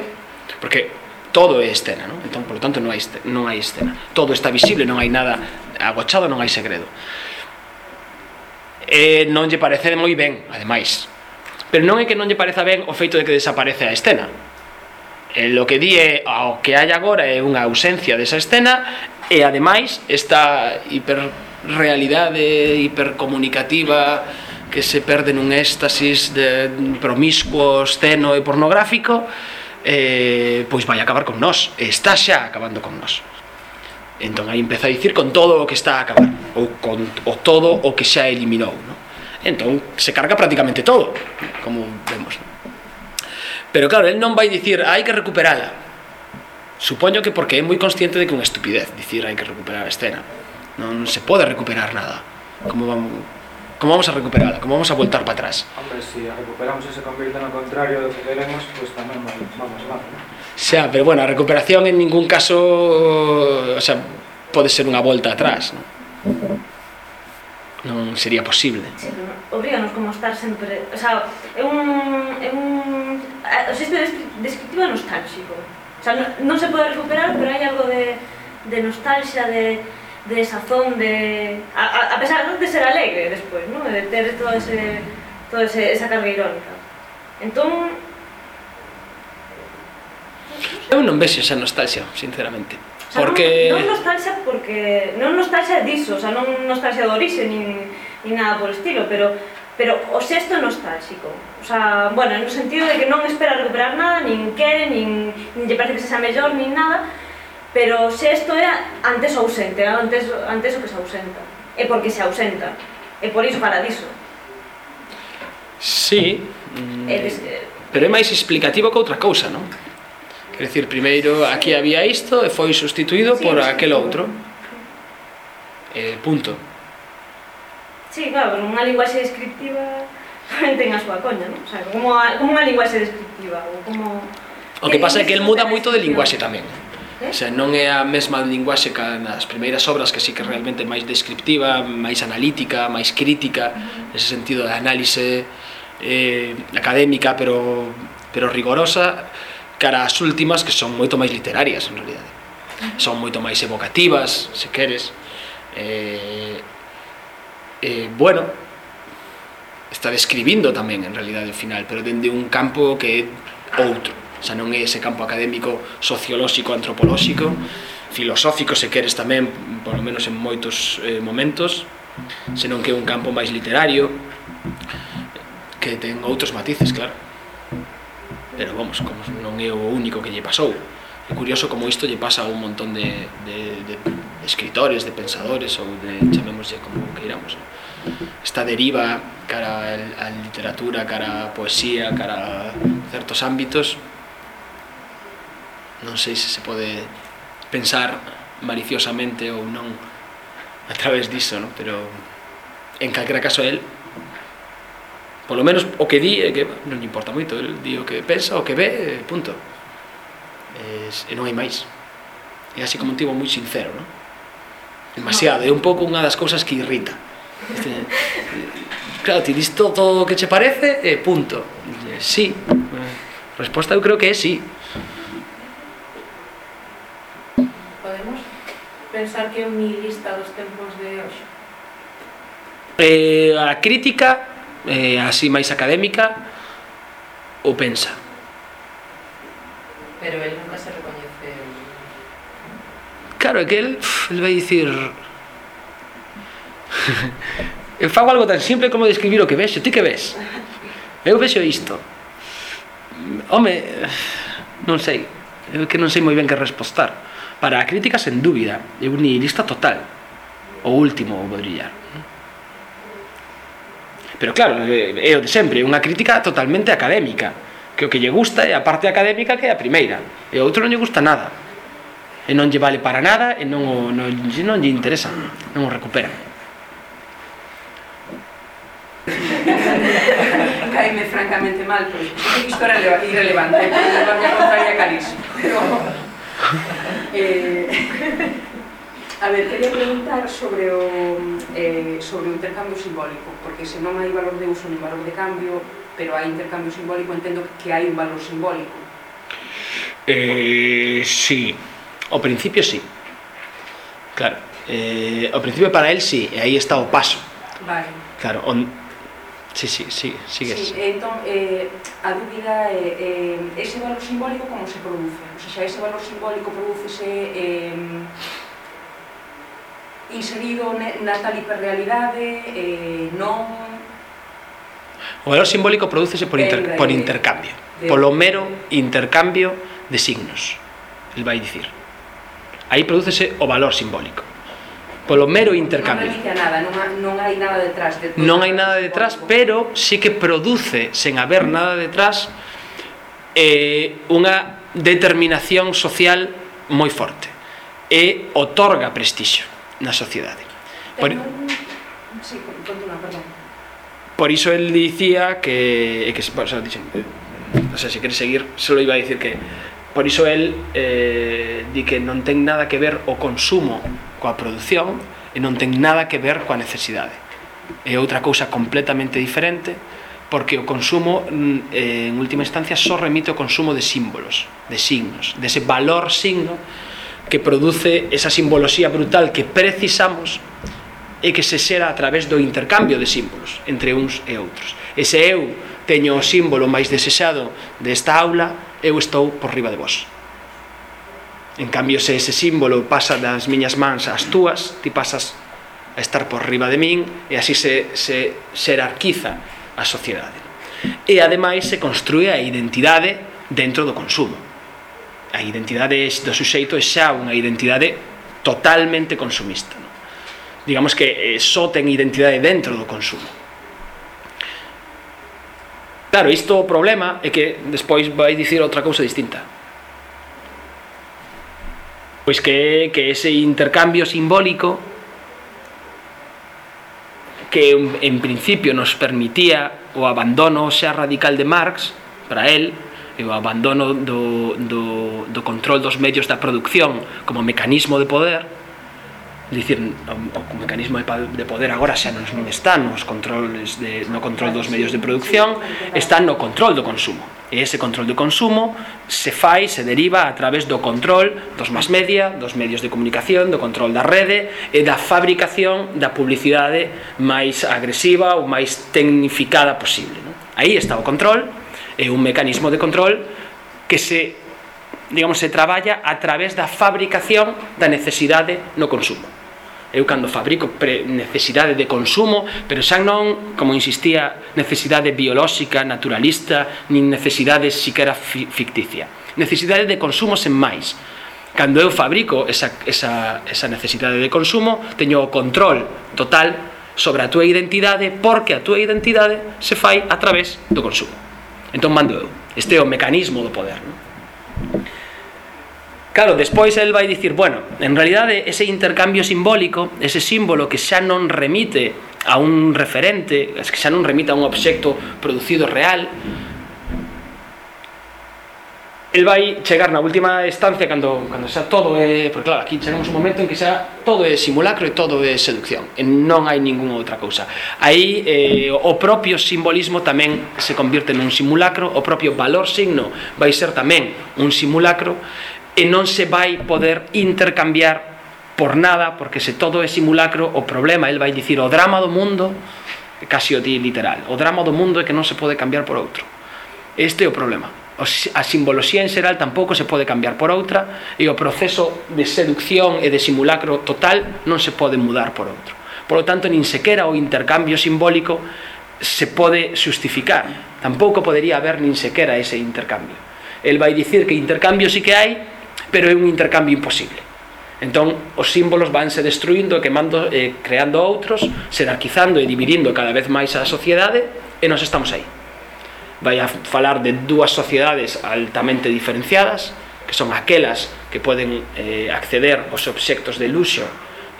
porque todo é escena non? entón polo tanto non hai, non hai escena todo está visible, non hai nada agochado, non hai segredo eh, non lle parece moi ben, ademais. Pero non é que non lle pareza ben o feito de que desaparece a escena. E lo que di é ao que hai agora é unha ausencia desa escena e ademais esta hiperrealidade hipercomunicativa que se perde nun éxtasis de promiscuo, esceno e pornográfico eh, pois vai acabar con nós está xa acabando con nós Entón aí empeza a dicir con todo o que está a acabar, ou con o todo o que xa eliminou, no? Entón se carga prácticamente todo, como vemos. Pero claro, el non vai dicir, hai que recuperala. Supoño que porque é moi consciente de que unha estupidez dicir hai que recuperar a escena. Non se pode recuperar nada. Como vamos, como vamos a recuperarla? Como vamos a voltar para atrás? Hombre, si a recuperamos e se convirte no contrario do que queremos, pues tamén vamos mal, ¿no? Xa, pero bueno, a recuperación en ningún caso, o sea, pode ser unha volta atrás, non? Non sería posible. Sí, obríganos como estar sempre, o sea, é un é un o isto descriptivo nostálxico. O sea, non, non se pode recuperar, pero hai algo de de nostalgia, de de sazón, de... A, a pesar de ser alegre despois, ¿no? de ter todo ese, todo ese, esa carga irónica. Entón, Eu non vexo esa nostalgia, sinceramente. O sea, porque... Non, non nostalgia porque... Non nostalgia diso, o sea, non nostalgia do orixe, nin, nin nada por estilo, pero pero o sexto nostálxico. O sea, bueno, no sentido de que non espera recuperar nada, nin quere, nin, nin lle parece que se xa mellor, nin nada, pero o sexto é antes ausente, antes, antes o que se ausenta. É porque se ausenta. É por iso para diso. Sí. Mm, é des... Pero é máis explicativo que outra cousa, non? Quer decir, primeiro aquí había isto e foi sustituído sí, por sí, aquel outro. Eh, punto. Sí, claro, pero unha linguaxe descriptiva ten a súa coña, non? O sea, como, a, como unha linguaxe descriptiva ou como... O que pasa é que el muda moito de linguaxe tamén. Eh? O sea, non é a mesma linguaxe que nas primeiras obras que sí que realmente máis descriptiva, máis analítica, máis crítica, nese sentido de análise eh, académica, pero, pero rigorosa cara ás últimas que son moito máis literarias en realidade. Son moito máis evocativas se queres. Eh, eh, bueno está describindo tamén en realidade o final pero dende un campo que é outro. Xa non é ese campo académico sociolóxico, antropolóxico filosófico se queres tamén polo menos en moitos eh, momentos senón que é un campo máis literario que ten outros matices, claro pero vamos, como non é o único que lle pasou. É curioso como isto lle pasa a un montón de, de, de escritores, de pensadores ou de chamémoslle como queiramos. Esta deriva cara a literatura, cara a poesía, cara a certos ámbitos non sei se se pode pensar maliciosamente ou non a través diso, ¿no? pero en calquera caso el Polo menos o que di é que non lle importa moito, el di o que pensa, o que ve, eh, punto. E, e non hai máis. É así como un tipo moi sincero, non? Demasiado, é un pouco unha das cousas que irrita. Este, eh, claro, ti dis todo o que che parece e punto. E, sí. Resposta eu creo que é sí. Podemos pensar que é un nihilista dos tempos de hoxe? Eh, a crítica eh, así máis académica o pensa. Pero el nunca se recoñece Claro, é que el, el vai dicir Eu fago algo tan simple como describir o que vexo, ti que ves? Eu vexo isto. Home, non sei, eu que non sei moi ben que respostar. Para a crítica, sen dúbida, é un nihilista total. O último, o brillar. Pero claro, eh, é o de sempre, unha crítica totalmente académica. Que o que lle gusta é a parte académica que é a primeira e a outro non lle gusta nada. E non lle vale para nada e non, o, non, non lle interesa non o recupera caime francamente mal pois, pois pues, isto era irrelevante a miña contraria calís pero eh, A ver, quería preguntar sobre o, eh, sobre o intercambio simbólico, porque se non hai valor de uso ni valor de cambio, pero hai intercambio simbólico, entendo que hai un valor simbólico. Eh, sí, ao principio sí. Claro, eh, ao principio para él sí, e aí está o paso. Vale. Claro, on, Sí, sí, sí, sigues. Sí, entón, eh, a dúbida é eh, eh, ese valor simbólico como se produce? O sea, ese valor simbólico producese eh, inserido na tal hiperrealidade, eh, non... O valor simbólico prodúcese por, inter, por intercambio, polo mero intercambio de signos, el vai dicir. Aí prodúcese o valor simbólico polo mero intercambio. Non hai nada, non, non hai nada detrás. De non hai nada detrás, pero sí que produce, sen haber nada detrás, eh, unha determinación social moi forte e otorga prestixio na sociedade. Por, sí, perdón. Por iso el dicía que, que bueno, xa dixen, eh, o sea, se quere seguir, só iba a dicir que por iso el eh, di que non ten nada que ver o consumo coa produción e non ten nada que ver coa necesidade. É outra cousa completamente diferente porque o consumo mm, eh, en última instancia só remite ao consumo de símbolos, de signos, dese valor signo que produce esa simboloxía brutal que precisamos e que se xera a través do intercambio de símbolos entre uns e outros. E se eu teño o símbolo máis desexado desta aula, eu estou por riba de vos. En cambio, se ese símbolo pasa das miñas mans ás túas, ti pasas a estar por riba de min e así se, se, xerarquiza a sociedade. E ademais se construe a identidade dentro do consumo a identidade do suxeito é xa unha identidade totalmente consumista. Non? Digamos que eh, só ten identidade dentro do consumo. Claro, isto o problema é que despois vai dicir outra cousa distinta. Pois que que ese intercambio simbólico que en, en principio nos permitía o abandono xa radical de Marx para él e o abandono do, do, do control dos medios da produción como mecanismo de poder dicir, o, o mecanismo de poder agora xa non, non está nos controles de, no control dos medios de producción está no control do consumo e ese control do consumo se fai, se deriva a través do control dos más media, dos medios de comunicación do control da rede e da fabricación da publicidade máis agresiva ou máis tecnificada posible non? aí está o control é un mecanismo de control que se digamos, se traballa a través da fabricación da necesidade no consumo. Eu cando fabrico pre necesidade de consumo, pero xa non, como insistía, necesidade biolóxica, naturalista, nin necesidade siquera fi ficticia. Necesidade de consumo sen máis. Cando eu fabrico esa, esa, esa necesidade de consumo, teño o control total sobre a túa identidade porque a túa identidade se fai a través do consumo entón mando eu este é o mecanismo do poder non? Claro, despois el vai dicir, bueno, en realidade ese intercambio simbólico, ese símbolo que xa non remite a un referente, que xa non remite a un obxecto producido real, el vai chegar na última estancia cando, cando xa todo é, porque claro, aquí chegamos un momento en que xa todo é simulacro e todo é seducción e non hai ningunha outra cousa. Aí eh, o propio simbolismo tamén se convirte nun simulacro o propio valor signo vai ser tamén un simulacro e non se vai poder intercambiar por nada, porque se todo é simulacro o problema, el vai dicir o drama do mundo casi o di literal o drama do mundo é que non se pode cambiar por outro. Este é o problema a simboloxía en xeral tampouco se pode cambiar por outra e o proceso de seducción e de simulacro total non se pode mudar por outro. Por lo tanto, nin sequera o intercambio simbólico se pode justificar. Tampouco podería haber nin sequera ese intercambio. El vai dicir que intercambio sí que hai, pero é un intercambio imposible. Entón, os símbolos vanse destruindo e quemando, eh, creando outros, xerarquizando e dividindo cada vez máis a sociedade, e nos estamos aí vai a falar de dúas sociedades altamente diferenciadas, que son aquelas que poden eh, acceder aos obxectos de luxo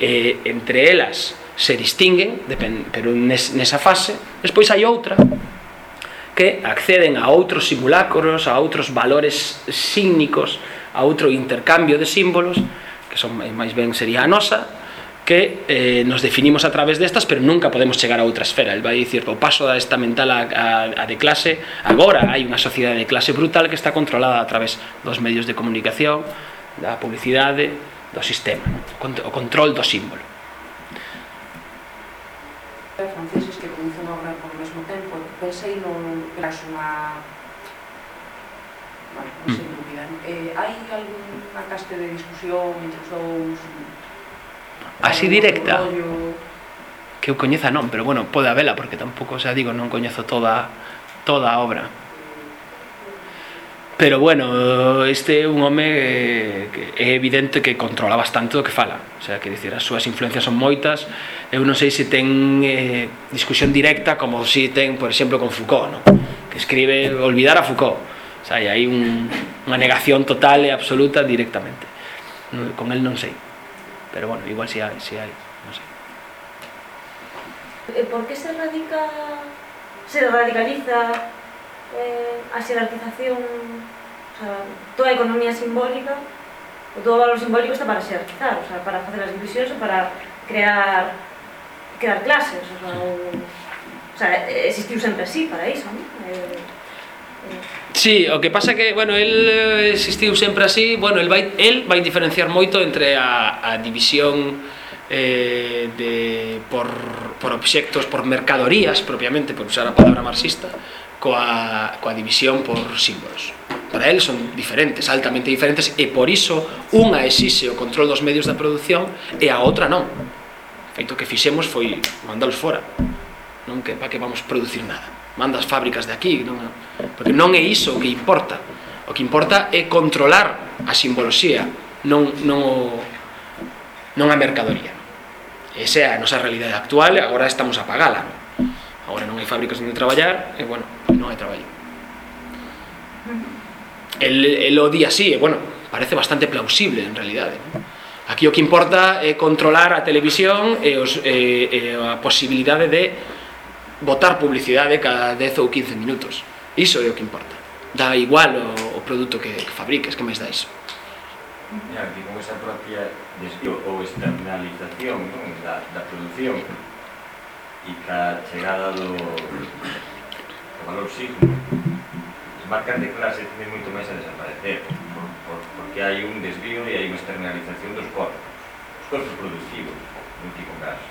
eh, entre elas se distinguen depend, pero nes, nesa fase despois hai outra que acceden a outros simulacros a outros valores sígnicos a outro intercambio de símbolos que son máis ben sería a nosa que eh, nos definimos a través destas, pero nunca podemos chegar a outra esfera. El vai dicir, o paso da estamental a, a, a de clase, agora hai unha sociedade de clase brutal que está controlada a través dos medios de comunicación, da publicidade, do sistema, no? o control do símbolo. franceses que producen obra ao mesmo tempo, pensei no eras unha bueno, non mm. sei dúbida. Eh, hai algunha caste de discusión entre os dous así directa. que eu coñeza non, pero bueno, pode habela porque tampouco, xa digo, non coñezo toda toda a obra. Pero bueno, este é un home que é evidente que controla bastante o que fala. O sea, que dicir, as súas influencias son moitas. Eu non sei se ten eh, discusión directa como si ten, por exemplo, con Foucault no? que escribe olvidar a Foucault. O sea, hai un, unha negación total e absoluta directamente. Con el non sei pero bueno, igual si hai, si hai, non sei. E eh, por que se radica se radicaliza eh, a xerarquización o sea, toda a economía simbólica o todo o valor simbólico está para xerarquizar o sea, para facer as divisións ou para crear crear clases o sea, o, o sea, existiu sempre así para iso ¿no? eh, eh. Sí, o que pasa que, bueno, el eh, existiu sempre así, bueno, el vai, el vai diferenciar moito entre a, a división eh, de, por, por obxectos, por mercadorías propiamente, por usar a palabra marxista, coa, coa división por símbolos. Para él son diferentes, altamente diferentes, e por iso unha exixe o control dos medios da produción e a outra non. O Feito que fixemos foi mandalos fora non que para que vamos producir nada. Manda as fábricas de aquí non, porque non é iso o que importa. O que importa é controlar a simboloxía non, non, o, non a mercadoría. Esa é a nosa realidade actual agora estamos a pagala agora non hai fábricas onde traballar e bueno, non hai traballo. El, el o día así e bueno, parece bastante plausible en realidade aquí o que importa é controlar a televisión e, os, e, e a posibilidade de botar publicidade cada 10 ou 15 minutos. Iso é o que importa. Dá igual o, o produto que, que fabriques, que máis dá iso. E aquí con esa propia ou externalización non? Da, da produción e ca chegada do, do valor signo as marcas de clase tienen moito máis a desaparecer por, por, porque hai un desvío e hai unha externalización dos corpos os corpos productivos, no último caso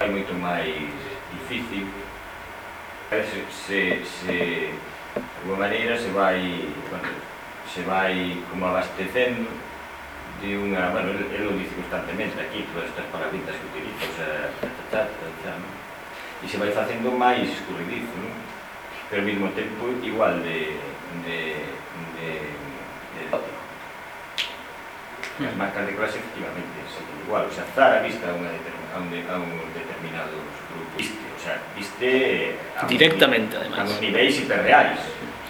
hai moito máis difícil se, se, se de alguma maneira se vai bueno, se vai como abastecendo de unha, bueno, el, el lo dice constantemente aquí, todas estas palabritas que utiliza, o sea, ta, ta, ta, ta, no? e se vai facendo máis escurridizo, non? pero ao mesmo tempo igual de, de, de, de tópico. As marcas de clase efectivamente son igual, o sea, Zara vista a, unha a, un, a un determinado sea, viste eh, a directamente un, además. a uns niveis hiperreais.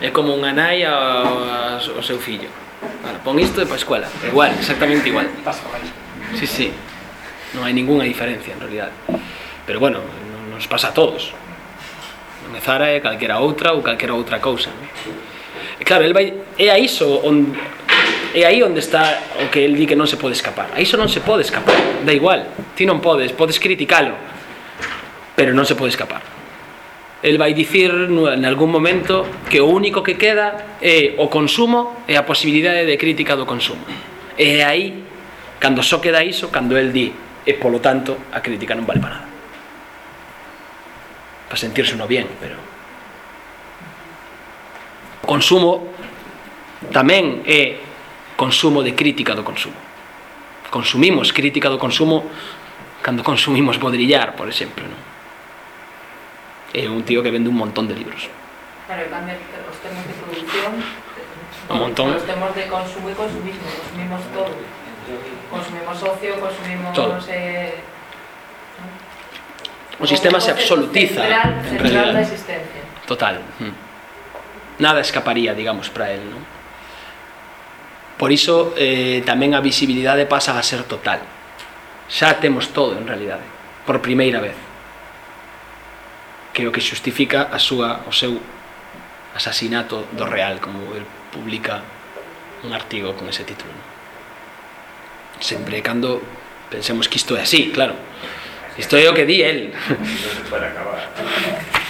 É como unha nai ao, ao seu fillo. Bueno, pon isto e pa escola. Igual, exactamente igual. Sí, sí. Non hai ningunha diferencia en realidad. Pero bueno, nos pasa a todos. Non é Zara é calquera outra ou calquera outra cousa. Non? E claro, el vai, é a iso onde, é aí onde está o que el di que non se pode escapar. A iso non se pode escapar. Da igual, ti non podes, podes criticalo, pero non se pode escapar. El vai dicir en algún momento que o único que queda é o consumo e a posibilidade de crítica do consumo. E aí, cando só queda iso, cando el di, e polo tanto, a crítica non vale para nada. Para sentirse uno bien, pero... O consumo tamén é consumo de crítica do consumo. Consumimos crítica do consumo cando consumimos bodrillar, por exemplo, non? é un tío que vende un montón de libros. Claro, cambia os temas de producción, un montón. os temas de consumo e consumismo, consumimos todo. Consumimos ocio, consumimos... Todo. Eh, o sistema se absolutiza central, en central realidad. Existencia. Total. Mm. Nada escaparía, digamos, para él, ¿no? Por iso eh, tamén a visibilidade pasa a ser total. Xa temos todo, en realidade, por primeira vez que é o que xustifica a súa, o seu asasinato do real, como el publica un artigo con ese título. ¿no? Sempre cando pensemos que isto é así, claro. Isto é o que di el. Para acabar.